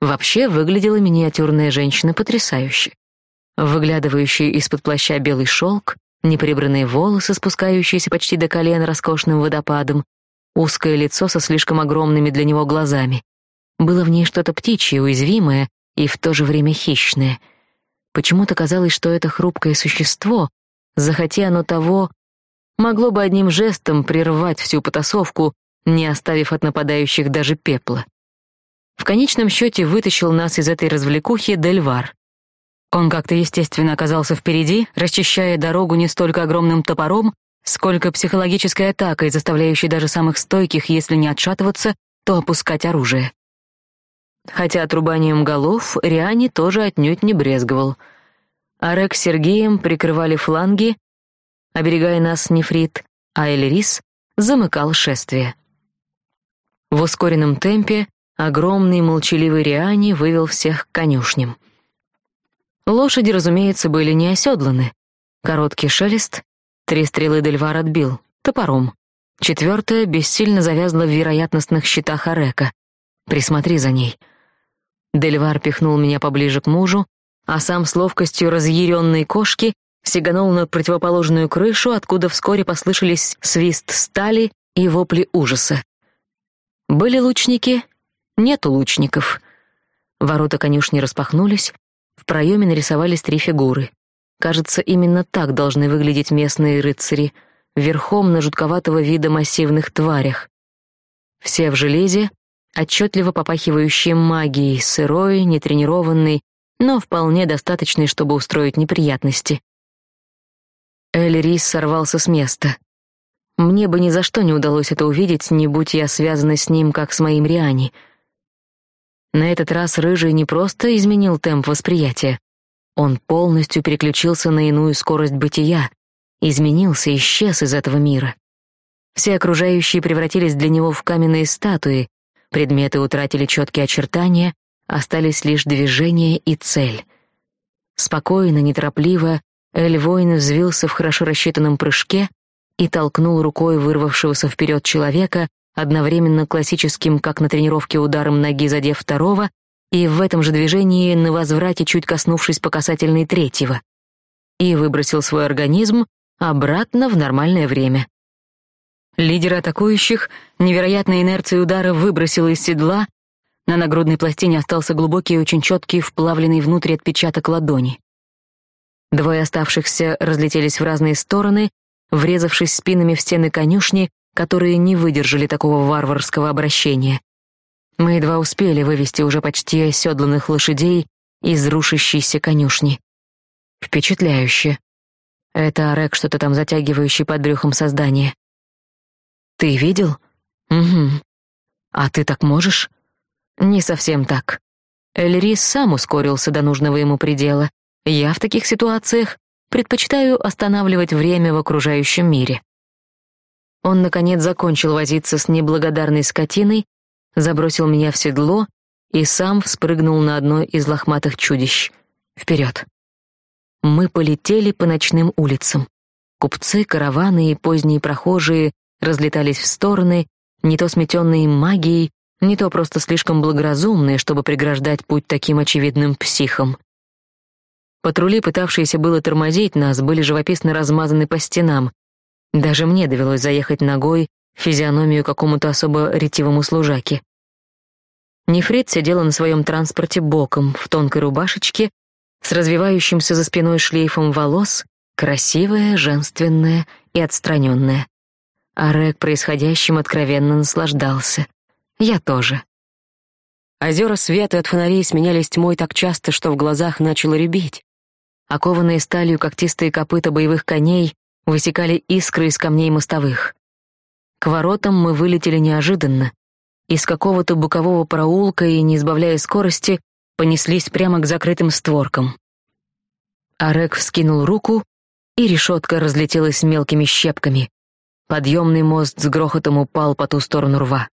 Speaker 1: Вообще выглядела миниатюрная женщина потрясающе. Выглядывающий из-под плаща белый шелк, неприбранные волосы, спускающиеся почти до колен роскошным водопадом, узкое лицо со слишком огромными для него глазами. Было в ней что-то птичье, уязвимое и в то же время хищное. Почему-то казалось, что это хрупкое существо, захотя оно того, могло бы одним жестом прервать всю потасовку не оставив от нападающих даже пепла. В конечном счете вытащил нас из этой развлекухи Дельвар. Он как-то естественно оказался впереди, расчищая дорогу не столько огромным топором, сколько психологической атакой, заставляющей даже самых стойких, если не отшатываться, то опускать оружие. Хотя отрубанием голов Риани тоже отнюдь не брезговал. Арек с Сергеем прикрывали фланги, оберегая нас нефрит, а Эльрис замыкал шествие. В ускоренном темпе огромный молчаливый Риани вывел всех к конюшням. Лошади, разумеется, были не оседланы. Короткий шелест, три стрелы Дельвар отбил, топором. Четвертая бессильно завязла в вероятностных щитах Арека. Присмотри за ней. Дельвар пихнул меня поближе к мужу, а сам с ловкостью разъяренной кошки сиганул на противоположную крышу, откуда вскоре послышались свист стали и вопли ужаса. Были лучники? Нету лучников. Ворота конюшни распахнулись, В проеме нарисовались три фигуры. Кажется, именно так должны выглядеть местные рыцари, верхом на жутковатого вида массивных тварях. Все в железе, отчетливо попахивающие магией, сырой, нетренированный, но вполне достаточный, чтобы устроить неприятности. Эль Рис сорвался с места. Мне бы ни за что не удалось это увидеть, не будь я связана с ним, как с моим Риани. На этот раз Рыжий не просто изменил темп восприятия. Он полностью переключился на иную скорость бытия, изменился, исчез из этого мира. Все окружающие превратились для него в каменные статуи, предметы утратили четкие очертания, остались лишь движение и цель. Спокойно, неторопливо Эль Воин взвился в хорошо рассчитанном прыжке и толкнул рукой вырвавшегося вперед человека, одновременно классическим, как на тренировке, ударом ноги задев второго, и в этом же движении на возврате чуть коснувшись по касательной третьего, и выбросил свой организм обратно в нормальное время. Лидер атакующих невероятной инерцией удара выбросил из седла, на нагрудной пластине остался глубокий и очень четкий вплавленный внутрь отпечаток ладони. Двое оставшихся разлетелись в разные стороны, врезавшись спинами в стены конюшни, которые не выдержали такого варварского обращения. Мы едва успели вывести уже почти оседланных лошадей из рушащейся конюшни. Впечатляюще. Это Орек что-то там затягивающий под брюхом создание. Ты видел? Угу. А ты так можешь? Не совсем так. Эльрис сам ускорился до нужного ему предела, я в таких ситуациях предпочитаю останавливать время в окружающем мире. Он, наконец, закончил возиться с неблагодарной скотиной, забросил меня в седло и сам вспрыгнул на одно из лохматых чудищ. Вперед. Мы полетели по ночным улицам. Купцы, караваны и поздние прохожие разлетались в стороны, не то сметенные магией, не то просто слишком благоразумные, чтобы преграждать путь таким очевидным психам. Патрули, пытавшиеся было тормозить нас, были живописно размазаны по стенам. Даже мне довелось заехать ногой в физиономию какому-то особо ретивому служаке. Нефрит сидела на своем транспорте боком, в тонкой рубашечке, с развивающимся за спиной шлейфом волос, красивая, женственная и отстраненная. А Рэг происходящим откровенно наслаждался. Я тоже. Озера света от фонарей сменялись тьмой так часто, что в глазах начало рябить. Окованные сталью когтистые копыта боевых коней высекали искры из камней мостовых. К воротам мы вылетели неожиданно. Из какого-то бокового проулка и, не избавляя скорости, понеслись прямо к закрытым створкам. Арек вскинул руку, и решетка разлетелась мелкими щепками. Подъемный мост с грохотом упал по ту сторону рва.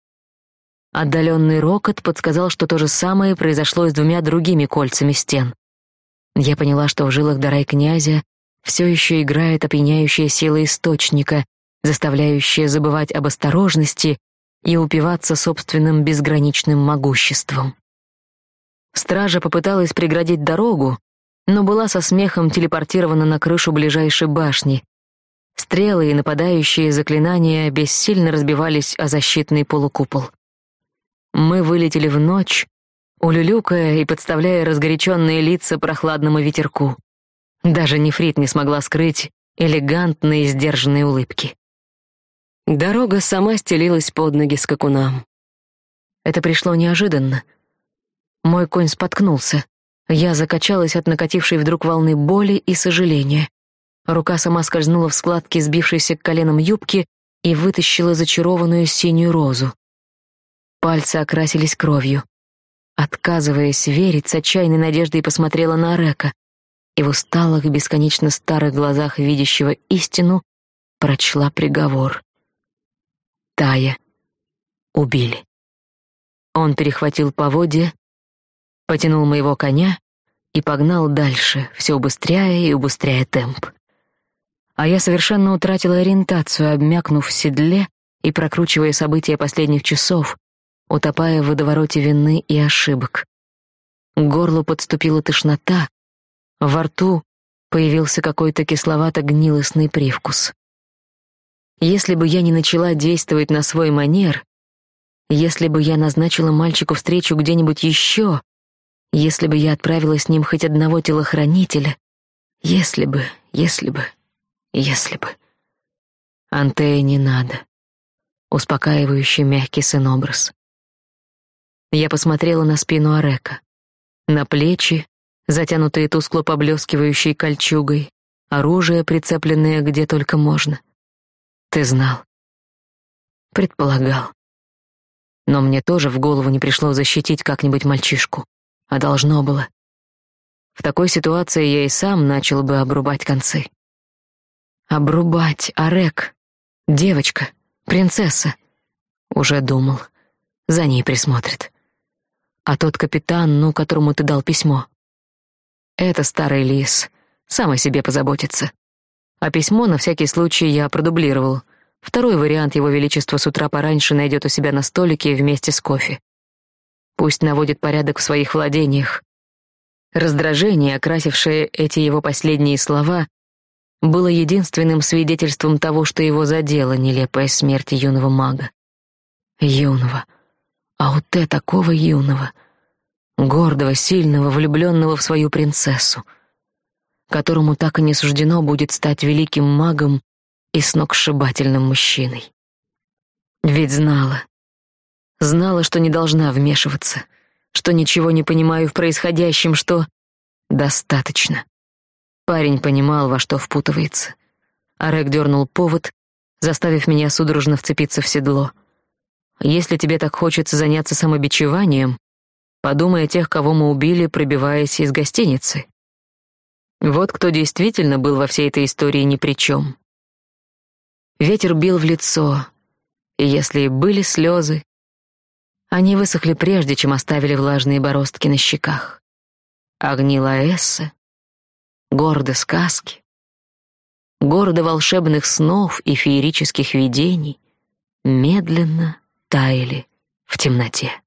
Speaker 1: Отдаленный рокот подсказал, что то же самое произошло с двумя другими кольцами стен. Я поняла, что в жилах Дарай князя все еще играет опьяняющая сила источника, заставляющая забывать об осторожности и упиваться собственным безграничным могуществом. Стража попыталась преградить дорогу, но была со смехом телепортирована на крышу ближайшей башни. Стрелы и нападающие заклинания бессильно разбивались о защитный полукупол. Мы вылетели в ночь, улюлюкая и подставляя разгоряченные лица прохладному ветерку. Даже нефрит не смогла скрыть элегантные сдержанные улыбки. Дорога сама стелилась под ноги скакунам. Это пришло неожиданно. Мой конь споткнулся. Я закачалась от накатившей вдруг волны боли и сожаления. Рука сама скользнула в складки сбившейся к коленам юбки и вытащила зачарованную синюю розу. Пальцы окрасились кровью. Отказываясь верить, с отчаянной надеждой посмотрела на Река, и в усталых, бесконечно старых глазах видящего истину прочла приговор. Тая убили. Он перехватил поводья, потянул моего коня и погнал дальше, все убыстряя и убыстряя темп. А я совершенно утратила ориентацию, обмякнув в седле и прокручивая события последних часов, утопая в водовороте вины и ошибок. К горлу подступила тошнота, во рту появился какой-то кисловато-гнилостный привкус. Если бы я не начала действовать на свой манер, если бы я назначила мальчику встречу где-нибудь еще, Если бы я отправила с ним хоть одного телохранителя, если бы, если бы, если бы. Антея не надо. Успокаивающий мягкий сын-образ. Я посмотрела на спину Арека, на плечи, затянутые тускло поблескивающей кольчугой, оружие, прицепленное где только можно. Ты знал. Предполагал. Но мне тоже в голову не пришло защитить как-нибудь мальчишку. А должно было. В такой ситуации я и сам начал бы обрубать концы. Обрубать, Арек. Девочка, принцесса. Уже думал. За ней присмотрит. А тот капитан, ну, которому ты дал письмо. Это старый лис. Сам о себе позаботится. А письмо на всякий случай я продублировал. Второй вариант его величества с утра пораньше найдет у себя на столике вместе с кофе. Пусть наводит порядок в своих владениях. Раздражение, окрасившее эти его последние слова, было единственным свидетельством того, что его задела нелепая смерть юного мага. Юного. А вот Ауте такого юного. Гордого, сильного, влюбленного в свою принцессу — которому так и не суждено будет стать великим магом и сногсшибательным мужчиной. Ведь знала. Знала, что не должна вмешиваться, что ничего не понимаю в происходящем, что... Достаточно. Парень понимал, во что впутывается. Арек дернул повод, заставив меня судорожно вцепиться в седло. Если тебе так хочется заняться самобичеванием, подумай о тех, кого мы убили, пробиваясь из гостиницы. Вот кто действительно был во всей этой истории ни при чем. Ветер бил в лицо, и если и были слезы, они высохли прежде, чем оставили влажные бороздки на щеках. Огни Лаэссы, города сказки, города волшебных снов и феерических видений медленно таяли в темноте.